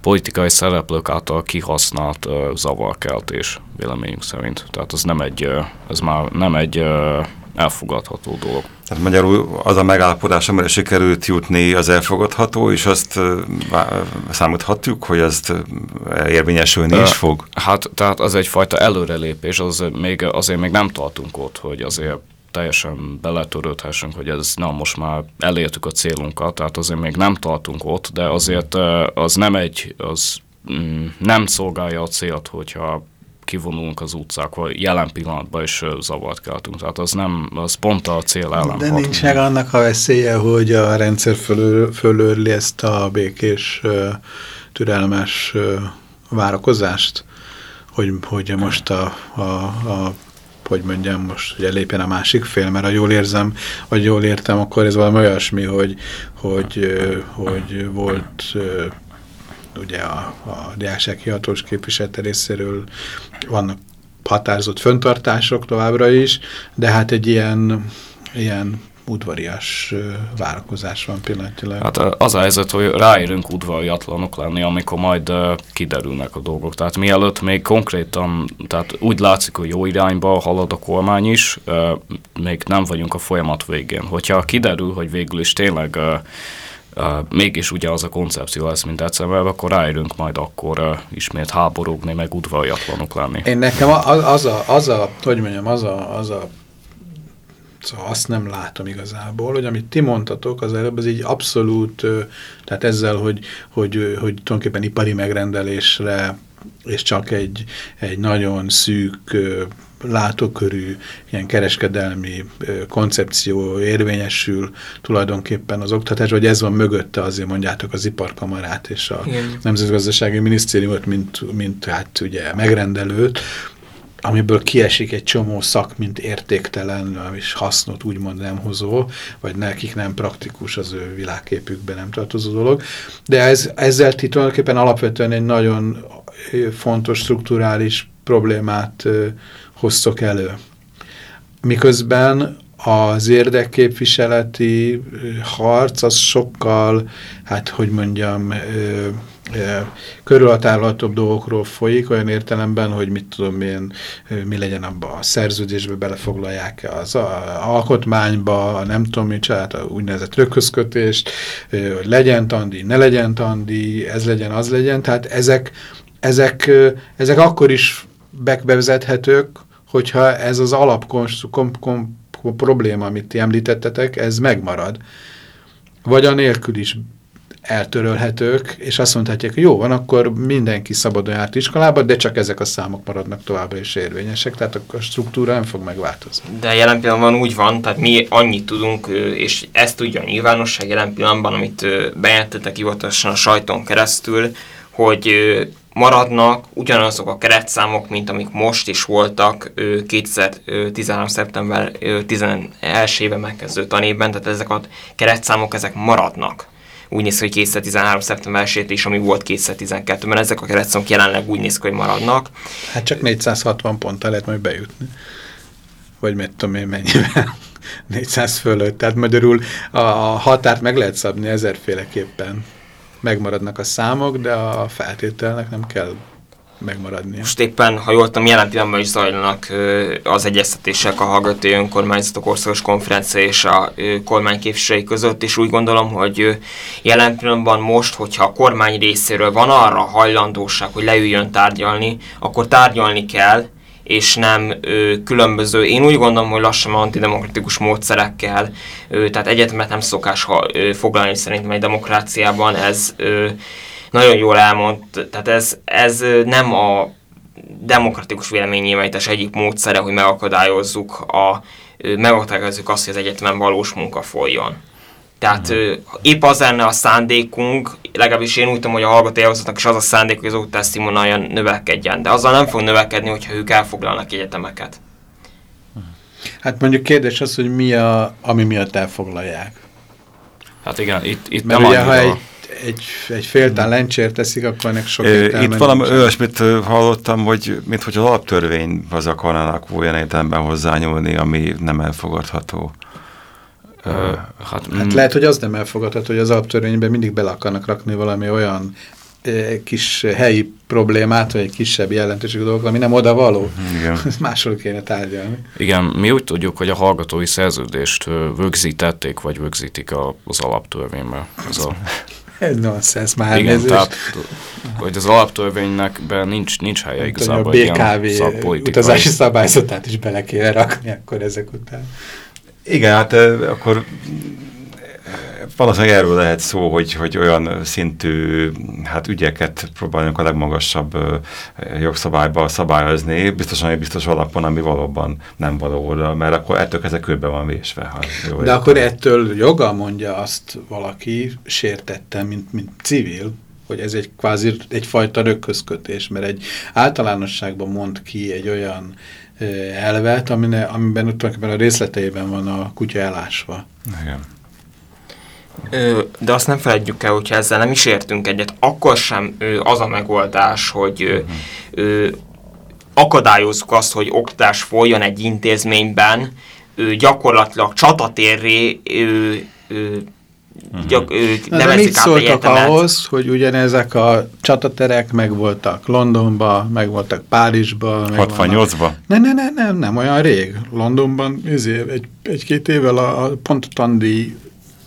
politikai szereplők által kihasznált uh, zavarkeltés, véleményünk szerint. Tehát az nem egy, ez már nem egy elfogadható dolog. Tehát magyarul az a megállapodás, amire sikerült jutni, az elfogadható, és azt számíthatjuk, hogy ezt érvényesülni is fog? Hát, tehát az egyfajta előrelépés, az még, azért még nem tartunk ott, hogy azért teljesen beletörődhessünk, hogy ez na most már elértük a célunkat, tehát azért még nem tartunk ott, de azért az nem egy, az mm, nem szolgálja a célt, hogyha kivonulunk az utcákba, jelen pillanatban is zavart keltünk. Tehát az nem, az pont a cél ellen. De nincs meg annak a veszélye, hogy a rendszer fölör, fölörli ezt a békés, türelmes várakozást, hogy, hogy most a, a, a hogy mondjam most, hogy elépjen a másik fél, mert ha jól érzem, vagy jól értem, akkor ez valami olyasmi, hogy, hogy, hogy volt ugye a, a diákság hivatós képviselete részéről vannak határozott föntartások továbbra is, de hát egy ilyen, ilyen udvarias várakozás van pillanatilag. Hát az a helyzet, hogy ráérünk udvariatlanok lenni, amikor majd kiderülnek a dolgok. Tehát mielőtt még konkrétan, tehát úgy látszik, hogy jó irányba halad a kormány is, még nem vagyunk a folyamat végén. Hogyha kiderül, hogy végül is tényleg mégis ugye az a koncepció lesz, mint decemberben, akkor ráérünk majd akkor ismét háborúgni, meg udvariatlanok lenni. Én nekem az, a, az a, hogy mondjam, az a, az a Szóval azt nem látom igazából, hogy amit ti mondtatok az előbb, az így abszolút, tehát ezzel, hogy, hogy, hogy tulajdonképpen ipari megrendelésre és csak egy, egy nagyon szűk látókörű ilyen kereskedelmi koncepció érvényesül tulajdonképpen az oktatás, vagy ez van mögötte azért mondjátok az iparkamarát és a Igen. Nemzetgazdasági Minisztériumot, mint, mint hát ugye megrendelőt, amiből kiesik egy csomó szak, mint értéktelen, és hasznot úgymond nem hozó, vagy nekik nem praktikus az ő világképükben nem tartozó dolog. De ez, ezzel ti tulajdonképpen alapvetően egy nagyon fontos strukturális problémát hoztok elő. Miközben az érdekképviseleti harc az sokkal, hát hogy mondjam, ö, dolgokról folyik, olyan értelemben, hogy mit tudom én, mi legyen abban a szerződésbe, belefoglalják-e az a, alkotmányba, nem tudom mi, tehát a úgynevezett rökközkötést, hogy legyen tandi, ne legyen tandi, ez legyen, az legyen, tehát ezek, ezek, ezek akkor is bevezethetők, hogyha ez az alapkonstrukció, probléma, amit ti említettetek, ez megmarad. Vagy a nélkül is eltörölhetők, és azt mondhatják, hogy jó van, akkor mindenki szabadon járt iskolába, de csak ezek a számok maradnak továbbra is érvényesek, tehát a struktúra nem fog megváltozni. De jelen pillanatban úgy van, tehát mi annyit tudunk, és ezt tudja a nyilvánosság jelen pillanatban, amit bejelentettek hivatalosan a sajton keresztül, hogy maradnak ugyanazok a keretszámok, mint amik most is voltak 2013. szeptember 11-ben megkezdő tanévben, tehát ezek a keretszámok ezek maradnak. Úgy néz ki, hogy 2013. szeptember 1 is, ami volt 2012-ben, ezek a keretszámok jelenleg úgy néz ki, hogy maradnak. Hát csak 460 ponttal lehet majd bejutni. Vagy mit tudom én mennyivel. [laughs] 400 fölött. Tehát magyarul a határt meg lehet szabni ezerféleképpen megmaradnak a számok, de a feltételnek nem kell megmaradnia. Most éppen, ha jól tudom, jelen pillanatban is zajlanak az egyeztetések a Hallgatói Önkormányzatok Országos Konferencia és a kormányképviselői között, és úgy gondolom, hogy jelen pillanatban most, hogyha a kormány részéről van arra hajlandóság, hogy leüljön tárgyalni, akkor tárgyalni kell, és nem ö, különböző, én úgy gondolom, hogy lassan antidemokratikus módszerekkel, ö, tehát egyetemet nem szokás ha, ö, foglalni szerintem egy demokráciában, ez ö, nagyon jól elmond, tehát ez, ez nem a demokratikus véleménynyilvánítás egyik módszere, hogy megakadályozzuk, a, megakadályozzuk azt, hogy az egyetemen valós munka folyjon. Tehát uh-huh. épp az lenne a szándékunk, legalábbis én úgy tudom, hogy a hallgatói is az a szándék, hogy az új testimonial növekedjen, de azzal nem fog növekedni, hogyha ők elfoglalnak egyetemeket. Hát mondjuk kérdés az, hogy mi a, ami miatt elfoglalják. Hát igen, itt, itt Mert nem ugye, ha egy, egy, egy féltán lencsért teszik, akkor ennek sok értelme. Itt valami olyasmit hallottam, hogy mint hogy az alaptörvény az akarnának olyan értelemben hozzányúlni, ami nem elfogadható. Uh, hát, hát lehet, hogy az nem elfogadható, hogy az alaptörvényben mindig bele akarnak rakni valami olyan kis helyi problémát, vagy egy kisebb jelentőségű dolgok, ami nem oda való. Igen. [laughs] Máshol kéne tárgyalni. Igen, mi úgy tudjuk, hogy a hallgatói szerződést vögzítették, vagy vögzítik az alaptörvényben. Ez a... Ez nonsens már. Igen, tehát, hogy az alaptörvénynek nincs, nincs helye igazából. A BKV utazási szabályzatát is bele kéne rakni akkor ezek után. Igen, hát akkor valószínűleg erről lehet szó, hogy, hogy olyan szintű hát ügyeket próbáljunk a legmagasabb jogszabályba szabályozni, biztosan egy biztos alapon, ami valóban nem való oda, mert akkor ettől kezdve körbe van vésve. Ha jó De akkor ettől joga mondja azt valaki, sértette, mint, mint civil, hogy ez egy kvázi egyfajta rökközkötés, mert egy általánosságban mond ki egy olyan elvet, amine, amiben tulajdonképpen a részleteiben van a kutya elásva. Igen. De azt nem felejtjük el, hogyha ezzel nem is értünk egyet, akkor sem az a megoldás, hogy uh -huh. akadályozzuk azt, hogy oktatás folyjon egy intézményben, gyakorlatilag csatatérré Uh-huh. Gyak, ők Na, de mit szóltak ahhoz, hogy ugyanezek a csataterek megvoltak Londonba, megvoltak Párizsba. 68-ba? Ne, ne, ne, nem, nem olyan rég. Londonban egy, egy-két évvel a, a pont a tandi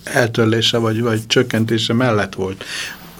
eltörlése vagy, vagy csökkentése mellett volt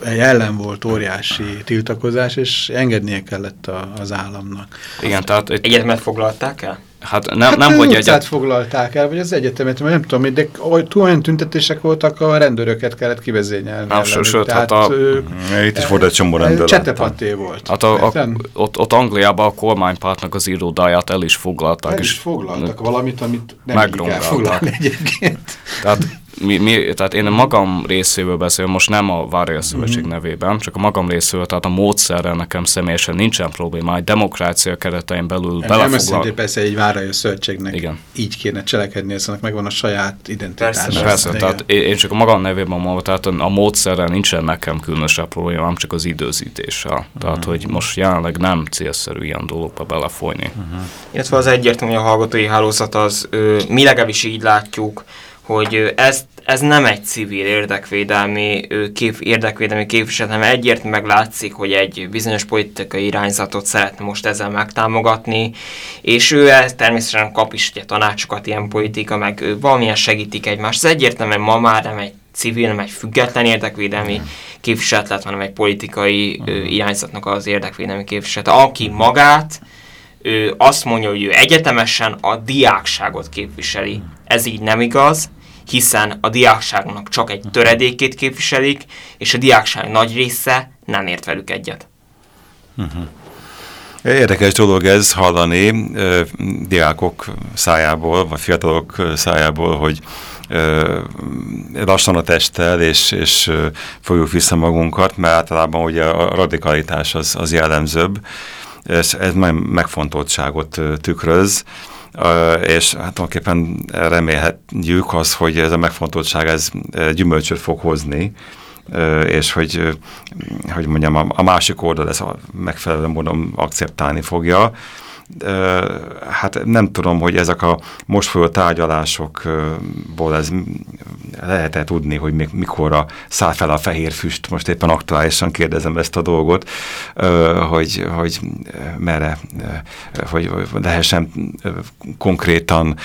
ellen volt óriási tiltakozás, és engednie kellett a, az államnak. Igen, tehát... Egyetemet foglalták el? Hát nem, hát nem hogy egyet... foglalták el, vagy az egyetemet, mert nem tudom, de túl olyan tüntetések voltak, a rendőröket kellett kivezényelni. Nem, sőt, tehát hát a... Ő, mm, itt is volt egy csomó rendőr. Csetepaté volt. Hát a, a, ott, ott Angliában a kormánypártnak az irodáját el is foglalták. El is foglaltak valamit, amit nem kell foglalni egyébként. Tehát mi, mi, tehát én magam részéről beszélem, most nem a Várja Szövetség mm. nevében, csak a magam részéről, tehát a módszerrel nekem személyesen nincsen probléma, egy demokrácia keretein belül belefoglal. Nem persze egy Várja Szövetségnek Igen. így kéne cselekedni, hiszen megvan a saját identitása. Persze, persze tehát én, csak a magam nevében mondom, tehát a módszerrel nincsen nekem különösebb probléma, nem csak az időzítéssel. Tehát, mm. hogy most jelenleg nem célszerű ilyen dologba belefolyni. Mm -hmm. Illetve az egyértelmű, a hallgatói hálózat az, ö, mi legalábbis így látjuk, hogy ez, ez nem egy civil érdekvédelmi, kép, érdekvédelmi képviselet, hanem egyértelműen meglátszik, hogy egy bizonyos politikai irányzatot szeretne most ezzel megtámogatni, és ő ez természetesen kap is ugye, tanácsokat ilyen politika, meg ő valamilyen segítik egymást. Ez egyértelműen ma már nem egy civil, nem egy független érdekvédelmi képviselet lett, hanem egy politikai ö, irányzatnak az érdekvédelmi képviselete, aki magát ő azt mondja, hogy ő egyetemesen a diákságot képviseli. Ez így nem igaz, hiszen a diákságnak csak egy töredékét képviselik, és a diákság nagy része nem ért velük egyet. Uh mhm. -huh. Érdekes dolog ez hallani ö, diákok szájából, vagy fiatalok szájából, hogy ö, lassan a testtel, és, és ö, fogjuk vissza magunkat, mert általában ugye a radikalitás az, az jellemzőbb. Ez, ez megfontoltságot tükröz és hát tulajdonképpen remélhetjük az, hogy ez a megfontoltság ez gyümölcsöt fog hozni, és hogy, hogy mondjam, a másik oldal ez a megfelelő módon akceptálni fogja, hát nem tudom, hogy ezek a most folyó tárgyalásokból ez lehet-e tudni, hogy mikorra száll fel a fehér füst, most éppen aktuálisan kérdezem ezt a dolgot, hogy, hogy merre, hogy lehessen konkrétan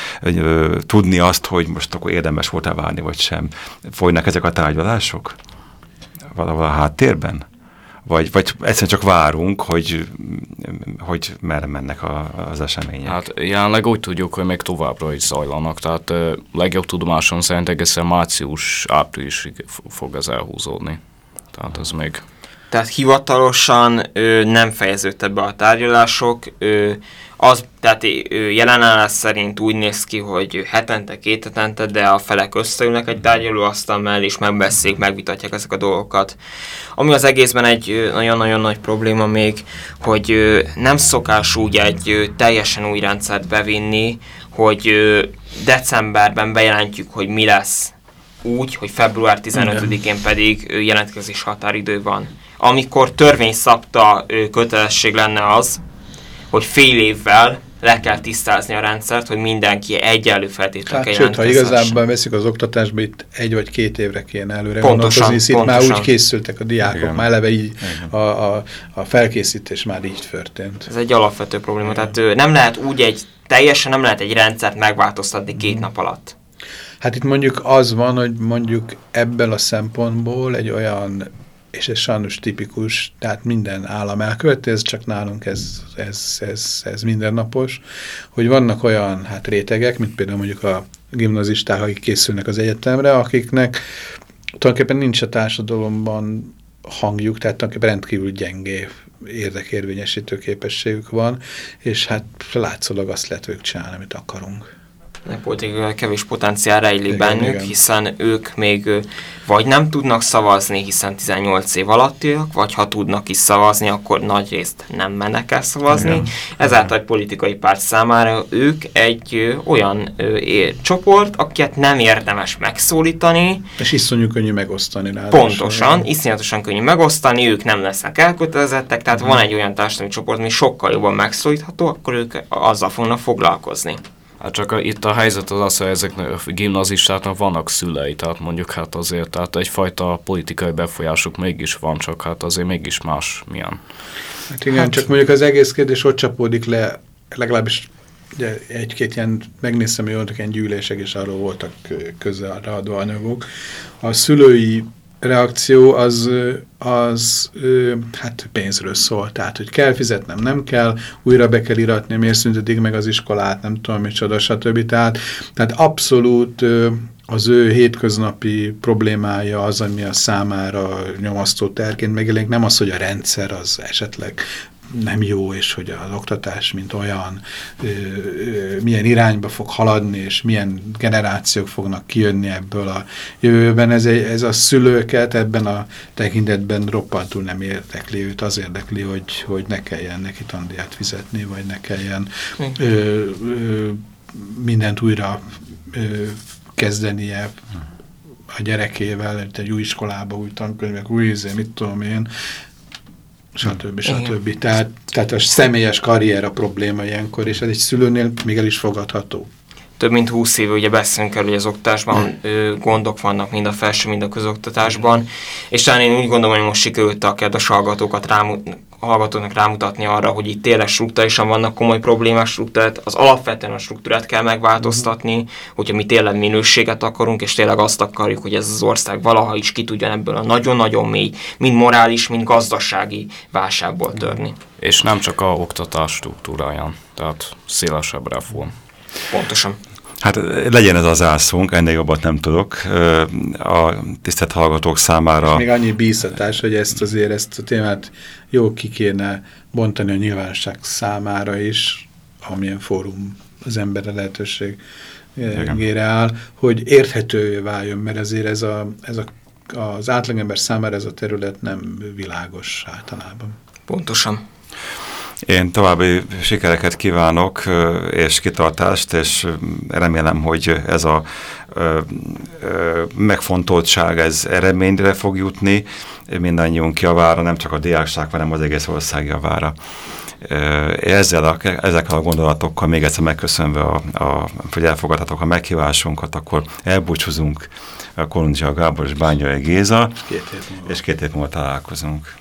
tudni azt, hogy most akkor érdemes volt-e várni, vagy sem. Folynak ezek a tárgyalások? Valahol a háttérben? Vagy, vagy egyszerűen csak várunk, hogy, hogy merre mennek a, az események? Hát jelenleg úgy tudjuk, hogy még továbbra is zajlanak, tehát legjobb tudomásom szerint egészen március-áprilisig fog ez elhúzódni. Tehát ez még... Tehát hivatalosan ö, nem fejeződtek be a tárgyalások, ö, az, tehát jelenállás szerint úgy néz ki, hogy hetente, két hetente, de a felek összeülnek egy tárgyalóasztal mellé, és megbeszélik, megvitatják ezek a dolgokat. Ami az egészben egy nagyon-nagyon nagy probléma még, hogy nem szokás úgy egy teljesen új rendszert bevinni, hogy decemberben bejelentjük, hogy mi lesz úgy, hogy február 15-én pedig jelentkezés határidő van. Amikor törvény szabta kötelesség lenne az, hogy fél évvel le kell tisztázni a rendszert, hogy mindenki egyenlő feltételekkel hát, Sőt, ha igazából veszik az oktatásba, itt egy vagy két évre kéne előre pontosan, pontosan. itt már úgy készültek a diákok, Igen. már eleve így a, a, a felkészítés már így történt. Ez egy alapvető probléma, Igen. tehát nem lehet úgy egy, teljesen nem lehet egy rendszert megváltoztatni két mm. nap alatt. Hát itt mondjuk az van, hogy mondjuk ebből a szempontból egy olyan és ez sajnos tipikus, tehát minden állam elköveti, ez csak nálunk ez, ez, ez, ez mindennapos, hogy vannak olyan hát rétegek, mint például mondjuk a gimnazisták, akik készülnek az egyetemre, akiknek tulajdonképpen nincs a társadalomban hangjuk, tehát tulajdonképpen rendkívül gyengé érdekérvényesítő képességük van, és hát látszólag azt lehet ők csinálni, amit akarunk politikai kevés potenciál rejlik igen, bennük, igen. hiszen ők még vagy nem tudnak szavazni, hiszen 18 év alattiak, vagy ha tudnak is szavazni, akkor nagy részt nem mennek el szavazni. Igen. Ezáltal egy politikai párt számára ők egy olyan ö, ér, csoport, akiket nem érdemes megszólítani. És iszonyú könnyű megosztani. Ráadásul. Pontosan, iszonyatosan könnyű megosztani, ők nem lesznek elkötelezettek, tehát uh van egy olyan társadalmi csoport, ami sokkal jobban megszólítható, akkor ők azzal fognak foglalkozni. Hát csak a, itt a helyzet az az, hogy ezeknek a gimnazistáknak vannak szülei, tehát mondjuk hát azért, tehát egyfajta politikai befolyásuk mégis van, csak hát azért mégis más milyen. Hát igen, hát, csak mondjuk az egész kérdés ott csapódik le, legalábbis egy-két ilyen, megnéztem, hogy voltak ilyen gyűlések, és arról voltak közelradó anyagok. A szülői reakció az, az hát pénzről szól, tehát hogy kell fizetnem, nem kell, újra be kell iratni, miért szüntetik meg az iskolát, nem tudom, micsoda, stb. Tehát, tehát abszolút az ő hétköznapi problémája az, ami a számára nyomasztó terként megjelenik, nem az, hogy a rendszer az esetleg nem jó, és hogy az oktatás, mint olyan, ö, ö, milyen irányba fog haladni, és milyen generációk fognak kijönni ebből a jövőben. Ez, egy, ez a szülőket ebben a tekintetben roppantul nem érdekli. Őt, az érdekli, hogy, hogy ne kelljen neki tandíját fizetni, vagy ne kelljen ö, ö, mindent újra ö, kezdenie a gyerekével, egy új iskolába, új tankönyvek, új izé, mit tudom én, stb. stb. Tehát, tehát a személyes karrier a probléma ilyenkor, és ez egy szülőnél még el is fogadható. Több mint 20 éve ugye beszélünk el, hogy az oktatásban hmm. gondok vannak mind a felső, mind a közoktatásban, és talán én úgy gondolom, hogy most sikerült a kedves hallgatókat rámut, hallgatóknak rámutatni arra, hogy itt tényleg struktúrálisan vannak komoly problémás struktúrát, az alapvetően a struktúrát kell megváltoztatni, mm. hogyha mi tényleg minőséget akarunk, és tényleg azt akarjuk, hogy ez az ország valaha is ki tudjon ebből a nagyon-nagyon mély, mind morális, mind gazdasági válságból törni. És nem csak a oktatás struktúráján, tehát szélesebb reform. Pontosan. Hát legyen ez az ászunk, ennél jobbat nem tudok. A tisztelt hallgatók számára... És még annyi bíztatás, hogy ezt azért ezt a témát jó ki kéne bontani a nyilvánosság számára is, amilyen fórum az emberre lehetőség gére áll, hogy érthetővé váljon, mert azért ez, a, ez a, az átlagember számára ez a terület nem világos általában. Pontosan. Én további sikereket kívánok, és kitartást, és remélem, hogy ez a megfontoltság, ez eredményre fog jutni mindannyiunk javára, nem csak a diákság, hanem az egész ország javára. Ezzel a, ezekkel a gondolatokkal még egyszer megköszönve, a, a, hogy elfogadhatok a meghívásunkat, akkor elbúcsúzunk Kolundzsia Gábor és Bányai Géza, két hét múlva. és két hét múlva találkozunk.